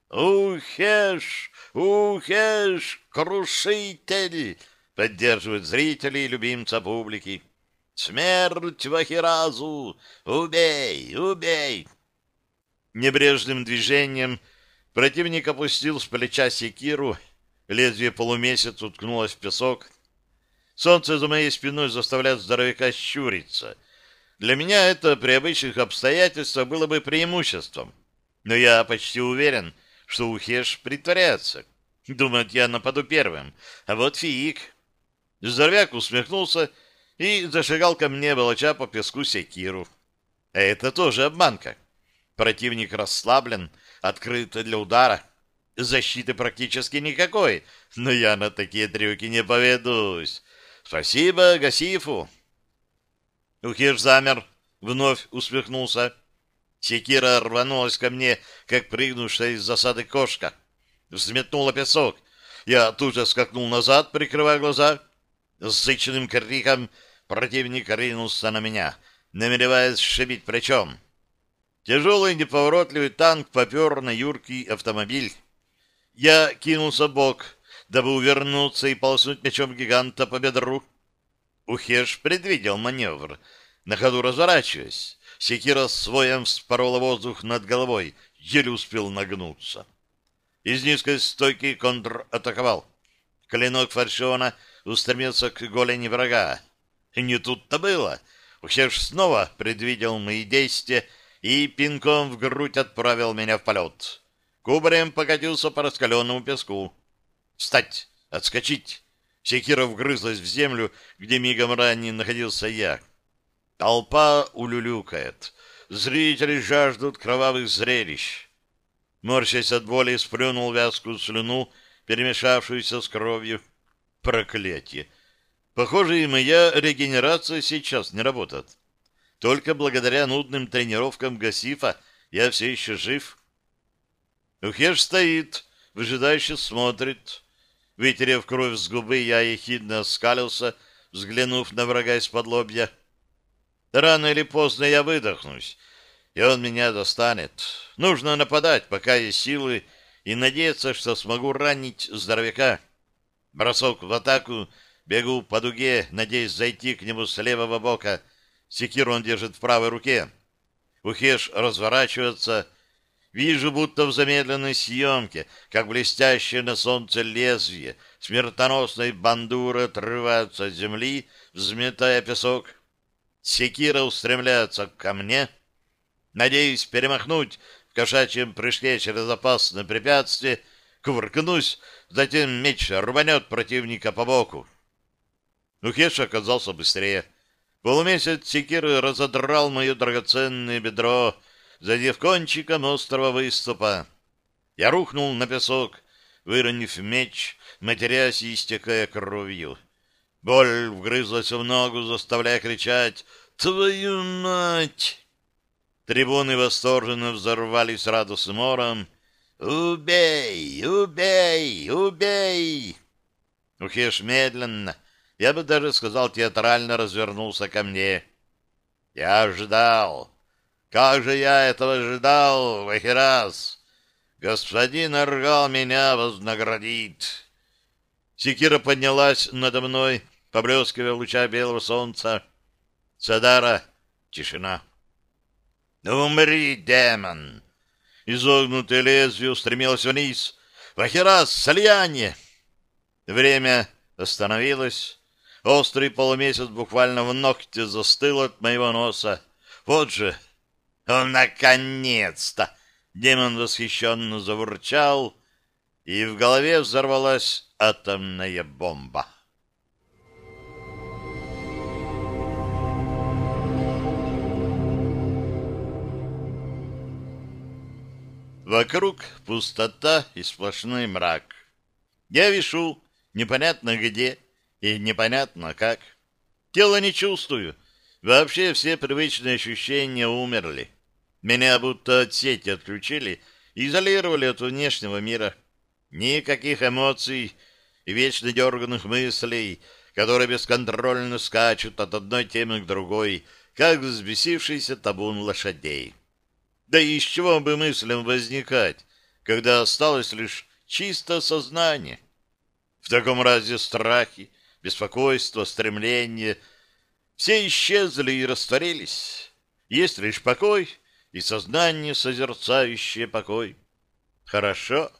S1: Ухеш, ухеш, крушитель, поддерживают зрители и любимца публики. Смерть Вахиразу! Убей, убей! Небрежным движением противник опустил с плеча секиру, лезвие полумесяц уткнулось в песок. Солнце за моей спиной заставляет здоровяка щуриться — для меня это при обычных обстоятельствах было бы преимуществом. Но я почти уверен, что Ухеш притворяется. Думает, я нападу первым. А вот фиг. Здоровяк усмехнулся и зашагал ко мне, волоча по песку секиру. А это тоже обманка. Противник расслаблен, открыт для удара. Защиты практически никакой, но я на такие трюки не поведусь. Спасибо Гасифу. Ухиш замер, вновь усмехнулся. Секира рванулась ко мне, как прыгнувшая из засады кошка. Взметнула песок. Я тут же скакнул назад, прикрывая глаза. С зычным криком противник ринулся на меня, намереваясь шибить плечом. Тяжелый неповоротливый танк попер на юркий автомобиль. Я кинулся бок, дабы увернуться и полоснуть мечом гиганта по бедру. Ухеш предвидел маневр, на ходу разворачиваясь. Секира своем вспорола воздух над головой, еле успел нагнуться. Из низкой стойки контратаковал. Клинок фаршиона устремился к голени врага. И не тут-то было. Ухеш снова предвидел мои действия и пинком в грудь отправил меня в полет. Кубарем покатился по раскаленному песку. «Встать! Отскочить!» Секира вгрызлась в землю, где мигом ранее находился я. Толпа улюлюкает. Зрители жаждут кровавых зрелищ. Морщась от боли, сплюнул вязкую слюну, перемешавшуюся с кровью. Проклятие! Похоже, и моя регенерация сейчас не работает. Только благодаря нудным тренировкам Гасифа я все еще жив. Ухеш стоит, выжидающе смотрит. Вытерев кровь с губы, я ехидно скалился, взглянув на врага из-под лобья. Рано или поздно я выдохнусь. и он меня достанет. Нужно нападать, пока есть силы, и надеяться, что смогу ранить здоровяка. Бросок в атаку, бегу по дуге, надеясь зайти к нему с левого бока. Секиру он держит в правой руке. Ухеш разворачивается. Вижу, будто в замедленной съемке, как блестящее на солнце лезвие смертоносной бандуры отрываются от земли, взметая песок. Секира устремляется ко мне. Надеюсь перемахнуть в кошачьем прыжке через опасное препятствие, кувыркнусь, затем меч рванет противника по боку. Ухеш оказался быстрее. Полумесяц секиры разодрал мое драгоценное бедро, задев кончиком острого выступа. Я рухнул на песок, выронив меч, матерясь и истекая кровью. Боль вгрызлась в ногу, заставляя кричать «Твою мать!». Трибуны восторженно взорвались радостным ором. «Убей! Убей! Убей!» Ухеш медленно, я бы даже сказал, театрально развернулся ко мне. Я ждал. Как же я этого ждал, Вахирас! Господин Аргал меня вознаградит. Секира поднялась надо мной, поблескивая в лучах белого солнца. Садара, тишина. «Умри, демон!» Изогнутое лезвие устремилось вниз. «Вахирас, слияние!» Время остановилось. Острый полумесяц буквально в ногте застыл от моего носа. Вот же! Наконец-то! Демон восхищенно заворчал, и в голове взорвалась атомная бомба. Вокруг пустота и сплошной мрак. Я вишу непонятно где, и непонятно как. Тело не чувствую. Вообще все привычные ощущения умерли. Меня будто от сети отключили, изолировали от внешнего мира. Никаких эмоций и вечно дерганных мыслей, которые бесконтрольно скачут от одной темы к другой, как взбесившийся табун лошадей. Да и из чего бы мыслям возникать, когда осталось лишь чисто сознание? В таком разе страхи, беспокойство, стремление — все исчезли и растворились. Есть лишь покой и сознание, созерцающее покой. Хорошо.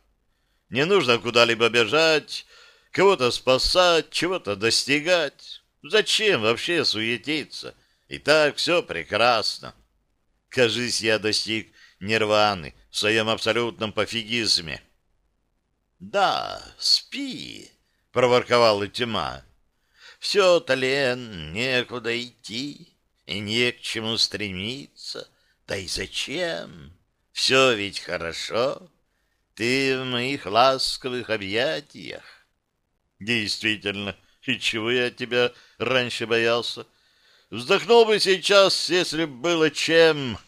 S1: Не нужно куда-либо бежать, кого-то спасать, чего-то достигать. Зачем вообще суетиться? И так все прекрасно. Кажись, я достиг нирваны в своем абсолютном пофигизме. — Да, спи, — проворковала тьма. Все, Толен, некуда идти и не к чему стремиться. Да и зачем? Все ведь хорошо. Ты в моих ласковых объятиях. Действительно, и чего я тебя раньше боялся? Вздохнул бы сейчас, если б было чем.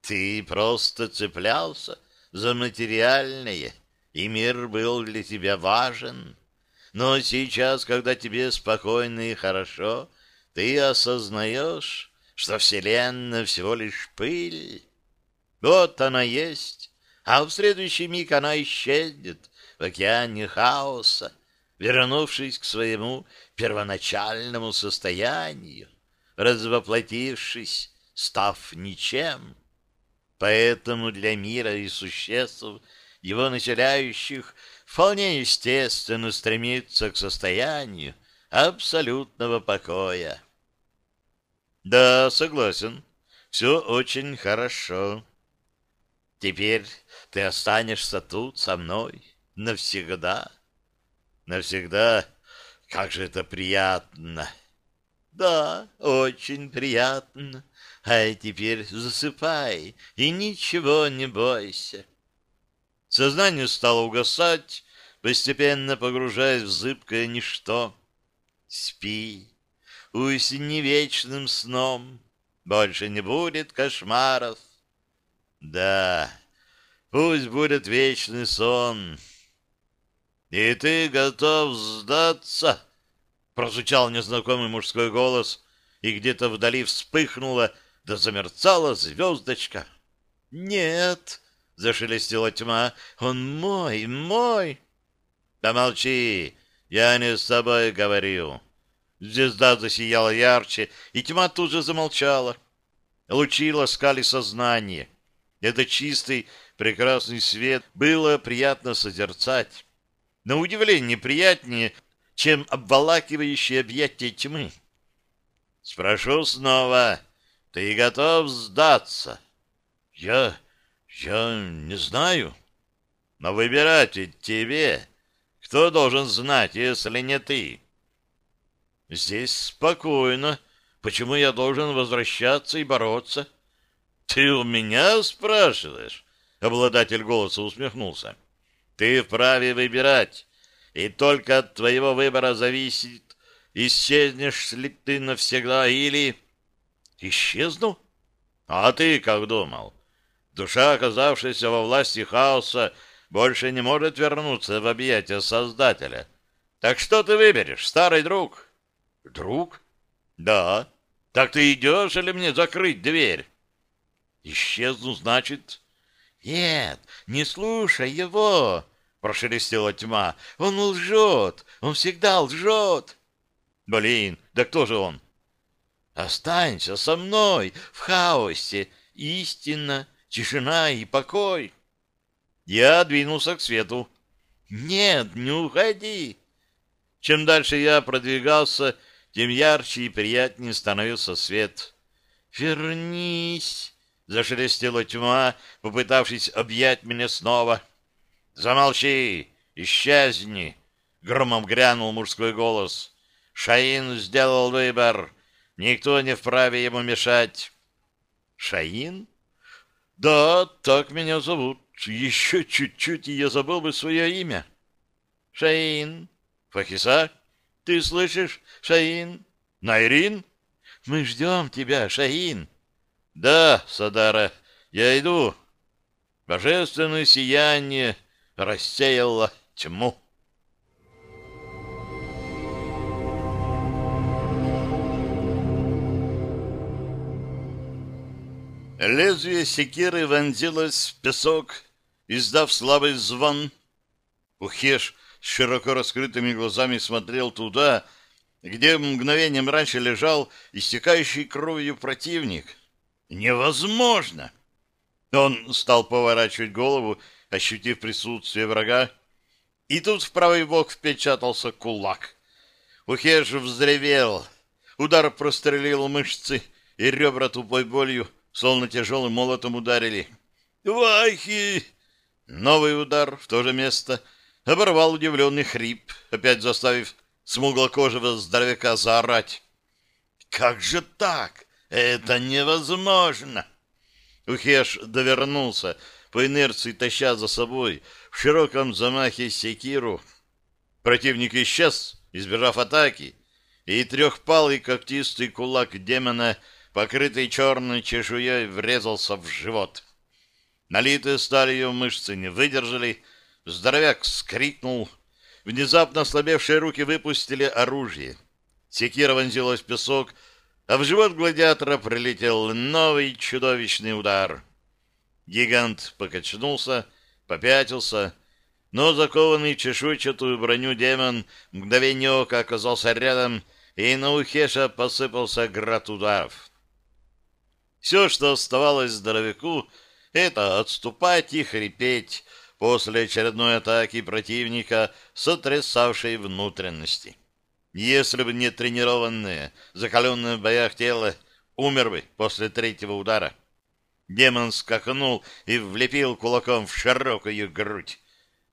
S1: Ты просто цеплялся за материальное, и мир был для тебя важен. Но сейчас, когда тебе спокойно и хорошо, ты осознаешь, что Вселенная всего лишь пыль. Вот она есть, а в следующий миг она исчезнет в океане хаоса, вернувшись к своему первоначальному состоянию, развоплотившись, став ничем. Поэтому для мира и существ, его населяющих, вполне естественно стремиться к состоянию абсолютного покоя. Да, согласен, все очень хорошо. Теперь ты останешься тут со мной навсегда. Навсегда? Как же это приятно! Да, очень приятно. А теперь засыпай и ничего не бойся. Сознание стало угасать, постепенно погружаясь в зыбкое ничто. Спи, усни вечным сном, больше не будет кошмаров. Да, пусть будет вечный сон. И ты готов сдаться? Прозвучал незнакомый мужской голос, и где-то вдали вспыхнуло да замерцала звездочка. «Нет!» — зашелестела тьма. «Он мой, мой!» «Да молчи! Я не с тобой говорю!» Звезда засияла ярче, и тьма тут же замолчала. Лучи ласкали сознание. Это чистый, прекрасный свет было приятно созерцать. На удивление приятнее, чем обволакивающие объятия тьмы. Спрошу снова, ты готов сдаться? Я... я не знаю. Но выбирать тебе. Кто должен знать, если не ты? Здесь спокойно. Почему я должен возвращаться и бороться? Ты у меня спрашиваешь? Обладатель голоса усмехнулся. Ты вправе выбирать, и только от твоего выбора зависит, исчезнешь ли ты навсегда или... Исчезну? А ты как думал? Душа, оказавшаяся во власти хаоса, больше не может вернуться в объятия Создателя. Так что ты выберешь, старый друг? Друг? Да. Так ты идешь или мне закрыть дверь? Исчезну, значит... Нет, не слушай его, прошелестела тьма. Он лжет, он всегда лжет. Блин, да кто же он? Останься со мной в хаосе, истина, тишина и покой. Я двинулся к свету. Нет, не уходи. Чем дальше я продвигался, тем ярче и приятнее становился свет. «Вернись!» — зашелестела тьма, попытавшись объять меня снова. «Замолчи! Исчезни!» — громом грянул мужской голос. «Шаин сделал выбор. Никто не вправе ему мешать». «Шаин?» «Да, так меня зовут. Еще чуть-чуть, и я забыл бы свое имя». «Шаин?» «Фахиса?» «Ты слышишь, Шаин?» «Найрин?» «Мы ждем тебя, Шаин». «Да, Садара, я иду». Божественное сияние рассеяла тьму. Лезвие секиры вонзилось в песок, издав слабый звон. Ухеш широко раскрытыми глазами смотрел туда, где мгновением раньше лежал истекающий кровью противник. «Невозможно!» Он стал поворачивать голову, ощутив присутствие врага, и тут в правый бок впечатался кулак. Ухеш взревел. Удар прострелил мышцы, и ребра тупой болью, словно тяжелым молотом ударили. «Вахи!» Новый удар в то же место оборвал удивленный хрип, опять заставив смуглокожего здоровяка заорать. «Как же так? Это невозможно!» Ухеш довернулся, по инерции таща за собой в широком замахе секиру. Противник исчез, избежав атаки, и трехпалый когтистый кулак демона, покрытый черной чешуей, врезался в живот. Налитые сталью мышцы не выдержали, здоровяк скрикнул, внезапно ослабевшие руки выпустили оружие. Секира вонзилась в песок, а в живот гладиатора прилетел новый чудовищный удар. Гигант покачнулся, попятился, но закованный чешуйчатую броню демон мгновение ока оказался рядом, и на Ухеша посыпался град ударов. Все, что оставалось здоровяку, это отступать и хрипеть после очередной атаки противника, сотрясавшей внутренности. Если бы не тренированное, закаленное в боях тело, умер бы после третьего удара. Демон скакнул и влепил кулаком в широкую грудь.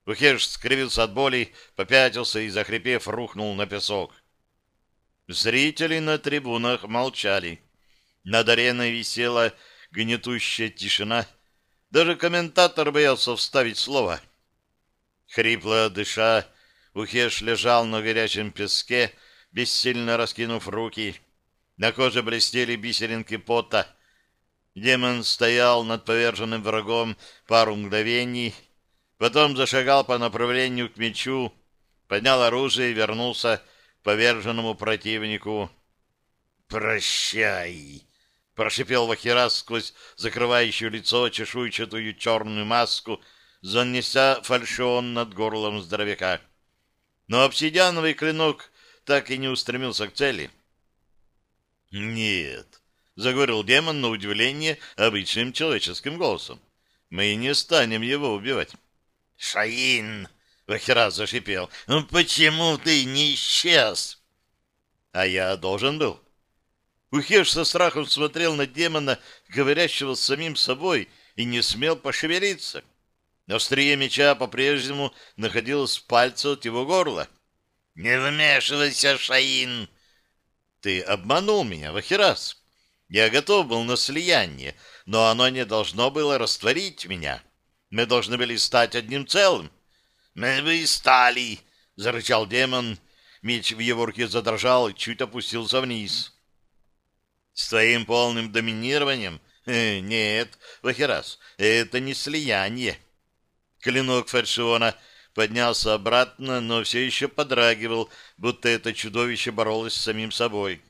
S1: Бухеш скривился от боли, попятился и, захрипев, рухнул на песок. Зрители на трибунах молчали. Над ареной висела гнетущая тишина. Даже комментатор боялся вставить слово. Хрипло дыша, Ухеш лежал на горячем песке, бессильно раскинув руки. На коже блестели бисеринки пота. Демон стоял над поверженным врагом пару мгновений, потом зашагал по направлению к мечу, поднял оружие и вернулся к поверженному противнику. «Прощай!» Прошипел Вахирас сквозь закрывающую лицо чешуйчатую черную маску, занеся фальшион над горлом здоровяка. Но обсидиановый клинок так и не устремился к цели. «Нет», — заговорил демон на удивление обычным человеческим голосом. «Мы не станем его убивать».
S2: «Шаин!» — Вахирас зашипел. «Ну почему ты не исчез?»
S1: «А я должен был». Ухеш со страхом смотрел на демона, говорящего с самим собой, и не смел пошевелиться. Острие меча по-прежнему находилось в пальце от его горла.
S2: «Не вмешивайся, Шаин!»
S1: «Ты обманул меня, Вахирас. Я готов был на слияние, но оно не должно было растворить меня. Мы должны были стать одним целым».
S2: «Мы бы и стали!» — зарычал демон.
S1: Меч в его руке задрожал и чуть опустился вниз. «С твоим полным доминированием? Э, нет, Вахирас, это не слияние». Клинок Фальшиона поднялся обратно, но все еще подрагивал, будто это чудовище боролось с самим собой.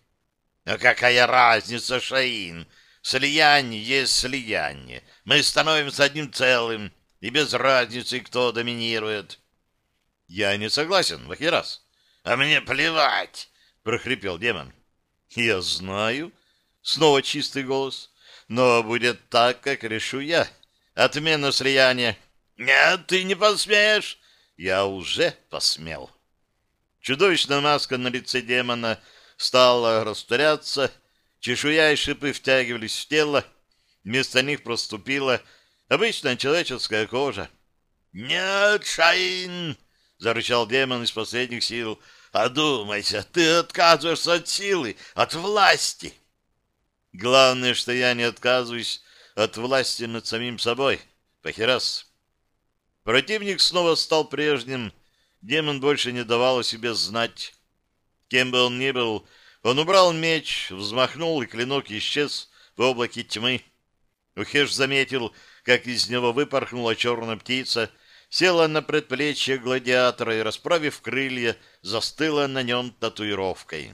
S2: «А какая разница, Шаин? Слияние есть слияние. Мы становимся одним целым, и без разницы, кто доминирует».
S1: «Я не согласен, Вахирас».
S2: «А мне плевать!» — прохрипел демон.
S1: «Я знаю». Снова чистый голос. «Но будет так, как решу я. Отмена слияния».
S2: «Нет, ты не посмеешь!»
S1: «Я уже посмел». Чудовищная маска на лице демона стала растворяться, чешуя и шипы втягивались в тело, вместо них проступила обычная человеческая кожа.
S2: «Нет, Шаин!» — зарычал демон из последних сил. «Одумайся, ты отказываешься от силы, от власти!»
S1: «Главное, что я не отказываюсь от власти над самим собой, Пахирас». Противник снова стал прежним. Демон больше не давал о себе знать. Кем бы он ни был, он убрал меч, взмахнул, и клинок исчез в облаке тьмы. Ухеш заметил, как из него выпорхнула черная птица, села на предплечье гладиатора и, расправив крылья, застыла на нем татуировкой.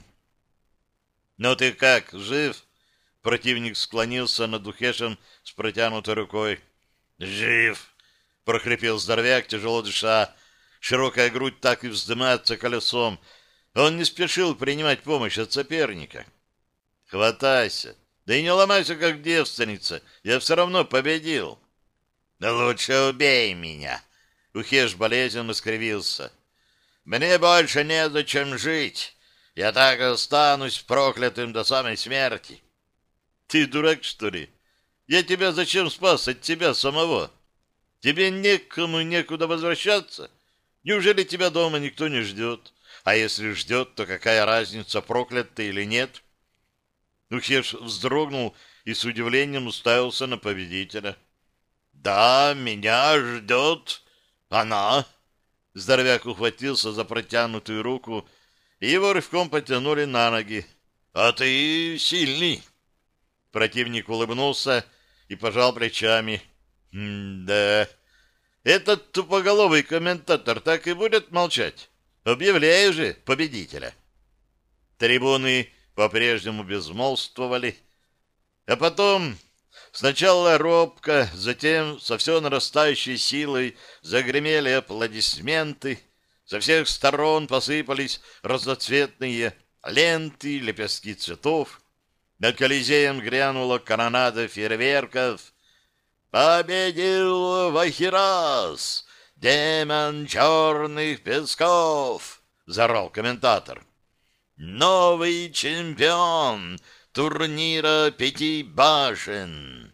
S1: «Ну ты как, жив?» Противник склонился над Ухешем с протянутой рукой.
S2: «Жив!»
S1: — прохрипел здоровяк, тяжело дыша. Широкая грудь так и вздымается колесом. Он не спешил принимать помощь от соперника. «Хватайся! Да и не ломайся, как девственница! Я все равно победил!»
S2: «Лучше убей меня!»
S1: Ухеш болезненно скривился.
S2: «Мне больше незачем жить. Я так останусь проклятым до самой смерти».
S1: «Ты дурак, что ли? Я тебя зачем спас от тебя самого?» Тебе некому некуда возвращаться? Неужели тебя дома никто не ждет? А если ждет, то какая разница, проклят ты или нет? Ухеш вздрогнул и с удивлением уставился на победителя.
S2: «Да, меня ждет она!»
S1: Здоровяк ухватился за протянутую руку, и его рывком потянули на ноги.
S2: «А ты сильный!»
S1: Противник улыбнулся и пожал плечами да, этот тупоголовый комментатор так и будет молчать. Объявляю же победителя. Трибуны по-прежнему безмолвствовали. А потом сначала робко, затем со все нарастающей силой загремели аплодисменты. Со всех сторон посыпались разноцветные ленты, лепестки цветов. Над Колизеем грянула коронада фейерверков, «Победил Вахирас, демон черных песков!» — зарал комментатор. «Новый чемпион турнира пяти башен!»